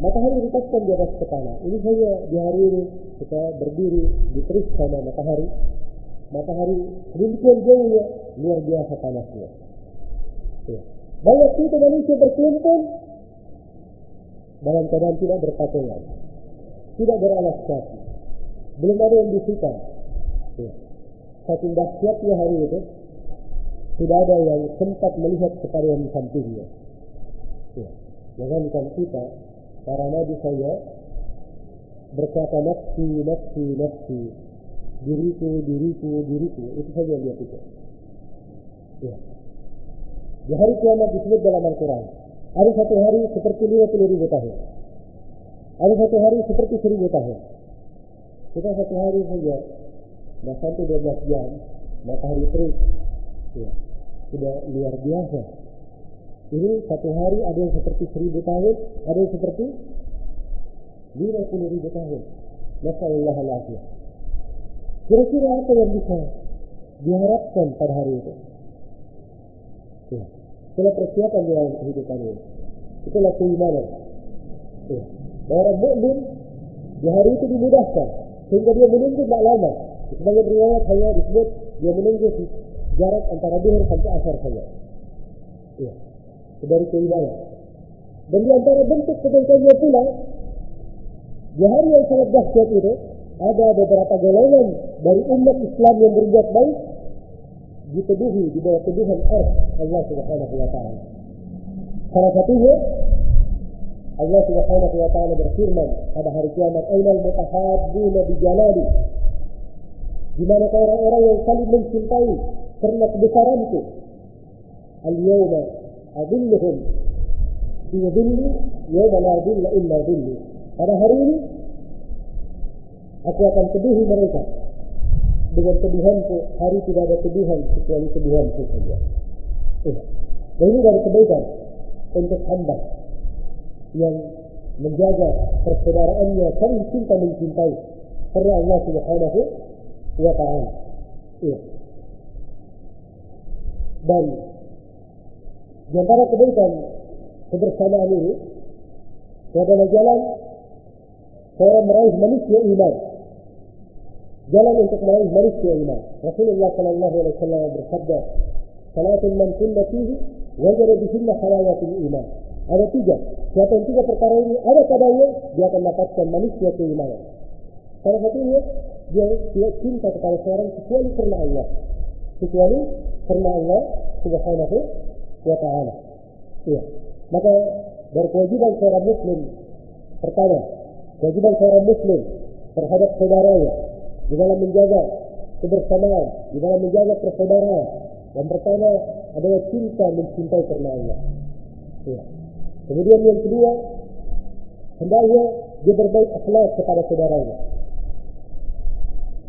Matahari didekatkan di atas kepala. Ini saja di hari ini kita berdiri di teris sama matahari. Matahari sedemikian jauhnya luar biasa panasnya. Banyak itu manusia berkumpul dalam keadaan tidak berpakaian, tidak beralas kaki, belum ada yang disikat. Ya. Saking dahsyatnya hari itu, tidak ada yang sempat melihat kepada yang di sampingnya. Ya. Jangankan kita, para nabi saya berkata nafsi, nafsi, nafsi, diriku, diriku, diriku, itu saja yang dia pikir. Ya. Di hari kiamat disebut dalam Al-Quran. Ada satu hari seperti 50 ribu tahun. Ada satu hari seperti seribu tahun. Kita satu hari saja, dah sampai 12 jam, matahari terik. Ya, sudah luar biasa. Ini satu hari ada yang seperti seribu tahun, ada yang seperti 50 ribu tahun. Masyaallah alaihi. Kira-kira apa yang bisa diharapkan pada hari itu? Ya. Itulah persiapan di dalam kehidupan ini. Itulah keimanan. Ya. Orang mukmin di hari itu dimudahkan sehingga dia menunggu tidak lama. Sebagai riwayat hanya disebut dia menunggu jarak antara duhur sampai asar saja. Ya. Dari keimanan. Dan di antara bentuk kebaikannya pula di hari yang sangat dahsyat itu ada beberapa golongan dari umat Islam yang berbuat baik Allah Subhanahu wa taala. Salah satunya Allah Subhanahu wa taala berfirman pada hari kiamat, "Ainal mutahabbuna bi jalali?" Di mana orang-orang yang saling mencintai karena kebesaranku. Al-yawma adilluhum fi dhilli yawma la dhilla illa dhilli. Pada hari ini aku akan tuduhi mereka dengan tuduhanku hari tidak ada tuduhan kecuali tuduhanku saja. Dan ini dari kebaikan untuk hamba yang menjaga persaudaraannya saling cinta mencintai karena Allah Subhanahu wa taala. Ya. Dan di antara kebaikan kebersamaan ini adalah jalan seorang meraih manusia iman. Jalan untuk meraih manusia iman. Rasulullah sallallahu alaihi wasallam bersabda, "Salatun man kunna fihi wajada bihinna halawatul iman." Ada tiga. Siapa yang tiga perkara ini ada padanya, dia akan dapatkan manusia keimanan. Salah satunya, dia tidak cinta kepada seorang kecuali karena Allah. Kecuali karena Allah subhanahu wa ta'ala. Iya. Maka dari kewajiban seorang muslim, pertama, kewajiban seorang muslim terhadap saudaranya di dalam menjaga kebersamaan, di dalam menjaga persaudaraan. Yang pertama adalah cinta mencintai karena Allah. Iya. Kemudian yang kedua, hendaknya dia berbaik akhlak kepada saudaranya.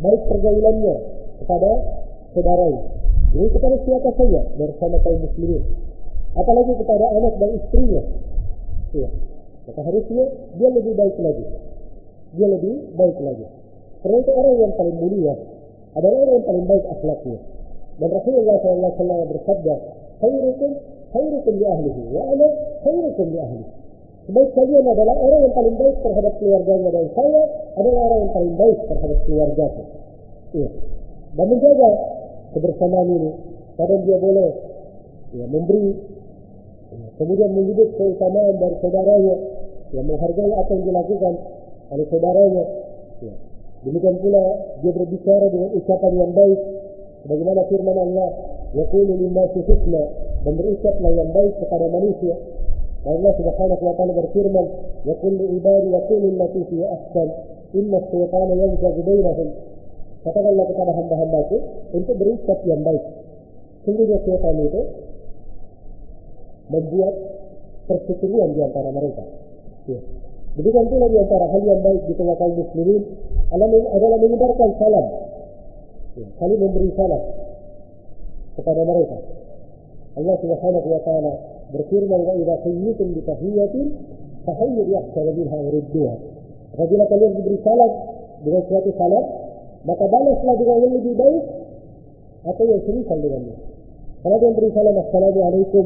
Baik pergaulannya kepada saudaranya. Ini kepada siapa saja bersama kaum muslimin. Apalagi kepada anak dan istrinya. Ya. Maka harusnya dia lebih baik lagi. Dia lebih baik lagi. Itu orang yang paling mulia adalah orang yang paling baik akhlaknya. Dan Rasulullah SAW bersabda, khairukum khairukum li ahlihi wa ana khairukum li ahli. Sebaik kalian adalah orang yang paling baik terhadap keluarganya dan saya adalah orang yang paling baik terhadap keluargaku. Iya. Dan menjaga kebersamaan ini. Kadang dia boleh ya, memberi ya, kemudian menyebut keutamaan dari saudaranya yang menghargai apa yang dilakukan oleh saudaranya. Demikian pula dia berbicara dengan ucapan yang baik. Bagaimana firman Allah, Yaqulu linnasi husna dan berucaplah yang baik kepada manusia. Allah Subhanahu wa taala berfirman, "Yaqul li ibadi yaqulu allati hiya ahsan, inna asy-syaitana yanzaghu bainahum." Katakanlah kepada hamba-hambaku untuk berucap yang baik. Sungguhnya syaitan itu membuat perseteruan di antara mereka. Ya. Demikian pula di antara hal yang baik di tengah kaum muslimin adalah menyebarkan salam. Ya, saling memberi salam kepada mereka. Allah Subhanahu wa taala berfirman wa idza hayyitum bi tahiyatin fahayyu bi ahsana minha warudduha. Apabila kalian diberi salam dengan suatu salam, maka balaslah dengan yang lebih baik atau yang semisal dengannya. Kalau dia beri salam assalamualaikum,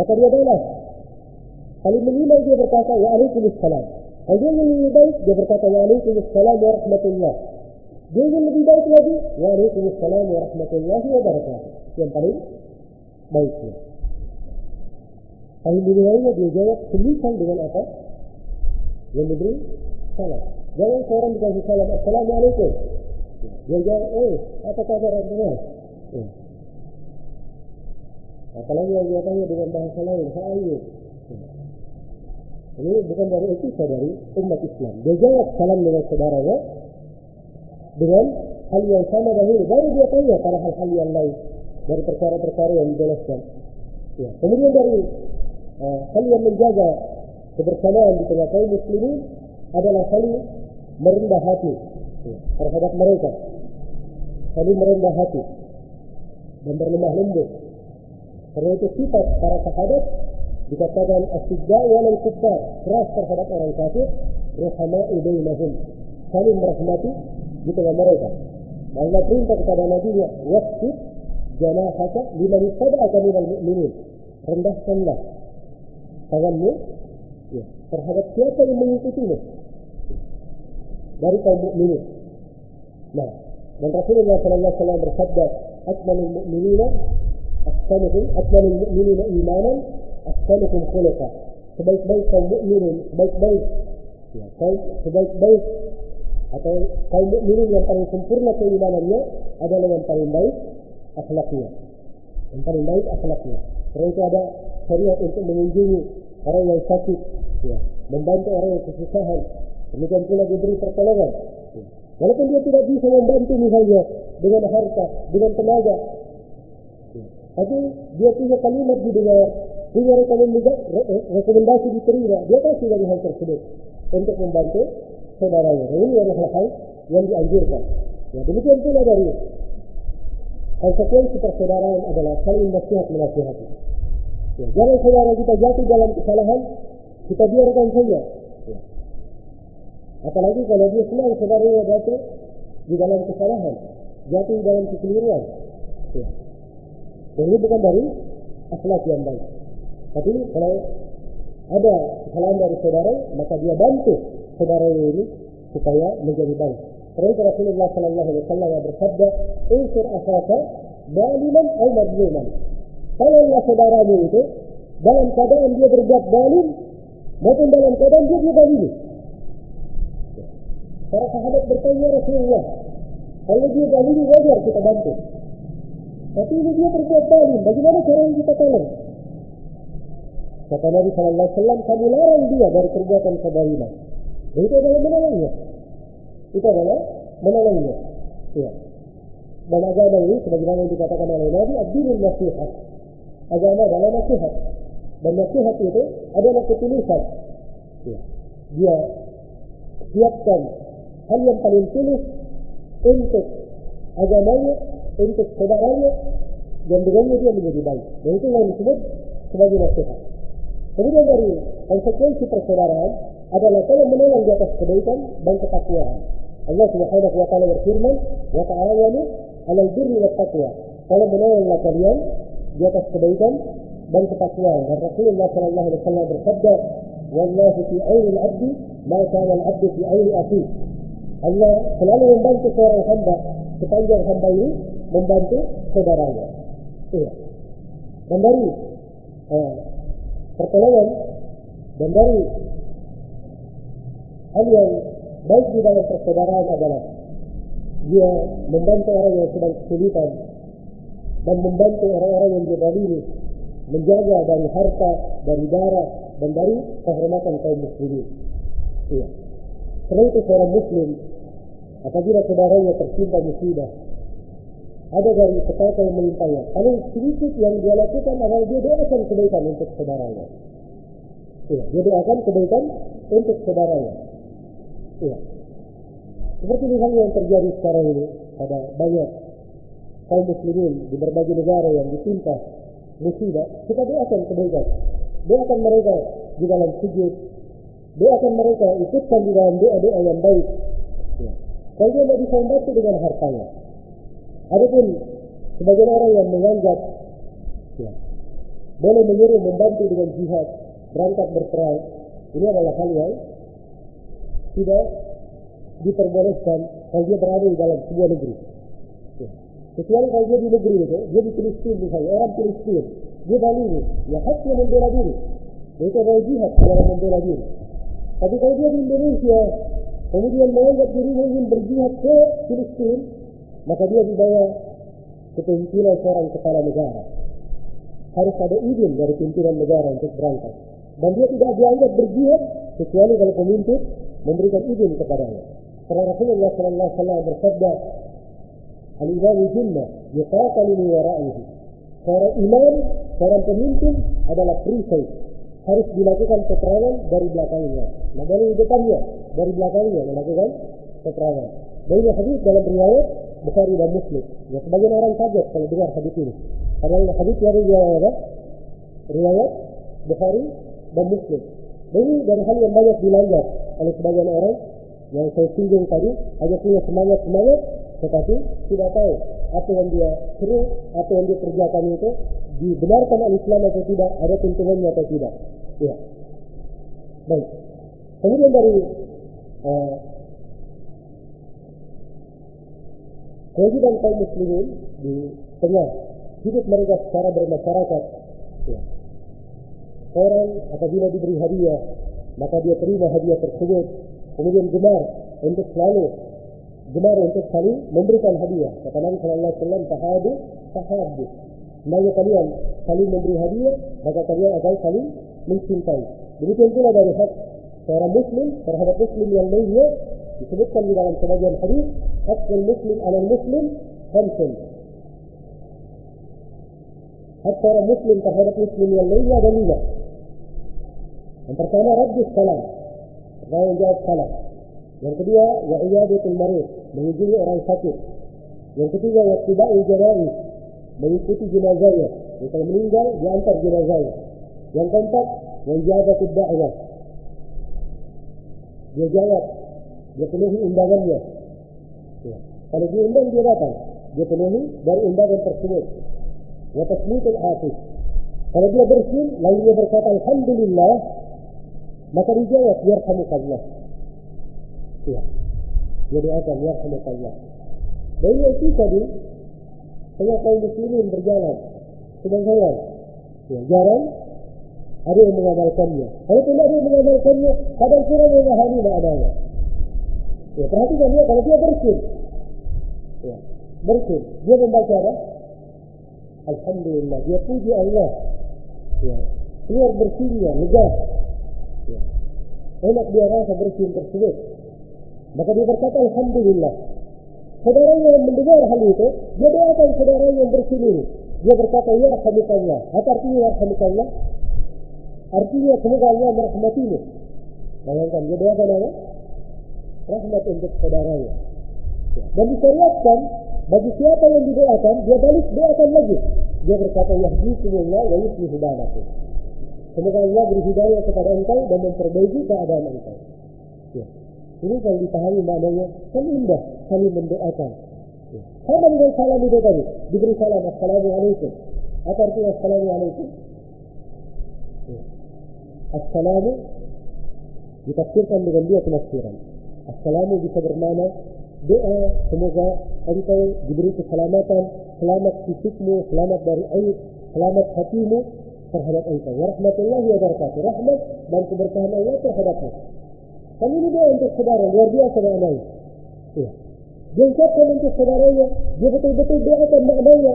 maka dia balas. Kalau menimai dia berkata wa alaikumussalam. Kalau dia yang lebih baik dia berkata wa alaikumussalam wa rahmatullah. Dia yang lebih baik lagi wa alaikumussalam wa rahmatullahi wa barakatuh. Yang paling baiknya. Kalau menimainya dia jawab semisal dengan apa? Yang diberi salam. Jangan seorang dikasih salam assalamualaikum. Dia jawab, eh, apa kabar Anda? Ya. Apalagi yang dia tanya dengan bahasa lain, saya Ini bukan dari etika dari umat Islam. Dia jawab salam dengan saudaranya dengan hal yang sama dahulu. Baru dia tanya pada hal-hal yang lain dari perkara-perkara yang dijelaskan. Ya. Kemudian dari uh, hal yang menjaga kebersamaan di tengah kaum muslimin adalah saling merendah hati ya, terhadap mereka. Saling merendah hati dan berlemah lembut. Karena itu sifat para sahabat dikatakan asyidda walal kubbar, keras terhadap orang kafir, rahma'u bainahum, saling merahmati di tengah mereka. Allah perintah kepada Nabi nya, wasfid janahaka liman ittaba'aka minal mu'minin. Rendahkanlah tanganmu ya, terhadap siapa yang mengikutimu dari kaum mukminin. Nah, dan Rasulullah sallallahu alaihi wasallam bersabda, "Akmalul mu'minina ahsanuhum akmalul mu'minina imanan ahsanuhum khuluqa." Sebaik-baik kaum mukminin, sebaik-baik ya, kaum sebaik-baik atau kaum mukminin yang paling sempurna keimanannya adalah yang paling baik akhlaknya. Yang paling baik akhlaknya. Karena itu ada syariat untuk mengunjungi orang yang sakit, ya, membantu orang yang kesusahan, demikian pula diberi pertolongan. Ya. Walaupun dia tidak bisa membantu misalnya dengan harta, dengan tenaga, tapi dia punya kalimat didengar, punya rekomendasi diterima, dia pasti dari hal tersebut untuk membantu saudaranya. Nah, ini adalah hal yang dianjurkan. Ya, demikian pula dari konsekuensi persaudaraan adalah saling nasihat menasihati. Ya, jangan saudara kita jatuh dalam kesalahan, kita biarkan saja. Ya. Apalagi kalau dia senang saudaranya jatuh di dalam kesalahan, jatuh dalam kekeliruan. Ya. Dan ini bukan dari akhlak yang baik. Tapi kalau ada kesalahan dari saudara, maka dia bantu saudara ini supaya menjadi baik. Karena Rasulullah Sallallahu Alaihi Wasallam bersabda, "Unsur akhaka daliman atau madluman." Tolonglah saudaramu itu dalam keadaan dia berbuat dalim maupun dalam keadaan dia didalimi. Para sahabat bertanya Rasulullah, kalau dia dalimi wajar kita bantu. Tapi ini dia berbuat dalim, bagaimana cara kita tolong? Kata Nabi Sallallahu Alaihi Wasallam, kami larang dia dari perbuatan kedaliman. Dan itu adalah menolongnya. Itu adalah menolongnya. Ya. Dan agama ini, sebagaimana yang dikatakan oleh Nabi, abdinul nasihat. Agama adalah nasihat. Dan nasihat itu adalah ketulusan. Ya. Dia siapkan hal yang paling tulus untuk agamanya, untuk saudaranya, dan dengannya dia menjadi baik. Dan itu yang disebut sebagai nasihat. Kemudian dari konsekuensi persaudaraan adalah kalau menolong di atas kebaikan dan ketakwaan. Allah Subhanahu wa taala berfirman, "Wa ta'awanu 'alal birri wat taqwa." Kalau menolonglah kalian di atas kebaikan dan ketakwaan. Dan Rasulullah Sallallahu Alaihi Wasallam bersabda, "Wallahu fi aini al-abdi, ma kana al-abdu fi aini akhi." Allah selalu membantu seorang hamba sepanjang hamba ini membantu saudaranya. Iya. Dan dari eh, pertolongan dan dari hal yang baik di dalam persaudaraan adalah dia membantu orang yang sedang kesulitan dan membantu orang-orang yang didalili menjaga dari harta, dari darah, dan dari kehormatan kaum muslimin. Iya. Selain itu seorang muslim apabila saudaranya tertimpa musibah ada dari petaka yang melimpahnya. Paling sedikit yang dia lakukan adalah dia doakan kebaikan untuk saudaranya. Iya, dia doakan kebaikan untuk saudaranya. Iya. Seperti misalnya yang terjadi sekarang ini pada banyak kaum muslimin di berbagai negara yang ditimpa musibah, kita doakan kebaikan. Doakan mereka di dalam sujud. Doakan mereka ikutkan di dalam doa-doa yang baik. Ya. Kalau dia tidak bisa membantu dengan hartanya. Adapun sebagian orang yang menganggap ya, boleh menyuruh membantu dengan jihad, berangkat berperang, ini adalah hal yang tidak diperbolehkan kalau dia berada di dalam sebuah negeri. Ya. Kecuali kalau dia di negeri itu, dia di Palestina misalnya, orang Palestina, dia ini, ya haknya membela diri. Itu adalah jihad dalam membela diri. Tapi kalau dia di Indonesia, kemudian menganggap dirinya ingin berjihad ke Palestina, maka dia di bawah kepemimpinan seorang kepala negara. Harus ada izin dari pimpinan negara untuk berangkat. Dan dia tidak dianggap berjihad kecuali kalau pemimpin memberikan izin kepadanya. Karena Rasulullah Sallallahu Alaihi Wasallam bersabda, Al-Imam Jinnah yuqatalu li wara'ihi. Seorang imam, seorang pemimpin adalah perisai. Harus dilakukan peperangan dari belakangnya. Nah dari depannya, dari belakangnya melakukan peperangan. Dan hadis dalam riwayat Bukhari dan Muslim. Ya sebagian orang kaget kalau dengar hadis ini. Karena hadis dari riwayat? Riwayat Bukhari dan Muslim. Ini dari hal yang banyak dilanggar oleh sebagian orang yang saya singgung tadi, hanya punya semangat-semangat, tetapi tidak tahu apa yang dia seru, apa yang dia kerjakan itu dibenarkan oleh Islam atau tidak, ada keuntungannya atau tidak. Ya. Baik. Kemudian dari uh, kewajiban kaum muslimin di tengah hidup mereka secara bermasyarakat. Ya. Orang apabila diberi hadiah, maka dia terima hadiah tersebut, kemudian gemar untuk selalu gemar untuk saling memberikan hadiah. Kata Nabi Sallallahu Alaihi Wasallam, tahadu, tahabu. Kalian saling memberi hadiah, maka kalian akan saling mencintai. Demikian pula dari hak seorang muslim terhadap muslim yang lainnya disebutkan di dalam sebagian hadis hakul muslim ala muslim khamsun hak seorang muslim terhadap muslim yang lainnya ada lima yang pertama rabbus salam pertama jawab salam yang kedua wa iyadatul marid mengunjungi orang sakit yang ketiga wa tibau janaiz mengikuti jenazahnya kalau meninggal diantar jenazahnya yang keempat wa ijabatud da'wah dia jawab, dia penuhi undangannya. Ya. Kalau dia undang dia datang, dia penuhi dari undangan tersebut. Wa tasmitul atif. Kalau dia bersin, lalu dia berkata Alhamdulillah, maka dijawab, Yarhamukallah. Ya. Dia doakan, Yarhamukallah. Dan ini itu tadi, tengah kaum muslimin berjalan, sedang jalan. Ya, jalan, ada yang mengamalkannya. Kalau tidak ada yang mengamalkannya, kadang kurang memahami maknanya. Ya, perhatikan dia kalau dia bersin. Ya, bersin. Dia membaca apa? Alhamdulillah. Dia puji Allah. Ya, keluar bersihnya, lega. Ya. Enak dia rasa bersin tersebut. Maka dia berkata Alhamdulillah. Saudaranya yang mendengar hal itu, dia doakan saudara yang bersin ini. Dia berkata, Ya Rahmatullah. Apa artinya Ya Rahmatullah? Artinya semoga Allah merahmatimu. Bayangkan dia doakan apa? Rahmat untuk saudaranya. Ya. Dan disyariatkan bagi siapa yang didoakan, dia balik doakan lagi. Dia berkata, Yahdikumullah wa yuslihu balakum. Semoga Allah beri hidayah kepada engkau dan memperbaiki keadaan engkau. Ya. Ini kalau dipahami maknanya, kan indah saling mendoakan. Ya. Sama dengan salam itu tadi, diberi salam, Assalamualaikum. Apa artinya Assalamualaikum? Ya. Assalamu ditafsirkan dengan dua penafsiran. Assalamu bisa bermakna doa semoga engkau diberi keselamatan, selamat fisikmu, selamat dari aib, selamat hatimu terhadap engkau. Warahmatullahi wabarakatuh. Rahmat dan keberkahan Allah terhadapmu. Kan ini doa untuk saudara, luar biasa maknanya. Ya. Dia ucapkan untuk saudaranya, dia betul-betul doakan maknanya.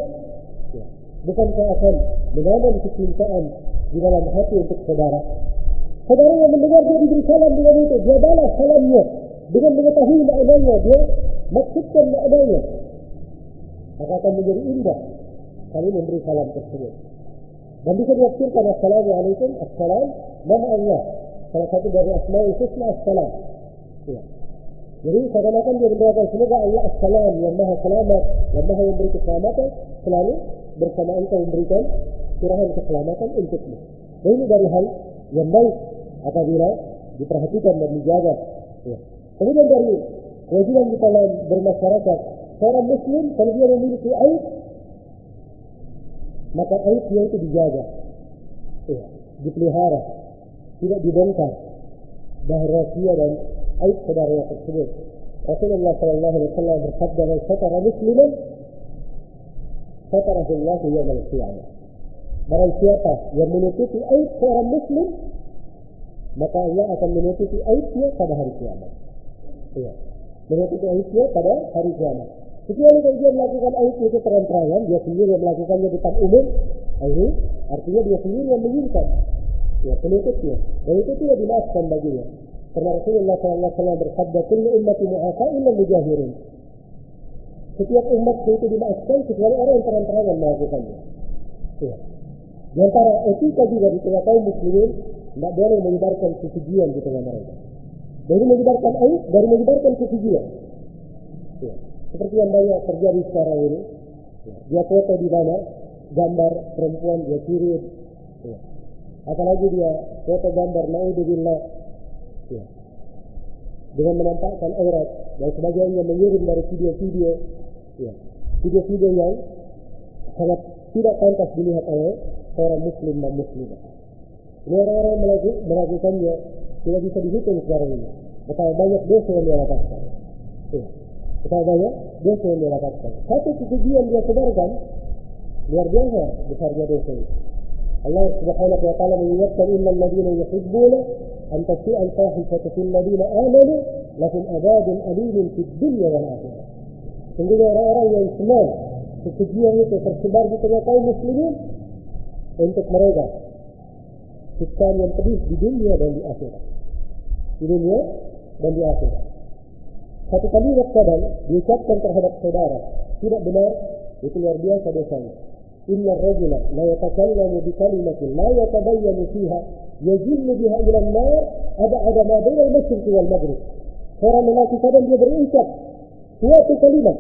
Ya. Bukankah akan menanam kecintaan di dalam hati untuk saudara? Saudara yang mendengar dia diberi salam dengan itu, dia balas salamnya dengan mengetahui maknanya, dia maksudkan maknanya. Maka akan menjadi indah kali memberi salam tersebut. Dan bisa diaksirkan Assalamualaikum, Assalam, Nama Allah. Salah satu dari Asma'ul Husna Assalam. Ya. Jadi seakan-akan dia mendoakan semoga Allah Assalam yang maha selamat, yang maha memberi keselamatan, selalu bersama engkau memberikan curahan keselamatan untukmu. Dan ini dari hal yang baik apabila diperhatikan dan dijaga. Ya. Kemudian dari kewajiban kita dalam bermasyarakat, seorang muslim kalau dia memiliki aib, maka aibnya itu dijaga, ya, dipelihara, tidak dibongkar, dan rahasia dan aib saudaranya tersebut. Rasulullah Sallallahu Alaihi Wasallam bersabda, "Man satara musliman, satarahu Allah yawm al-qiyamah." Barang siapa yang menutupi aib seorang muslim, maka Allah akan menutupi aibnya pada hari kiamat. Ya. Menutupi aibnya pada hari kiamat. Kecuali kalau dia melakukan aib itu terang-terangan, dia sendiri yang melakukannya depan umum, ini artinya dia sendiri yang menyimpan. Ya, penutupnya. Dan itu tidak dimaafkan baginya. Karena Rasulullah SAW bersabda, Kullu ummati mu'afa illa mujahirin. Setiap umat itu dimaafkan kecuali orang yang terang-terangan melakukannya. Ya. Di antara etika juga di tengah kaum muslimin, tidak boleh menyebarkan kekejian di tengah mereka. Dari menyebarkan aib, dari menyebarkan kekejian. Ya. Seperti yang banyak terjadi sekarang ini. Ya. Dia foto di mana, gambar perempuan dia kirim. Ya. Apalagi dia foto gambar naudzubillah. Ya. Dengan menampakkan aurat dan sebagainya mengirim dari video-video. Ya. Video-video yang sangat tidak pantas dilihat oleh seorang muslim dan muslimah. Ini orang-orang melakukannya tidak bisa dihitung sekarang ini. Betapa banyak dosa yang dia dapatkan. Ya. Betapa banyak dosa yang dia dapatkan. Satu kekejian dia sebarkan, luar biasa besarnya dosa itu. Allah subhanahu wa ta'ala mengingatkan inna alladhina yuhibbuna an tasi'a al-fahishatu fil ladina amanu lahum adabun alimun fid dunya wal akhirah. Sungguhnya orang-orang yang senang kekejian itu tersebar di tengah kaum muslimin untuk mereka siksaan yang pedih di dunia dan di akhirat. Di dunia dan di akhirat. Satu kalimat kadang diucapkan terhadap saudara tidak benar itu luar biasa dosanya. Inna rajula la yatakallamu bi kalimatin la yatabayyanu fiha yajillu biha ila an-nar ada ada ma baina al-masyriq wal maghrib. Seorang lelaki kadang dia berucap suatu kalimat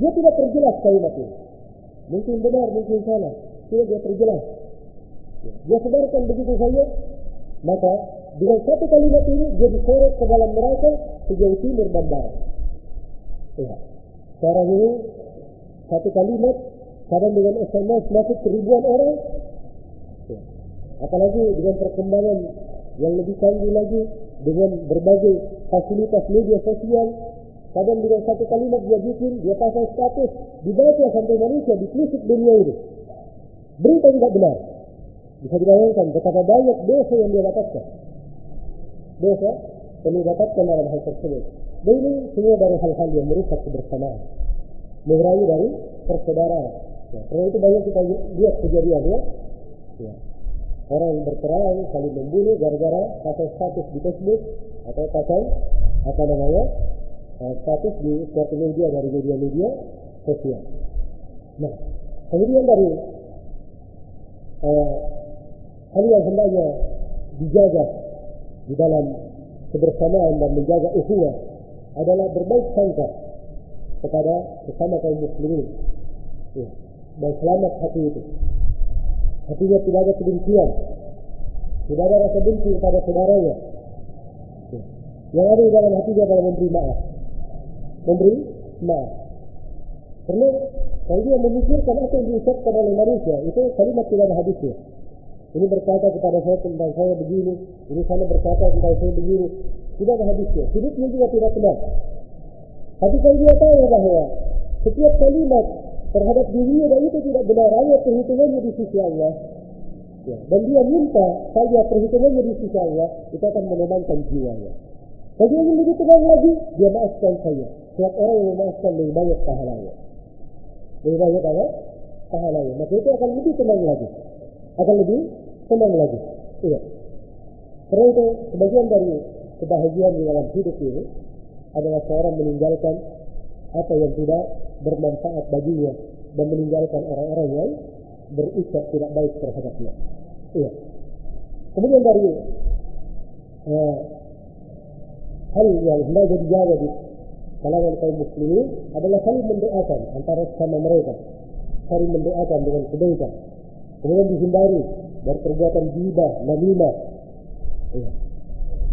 dia tidak terjelas kalimat itu. Mungkin benar, mungkin salah. Tidak dia terjelas. Dia sebarkan begitu saja, maka dengan satu kalimat ini dia diseret ke dalam neraka sejauh timur dan barat. Ya. Sekarang ini satu kalimat kadang dengan SMS masuk ribuan orang. Ya. Apalagi dengan perkembangan yang lebih canggih lagi dengan berbagai fasilitas media sosial kadang dengan satu kalimat dia bikin dia pasang status dibaca sampai manusia ditelisik dunia ini berita tidak benar bisa dibayangkan betapa banyak dosa yang dia dapatkan. Dosa yang dia dapatkan dalam hal tersebut. Dan ini semua dari hal-hal yang merusak kebersamaan. Mengurangi dari persaudaraan. Ya, karena itu banyak kita lihat kejadian ya, orang berperang saling membunuh gara-gara pasang status di Facebook atau pasang apa namanya status di suatu media dari media-media sosial. Nah, kemudian dari uh, hal yang hendaknya dijaga di dalam kebersamaan dan menjaga ukhuwah adalah berbaik sangka kepada sesama kaum muslimin ya. dan selamat hati itu. Hatinya tidak ada kebencian, tidak ada rasa benci kepada saudaranya. Ya. Yang ada di dalam hatinya adalah memberi maaf memberi maaf. Karena Kalau dia memikirkan apa yang diucapkan oleh manusia, itu kalimat tidak ada hadisnya. Ini berkata kepada saya tentang saya begini, ini sana berkata tentang saya begini. Tidak ada hadisnya. Hidupnya juga tidak benar. Tapi kalau dia tahu bahwa setiap kalimat terhadap dirinya dan itu tidak benar, hanya perhitungannya di sisi Allah. Ya. Dan dia minta saja perhitungannya di sisi Allah, itu akan menenangkan jiwanya. Kalau dia ingin lebih tenang lagi, dia maafkan saya. Setiap orang yang memaafkan lebih banyak pahalanya. Lebih banyak apa? Pahalanya. Maka itu akan lebih tenang lagi. Akan lebih tenang lagi. Iya. Karena itu sebagian dari kebahagiaan di dalam hidup ini adalah seorang meninggalkan apa yang tidak bermanfaat baginya dan meninggalkan orang-orang yang berucap tidak baik terhadapnya. Iya. Kemudian dari uh, hal yang hendak dijaga di kalangan kaum muslimin adalah saling mendoakan antara sama mereka, saling mendoakan dengan kebaikan. Kemudian dihindari dari perbuatan gibah, namimah, iya.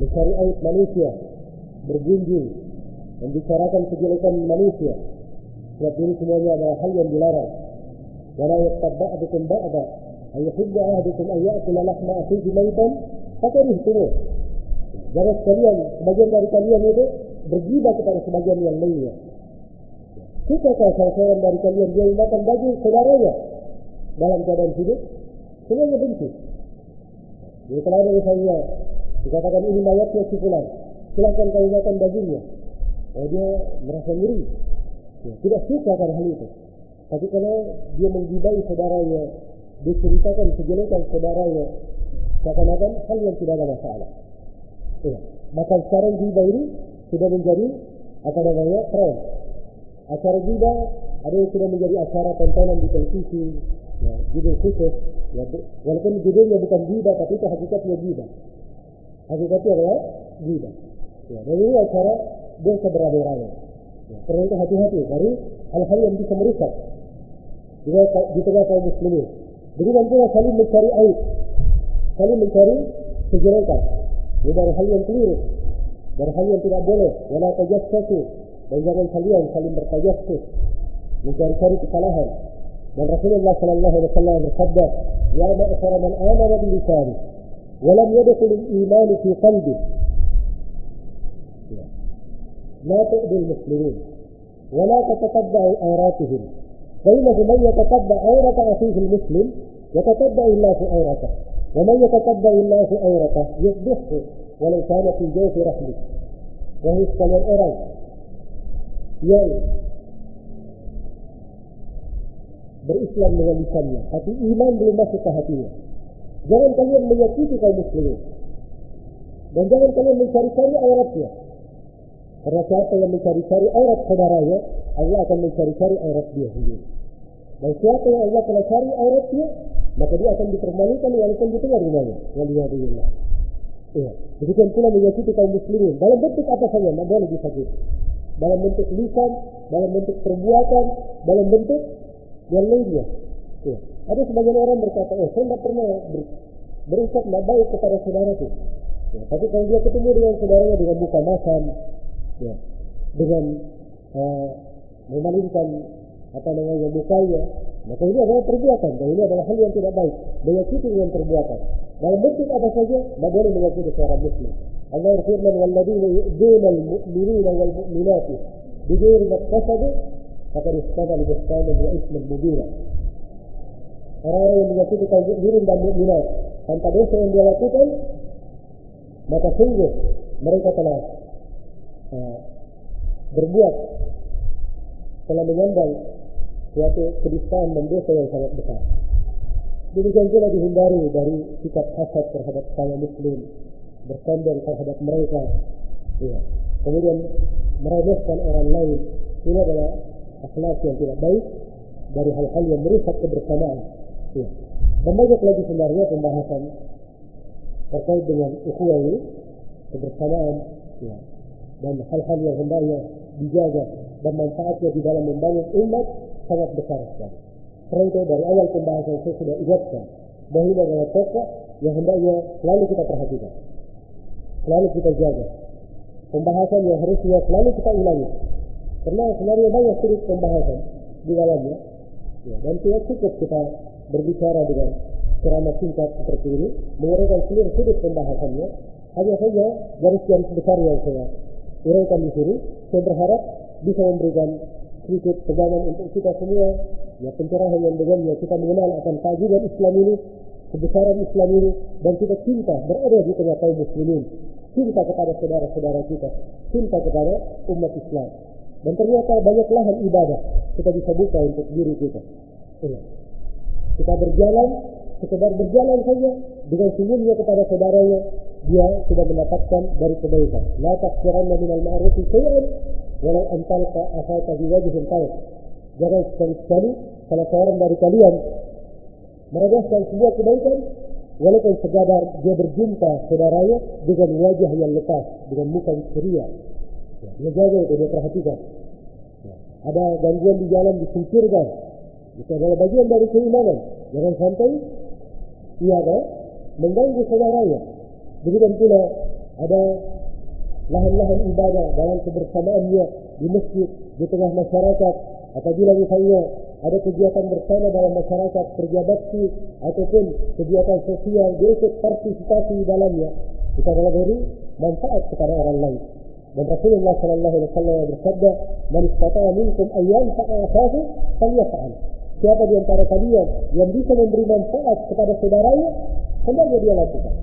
mencari aib manusia, bergunjing, membicarakan kejelekan manusia. Sebab ini semuanya adalah hal yang dilarang. Wala ba'dukum ba'da an yuhibba ahadukum an ya'kula lahma akhihi maitan fakarihtumu. Jangan sekalian sebagian dari kalian itu bergibah kepada sebagian yang lainnya. Sukakah salah seorang dari kalian dia makan daging saudaranya dalam keadaan hidup? Semuanya benci. Jadi kalau ada misalnya dikatakan ini mayatnya si silahkan kau makan dagingnya. Oh, dia merasa ngeri. Ya, tidak suka akan hal itu. Tapi kalau dia menggibai saudaranya, diceritakan kejelekan saudaranya, seakan-akan hal yang tidak ada masalah. Ya. Maka sekarang giba ini sudah menjadi apa namanya tren. Acara giba ada yang sudah menjadi acara tontonan di televisi, ya, judul khusus. Ya, walaupun judulnya bukan giba, tapi itu hakikatnya giba. Hakikatnya adalah giba. Ya, dan ini acara dosa beramai-ramai. Ya, karena itu hati-hati dari hal-hal yang bisa merusak di, di tengah kaum muslimin. Demikian pula saling mencari aib, saling mencari kejelekan. Ini dari hal yang keliru, dari hal yang tidak boleh. Wala tajassasu dan jangan kalian saling bertajassus, mencari-cari kesalahan. من رسول الله صلى الله عليه وسلم بالخبر يا مأثر من آمن بلسانه ولم يدخل الإيمان في قلبه. لا تؤذي المسلمين ولا تتتبع آراتهم فإنه من يتتبع عورة أخيه المسلم يتتبع الله في عورته ومن يتتبع الله في عورته يصبحه ولو كان في جوف رحمه. وهو السماء أرى يعني berislam dengan lisannya tapi iman belum masuk ke hatinya jangan kalian menyakiti kaum muslimin dan jangan kalian mencari-cari auratnya karena siapa yang mencari-cari aurat saudaranya, Allah akan mencari-cari aurat dia sendiri. Dan siapa yang Allah telah cari auratnya, maka dia akan dipermalukan walaupun di tengah rumahnya. Waliyahulillah. Iya. Demikian pula menyakiti kaum muslimin. Dalam bentuk apa saja, tidak boleh disakiti. Dalam bentuk lisan, dalam bentuk perbuatan, dalam bentuk yang lainnya. Iya. Ada sebagian orang berkata, oh saya tidak pernah ber, berucap tidak baik kepada saudara itu. Ya, tapi kalau dia ketemu dengan saudaranya dengan muka masam, ya, dengan uh, memalingkan apa namanya mukanya maka ini adalah perbuatan dan ini adalah hal yang tidak baik menyakiti dengan perbuatan dalam bentuk apa saja tidak boleh menyakiti seorang muslim Allah berfirman walladzina yu'duna al-mu'minina wal mu'minati bighairi istamalu buhtanan wa isman mubina orang-orang yang menyakiti kaum mukminin dan mukminat tanpa dosa yang dia lakukan maka sungguh mereka telah uh, berbuat telah menyandang suatu kedustaan dan dosa yang sangat besar. Demikian pula dihindari dari sikap hasad terhadap kaum muslim, bersombong terhadap mereka, ya. kemudian meremehkan orang lain. Ini adalah akhlak yang tidak baik dari hal-hal yang merusak kebersamaan. Ya. Dan banyak lagi sebenarnya pembahasan terkait dengan ukhuwah kebersamaan, ya. dan hal-hal yang hendaknya dijaga dan manfaatnya di dalam membangun umat sangat besar sekali. Karena dari awal pembahasan saya sudah ingatkan bahwa ini adalah pokok yang hendaknya selalu kita perhatikan, selalu kita jaga. Pembahasan yang harusnya selalu kita ulangi. Karena sebenarnya banyak sudut pembahasan di dalamnya, Ya, dan tidak cukup kita berbicara dengan ceramah singkat seperti ini, menguraikan seluruh sudut pembahasannya, hanya saja garis-garis besar yang saya uraikan di sini, saya berharap bisa memberikan sedikit pegangan untuk kita semua, ya pencerahan yang dengannya kita mengenal akan keagungan Islam ini, kebesaran Islam ini, dan kita cinta berada di tengah kaum muslimin, cinta kepada saudara-saudara kita, cinta kepada umat Islam. Dan ternyata banyak lahan ibadah kita bisa buka untuk diri kita. Ya. Kita berjalan, sekedar berjalan saja dengan senyumnya kepada saudaranya, dia sudah mendapatkan dari kebaikan. La takfiranna minal ma'rufi syai'an walau antalqa akhaka bi wajhin talq. Jangan sekali-sekali salah seorang dari kalian meregaskan sebuah kebaikan walaupun sekadar dia berjumpa saudaranya dengan wajah yang lekas, dengan muka yang ceria. Ya, dia jaga itu, dia perhatikan. Ya, ada gangguan di jalan disingkirkan. Itu adalah bagian dari keimanan. Jangan sampai ia ada mengganggu saudaranya. Begitu pula ada lahan-lahan ibadah dalam kebersamaannya di masjid, di tengah masyarakat. Apabila misalnya ada kegiatan bersama dalam masyarakat, kerja bakti, ataupun kegiatan sosial, dia ikut partisipasi dalamnya. Itu adalah dari manfaat kepada orang lain. Dan Rasulullah Sallallahu Alaihi Wasallam bersabda, "Man istata'a minkum ayyan fa'afahu, falyafa'al." Siapa di antara kalian yang bisa memberi manfaat kepada saudaranya, hendaknya dia lakukan.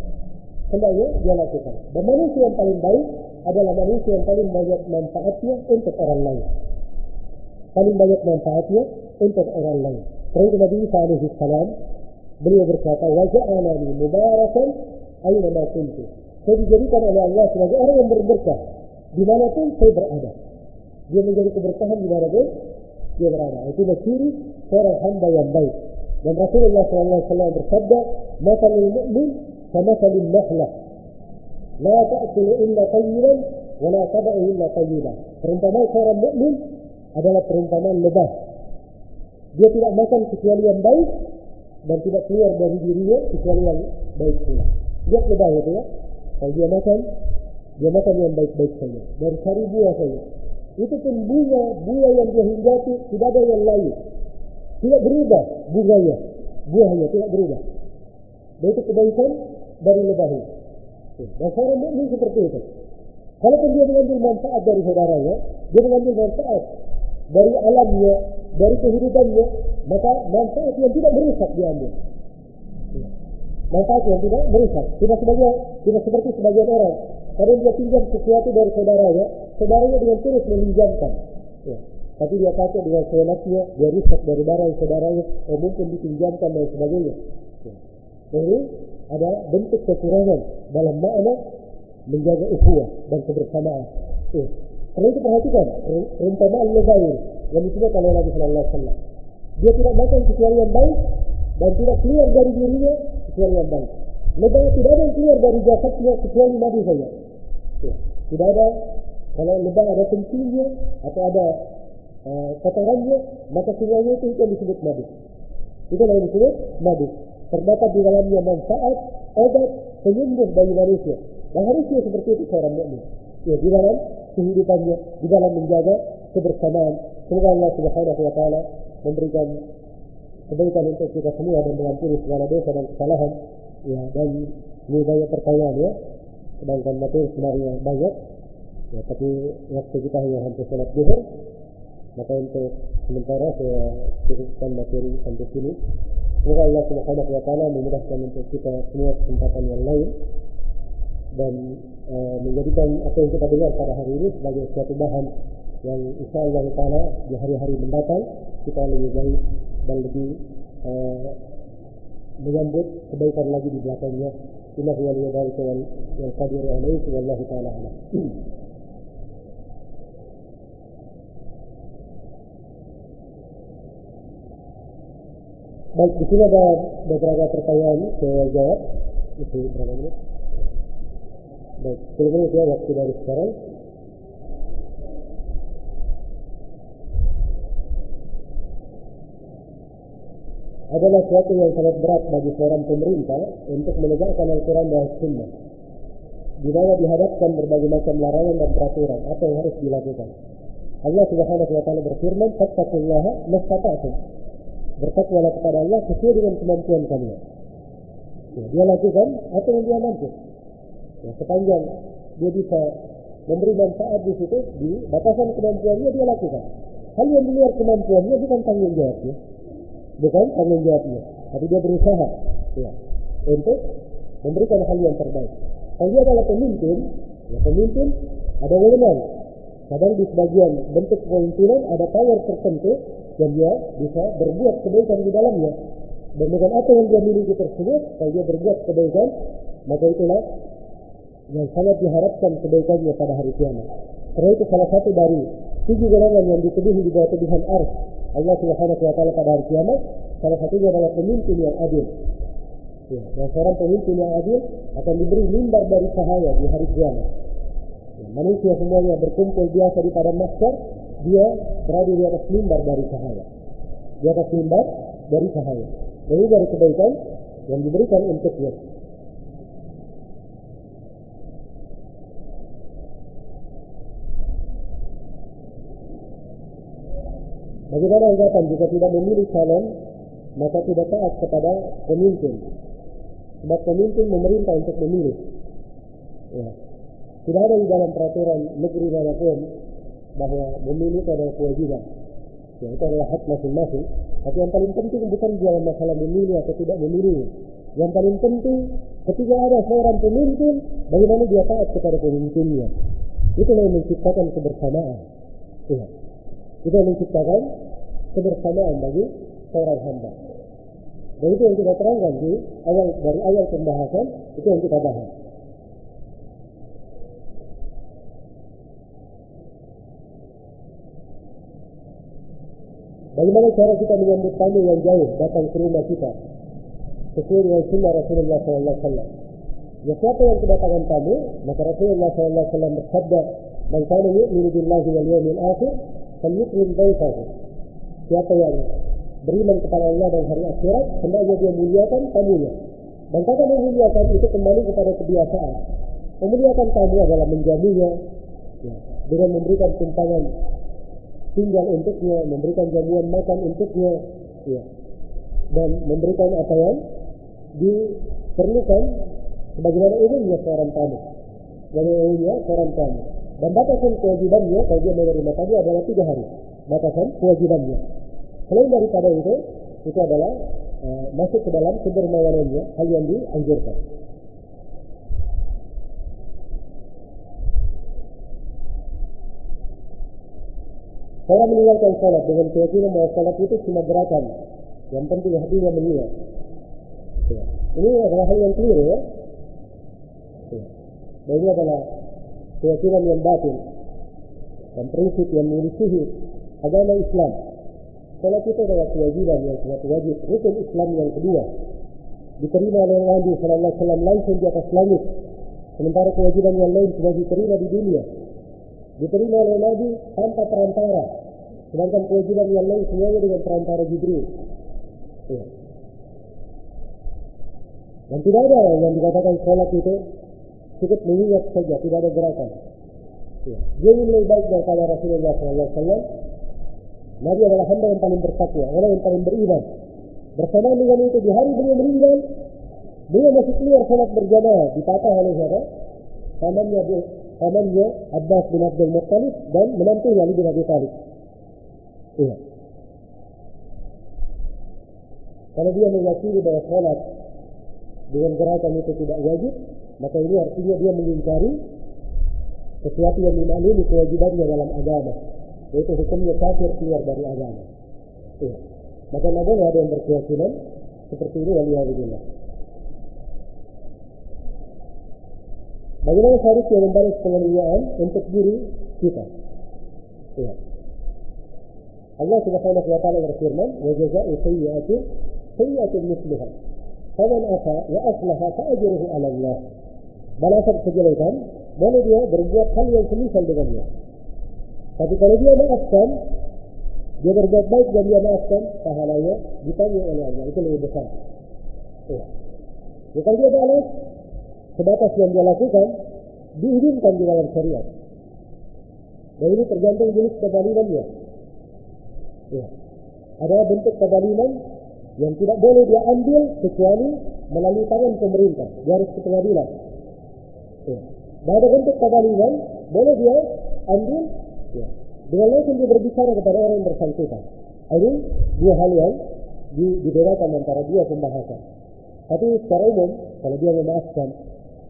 Hendaknya dia lakukan. Dan manusia yang paling baik adalah manusia yang paling banyak manfaatnya untuk orang lain. Paling banyak manfaatnya untuk orang lain. Karena Nabi Isa alaihi beliau berkata, "Waja'alani mubarakan aina ma kuntu." Saya dijadikan oleh Allah sebagai orang yang berberkah di mana pun saya berada. Dia menjadi keberkahan pun dia berada. Itu ciri seorang hamba yang baik. Dan Rasulullah SAW bersabda, "Masalul mu'min kamasalil nahlah. La ta'kulu illa tayyiban wa la tada'u illa tayyiban." Perumpamaan seorang mukmin adalah perumpamaan lebah. Dia tidak makan kecuali yang baik dan tidak keluar dari dirinya kecuali yang baik pula. Lihat lebah itu ya. Kalau dia makan, dia makan yang baik-baik saja. Dari sari buah saja. Itu pun bunga, bunga yang dia hinggati tidak ada yang lain. Tidak berubah bunganya, buahnya tidak berubah. Dan itu kebaikan dari lebah itu. Dan seorang mukmin seperti itu. Kalaupun dia mengambil manfaat dari saudaranya, dia mengambil manfaat dari alamnya, dari kehidupannya, maka manfaat yang tidak merusak diambil. Manfaat yang tidak merusak. Tidak sebagai, tidak seperti sebagian orang. Kadang dia pinjam sesuatu dari saudaranya, saudaranya dengan terus meminjamkan. Ya. Tapi dia pakai dengan seenaknya, dia rusak dari barang saudaranya, oh mungkin dipinjamkan dan sebagainya. Ya. Ini ada bentuk kekurangan dalam makna menjaga ukhuwah dan kebersamaan. Ya. Karena itu perhatikan, perumpamaan lebair yang disebut oleh Nabi Sallallahu Alaihi. Dia tidak makan kecuali yang baik dan tidak keluar dari dirinya kecuali yang baik. Lebah tidak ada yang keluar dari jasadnya kecuali madu saja. Tidak ada kalau lebah ada kencingnya atau ada uh, kotorannya, maka semuanya itu yang disebut madu. Itu yang disebut madu. Terdapat di dalamnya manfaat, obat, penyembuh bagi manusia. Dan harusnya seperti itu seorang mukmin. Ya, di dalam kehidupannya, di dalam menjaga kebersamaan. Semoga Allah Subhanahu wa taala memberikan kebaikan untuk kita semua dan mengampuni segala dosa dan kesalahan. Ya, dan ini banyak pertanyaan ya. Sedangkan materi sebenarnya banyak. Ya, tapi waktu kita hanya hampir sholat zuhur. Maka untuk sementara saya cukupkan materi sampai sini. Semoga Allah Subhanahu wa taala memudahkan untuk kita semua kesempatan yang lain dan e, menjadikan apa yang kita dengar pada hari ini sebagai suatu bahan yang insya Allah taala di hari-hari mendatang kita lebih baik dan lebih e, menyambut kebaikan lagi di belakangnya. Waliyyu dzalika wal qadiru alaihi wallahu taala alam. Baik, di sini ada beberapa pertanyaan saya jawab. Itu berapa menit? Baik, 10 menit ya waktu dari sekarang. Adalah suatu yang sangat berat bagi seorang pemerintah untuk menegakkan Al-Quran dan Sunnah. Di mana dihadapkan berbagai macam larangan dan peraturan, apa yang harus dilakukan. Allah Subhanahu wa taala berfirman, "Fattaqullaha mastata'tum." bertakwalah kepada Allah sesuai dengan kemampuan kalian. Ya, dia lakukan apa yang dia mampu. Ya, sepanjang dia bisa memberi manfaat di situ, di batasan kemampuannya dia lakukan. Hal yang di luar kemampuannya bukan tanggung jawabnya. Bukan tanggung jawabnya. Tapi dia berusaha ya, untuk memberikan hal yang terbaik. Kalau dia adalah pemimpin, ya pemimpin ada wewenang. Kadang di sebagian bentuk kepemimpinan ada power tertentu dan dia bisa berbuat kebaikan di dalamnya. Dan dengan apa yang dia miliki tersebut, kalau dia berbuat kebaikan, maka itulah yang sangat diharapkan kebaikannya pada hari kiamat. Karena itu salah satu dari tujuh golongan yang dituduhi di bawah tuduhan ars Allah Subhanahu wa taala pada hari kiamat, salah satunya adalah pemimpin yang adil. Ya, dan seorang pemimpin yang adil akan diberi mimbar dari cahaya di hari kiamat. Ya, manusia semuanya berkumpul biasa di padang mahsyar, dia berada di atas mimbar dari cahaya. Di atas mimbar dari cahaya. Dan ini dari kebaikan yang diberikan untuknya. Bagaimana anggapan jika tidak memilih calon, maka tidak taat kepada pemimpin. Sebab pemimpin memerintah untuk memilih. Ya. Tidak ada di dalam peraturan negeri mana pun bahwa memilih adalah kewajiban. Ya, itu adalah hak masing-masing. Tapi yang paling penting bukan dalam masalah memilih atau tidak memilih. Yang paling penting ketika ada seorang pemimpin, bagaimana dia taat kepada pemimpinnya. Itu yang menciptakan kebersamaan. Ya. Yang menciptakan kebersamaan bagi seorang hamba. Dan itu yang kita terangkan di awal dari awal pembahasan itu yang kita bahas. Bagaimana cara kita menyambut tamu yang jauh datang ke rumah kita sesuai dengan sunnah Rasulullah SAW. Ya siapa yang kedatangan tamu, maka Rasulullah SAW bersabda, "Man kana yu'minu billahi wal yawmil akhir, falyukrim dayfahu." Siapa yang beriman kepada Allah dan hari akhirat, hendaknya dia muliakan tamunya. Dan kata memuliakan itu kembali kepada kebiasaan. Memuliakan tamu adalah menjamunya ya, dengan memberikan tumpangan tinggal untuknya, memberikan jamuan makan untuknya, ya, dan memberikan apa yang diperlukan sebagaimana umumnya seorang tamu. Dan umumnya seorang tamu. Dan batasan kewajibannya kalau dia menerima tamu adalah tiga hari. Batasan kewajibannya. Selain daripada itu, itu adalah uh, masuk ke dalam kedermawanannya, hal yang dianjurkan. Saya meninggalkan sholat dengan keyakinan bahwa sholat itu cuma gerakan. Yang penting hatinya mengingat. Ini adalah hal yang keliru ya. ya. Dan ini adalah keyakinan yang batin. Dan prinsip yang menyelisihi agama Islam. Sholat itu adalah kewajiban yang sangat wajib. Rukun Islam yang kedua. Diterima oleh Nabi Sallallahu Alaihi Wasallam langsung di atas langit. Sementara kewajiban yang lain sudah diterima di dunia. Diterima oleh Nabi tanpa perantara. Sedangkan kewajiban yang lain semuanya dengan perantara Jibril. Ya. Dan tidak ada yang dikatakan sholat itu cukup mengingat saja, tidak ada gerakan. Ya. Dia ini lebih baik daripada Rasulullah SAW. Nabi adalah hamba yang paling bertakwa, orang yang paling beriman. Bersamaan dengan itu di hari beliau meninggal, beliau masih keluar sholat berjamaah ditata oleh siapa? Pamannya pamannya Abbas bin Abdul Muttalib dan menantunya Ali bin Abi Thalib. Iya. Kalau dia meyakini bahwa sholat dengan gerakan itu tidak wajib, maka ini artinya dia mengingkari sesuatu yang dimaklumi kewajibannya dalam agama, yaitu hukumnya kafir keluar dari agama. Iya. Maka boleh ada yang berkeyakinan seperti ini waliyahulillah. Bagaimana seharusnya membalas penganiayaan untuk diri kita? Ya. Allah Subhanahu wa taala berfirman, "Wa jazaa'u sayyi'atin sayyi'atun mithluha." Faman ata wa aslaha fa ajruhu 'ala Allah. Balasan kejelekan boleh dia berbuat hal yang semisal dengannya. Tapi kalau dia maafkan, dia berbuat baik dan dia maafkan, pahalanya ditanggung oleh Allah. Itu lebih besar. Ya. Ya, kalau dia balas, sebatas yang dia lakukan diizinkan di dalam syariat. Dan ini tergantung jenis kezalimannya. Ya. Ada bentuk kezaliman yang tidak boleh dia ambil kecuali melalui tangan pemerintah. Dia harus ke pengadilan. Ya. Ada bentuk boleh dia ambil ya. dengan langsung dia berbicara kepada orang yang bersangkutan. Ini dua hal yang dibedakan antara dua pembahasan. Tapi secara umum, kalau dia memaafkan,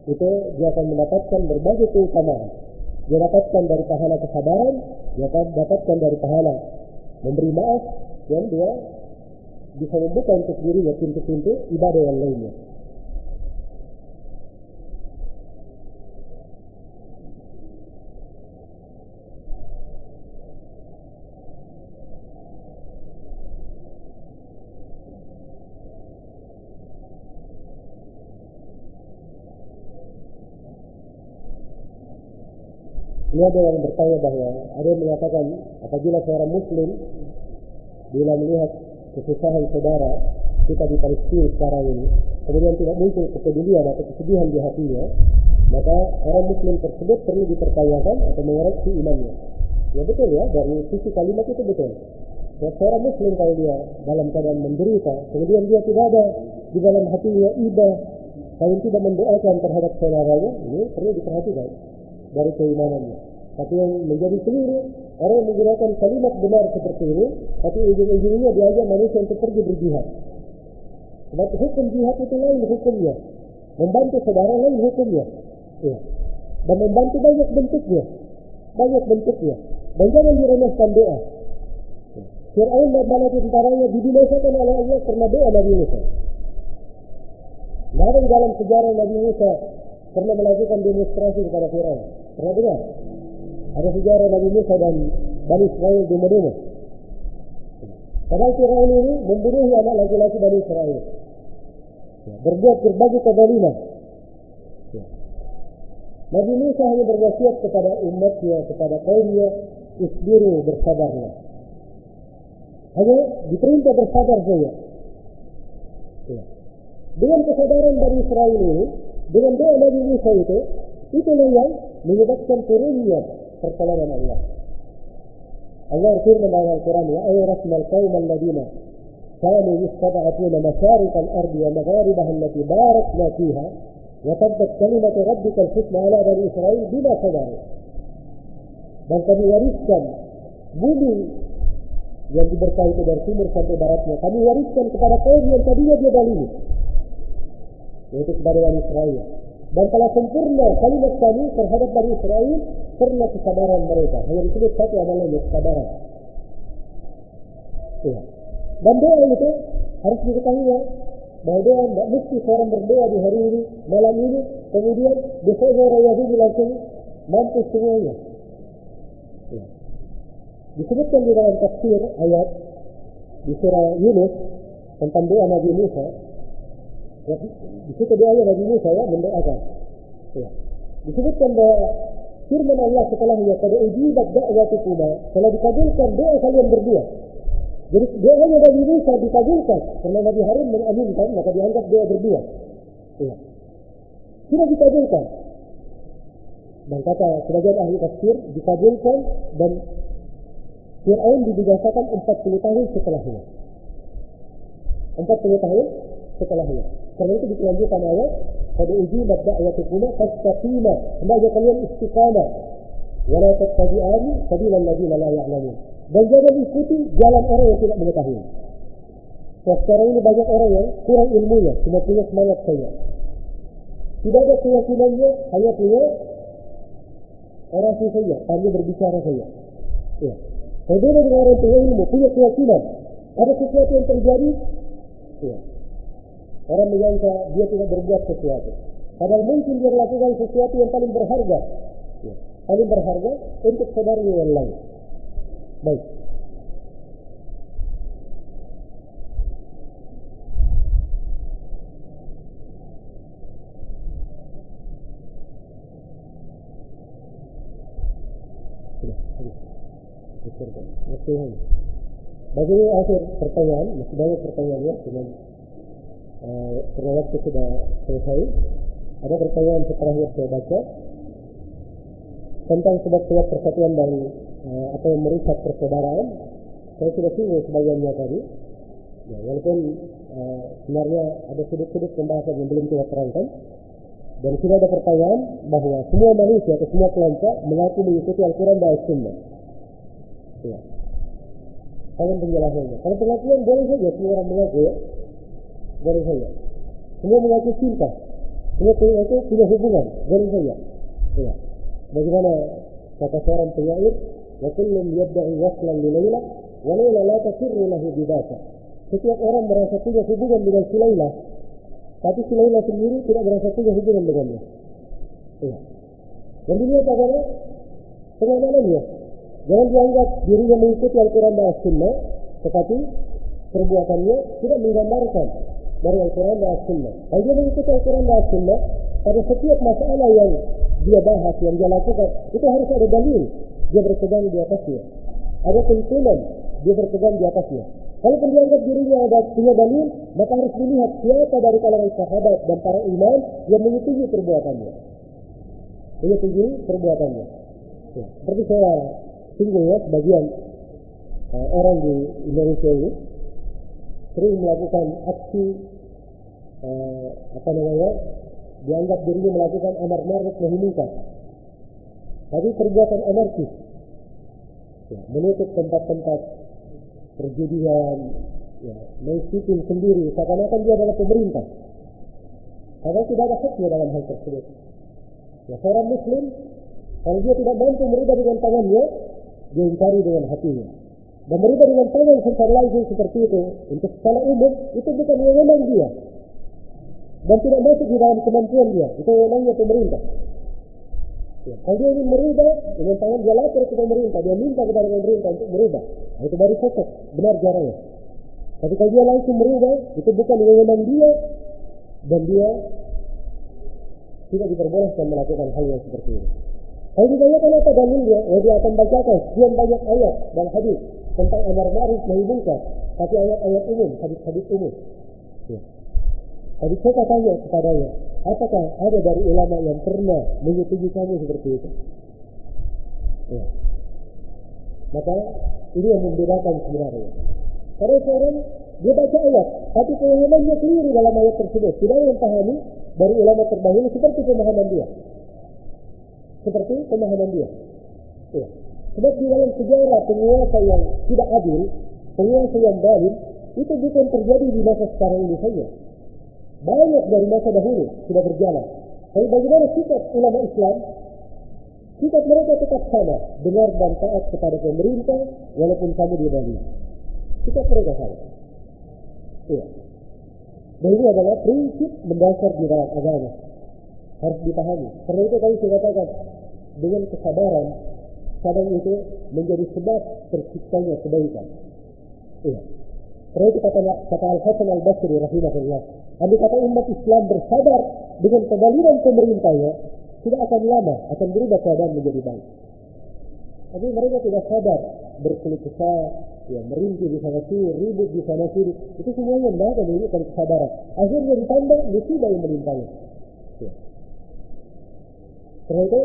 itu dia akan mendapatkan berbagai keutamaan. Dia dapatkan dari pahala kesabaran, dia akan dapatkan dari pahala memberi maaf, dan dia bisa membuka untuk dirinya pintu-pintu ibadah yang lainnya. Ini ada yang bertanya bahwa ada yang mengatakan apabila seorang muslim bila melihat kesusahan saudara kita di Palestina sekarang ini kemudian tidak muncul kepedulian atau kesedihan di hatinya maka orang muslim tersebut perlu dipertanyakan atau mengoreksi imannya. Ya betul ya dari sisi kalimat itu betul. Ya, seorang muslim kalau dia dalam keadaan menderita kemudian dia tidak ada di dalam hatinya iba kalau tidak mendoakan terhadap saudaranya ini perlu diperhatikan dari keimanannya. Tapi yang menjadi keliru, orang yang menggunakan kalimat benar seperti ini, tapi ujung-ujungnya diajak manusia untuk pergi berjihad. Sebab hukum jihad itu lain hukumnya. Membantu saudara lain hukumnya. Ya. Dan membantu banyak bentuknya. Banyak bentuknya. Dan jangan diremehkan doa. Fir'aun dan bala tentaranya dibinasakan oleh Allah karena doa Nabi Musa. Dalam sejarah Nabi Musa pernah melakukan demonstrasi kepada Fir'aun. Pernah dengar? Ada sejarah Nabi Musa dan Bani Israel demo-demo. Padahal Fir'aun ini membunuh anak laki-laki Bani Israel. Ya, berbuat berbagai kezaliman. Ya. Nabi Musa hanya berwasiat kepada umatnya, kepada kaumnya, isbiru bersabarlah. Hanya diperintah bersabar saja. Ya. Dengan kesadaran Bani Israel ini, dengan doa Nabi Musa itu, itu yang menyebabkan turunnya pertolongan Allah. Allah firman dalam Al-Quran, Ya ayyuhasmal qawm alladina كانوا يستضعفون مشارق الأرض ومغاربها التي باركنا فيها وتبت ربك الحسنى على بني إسرائيل بما صبروا dan kami wariskan bumi yang diberkahi itu dari timur sampai baratnya kami wariskan kepada kaum yang tadinya dia dalimi yaitu kepada Bani Israel dan telah sempurna kalimat kami terhadap Bani Israel karena kesabaran mereka hanya disebut satu amalan kesabaran ya. Dan doa itu harus diketahui ya, bahwa doa tidak mesti seorang berdoa di hari ini, malam ini, kemudian besok orang Yahudi langsung mampu semuanya. Ya. Disebutkan di dalam tafsir ayat di surah Yunus tentang doa Nabi Musa. Ya, di situ doa Nabi Musa ya mendoakan. Ya. Disebutkan bahwa firman Allah setelahnya pada ujibat da'watukuma telah dikabulkan doa kalian berdua. Jadi doanya Nabi Musa dikabulkan karena Nabi Harun mengaminkan maka dianggap doa berdua. Ya. Sudah dikabulkan. Dan kata sebagian ahli tafsir dikabulkan dan Fir'aun dibinasakan 40 tahun setelahnya. 40 tahun setelahnya. Karena itu dikelanjutkan ayat pada uji mabda ayat kuna fastaqima hendaknya kalian istiqamah wala tattabi'ani sabila alladziina la ya'lamun dan jangan ikuti jalan orang yang tidak mengetahui. Nah, sekarang ini banyak orang yang kurang ilmunya, cuma punya semangat saja. Tidak ada keyakinannya, hanya punya orasi saja, hanya berbicara saja. Ya. Berbeda dengan orang punya ilmu, punya keyakinan. Ada sesuatu yang terjadi, ya. Orang menyangka dia tidak berbuat sesuatu. Padahal mungkin dia melakukan sesuatu yang paling berharga. Ya. Paling berharga untuk saudaranya yang lain. Baik. Bagi akhir pertanyaan, masih banyak pertanyaan ya, dengan uh, karena waktu sudah selesai. Ada pertanyaan setelah yang saya baca tentang sebab-sebab persatuan dan uh, atau yang merusak persaudaraan saya sudah singgung sebagiannya tadi. Ya, walaupun uh, sebenarnya ada sudut-sudut pembahasan yang belum kita terangkan. Dan sudah ada pertanyaan bahwa semua manusia atau semua kelompok mengaku mengikuti Al-Quran dan As-Sunnah. Ya. Kalau penjelasannya. Kalau pengakuan boleh saja semua orang mengaku ya. Boleh saja. Semua mengaku cinta. Semua mengaku punya hubungan. Boleh saja. Ya. Bagaimana kata seorang penyair, "Wa kullun yadda'i waslan li Laila, wa Laila la tasirru lahu bidata." Setiap orang merasa punya hubungan dengan si Laila, tapi si Laila sendiri tidak merasa punya hubungan dengannya. Ya. Dan dilihat bagaimana pengamanannya. Jangan dianggap dirinya mengikuti Al-Quran dan As-Sunnah, tetapi perbuatannya tidak menggambarkan dari Al-Quran dan As-Sunnah. Kalau dia mengikuti Al-Quran dan As-Sunnah, pada setiap masalah yang dia bahas, yang dia lakukan, itu harus ada dalil. Dia berpegang di atasnya. Ada tuntunan, dia berpegang di atasnya. Kalau pun dianggap dirinya ada punya dalil, maka harus dilihat siapa dari kalangan sahabat dan para imam yang menyetujui perbuatannya. Menyetujui perbuatannya. Ya. Seperti saya singgung ya, sebagian uh, orang di Indonesia ini sering melakukan aksi uh, apa namanya dianggap dirinya melakukan amar ma'ruf nahi munkar. Tapi perbuatan anarkis, ya, menutup tempat-tempat perjudian, ya, mensitin sendiri, seakan-akan dia adalah pemerintah. Karena tidak ada haknya dalam hal tersebut. Ya, seorang muslim, kalau dia tidak mampu merubah dengan tangannya, dia ingkari dengan hatinya. Dan merubah dengan tangan secara langsung seperti itu, untuk skala umum, itu bukan wewenang dia. Dan tidak masuk di dalam kemampuan dia. Itu wewenangnya pemerintah. Ya, kalau dia ingin merubah, dengan tangan dia lapor ke pemerintah, dia minta kepada pemerintah untuk merubah. Nah, itu baru cocok, benar caranya. Tapi kalau dia langsung merubah, itu bukan wewenang dia, dan dia tidak diperbolehkan melakukan hal yang seperti ini. Kalau ditanyakan apa dalilnya, ya dia akan bacakan sekian banyak ayat dan hadis tentang amar ma'ruf nahi tapi ayat-ayat umum, hadis-hadis umum. Ya. Tadi saya tanya kepadanya, apakah ada dari ulama yang pernah menyetujui kamu seperti itu? Ya. Maka ini yang membedakan sebenarnya. Karena seorang dia baca ayat, tapi pemahamannya keliru dalam ayat tersebut. Tidak yang pahami dari ulama terdahulu seperti pemahaman dia. Seperti pemahaman dia. Ya. Sebab di dalam sejarah penguasa yang tidak adil, penguasa yang zalim, itu bukan terjadi di masa sekarang ini saja. Banyak dari masa dahulu sudah berjalan. Tapi bagaimana sikap ulama Islam? Sikap mereka tetap sama, dengar dan taat kepada pemerintah walaupun kamu di Bali. Sikap mereka sama. Iya. Dan ini adalah prinsip mendasar di dalam agama. Harus dipahami. Karena itu tadi saya katakan, dengan kesabaran, kadang itu menjadi sebab terciptanya kebaikan. Iya. Itu kata, kata Al-Hasan Al-Basri rahimahullah. Andai kata umat Islam bersabar dengan kebaliran pemerintahnya, tidak akan lama akan berubah keadaan menjadi baik. Tapi mereka tidak sadar berkeluh kesah, ya merintih di sana sini, ribut di sana sini, itu semuanya tidak ada menunjukkan kesabaran. Akhirnya ditambah musibah yang menimpanya. Ya. Karena itu,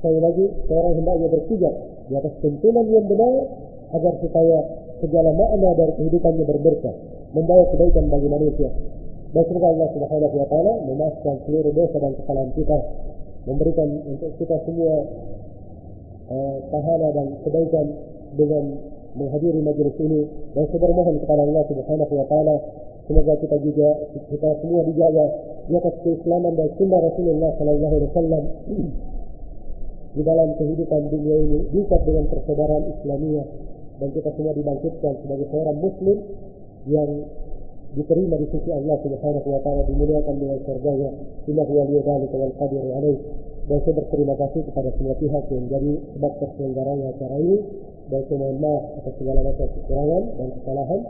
sekali lagi seorang hendaknya berpijak di atas tuntunan yang benar agar supaya segala makna dari kehidupannya berberkah, membawa kebaikan bagi manusia. Dan semoga Allah Subhanahu wa taala memaafkan seluruh dosa dan kesalahan kita, memberikan untuk kita semua pahala dan kebaikan dengan menghadiri majelis ini. Dan saya bermohon kepada Allah Subhanahu wa taala semoga kita juga kita semua dijaga di atas keislaman dan sunnah Rasulullah sallallahu alaihi wasallam. *clears throat* Di dalam kehidupan dunia ini diikat dengan persaudaraan Islamiyah dan kita semua dibangkitkan sebagai seorang muslim yang diterima di sisi Allah Subhanahu wa taala dimuliakan dengan surganya innahu waliyyu dzalika wal qadiru alaih dan saya berterima kasih kepada semua pihak yang jadi sebab terselenggaranya acara ini dan saya mohon maaf atas segala macam kekurangan dan kesalahan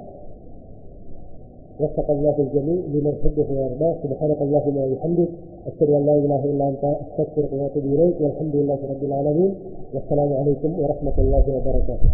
وفق الله الجميع لمن حبه ويرضاه سبحانك اللهم وبحمدك أشهد أن لا إله إلا أنت أستغفرك وأتوب إليك والحمد لله رب العالمين والسلام عليكم ورحمة الله وبركاته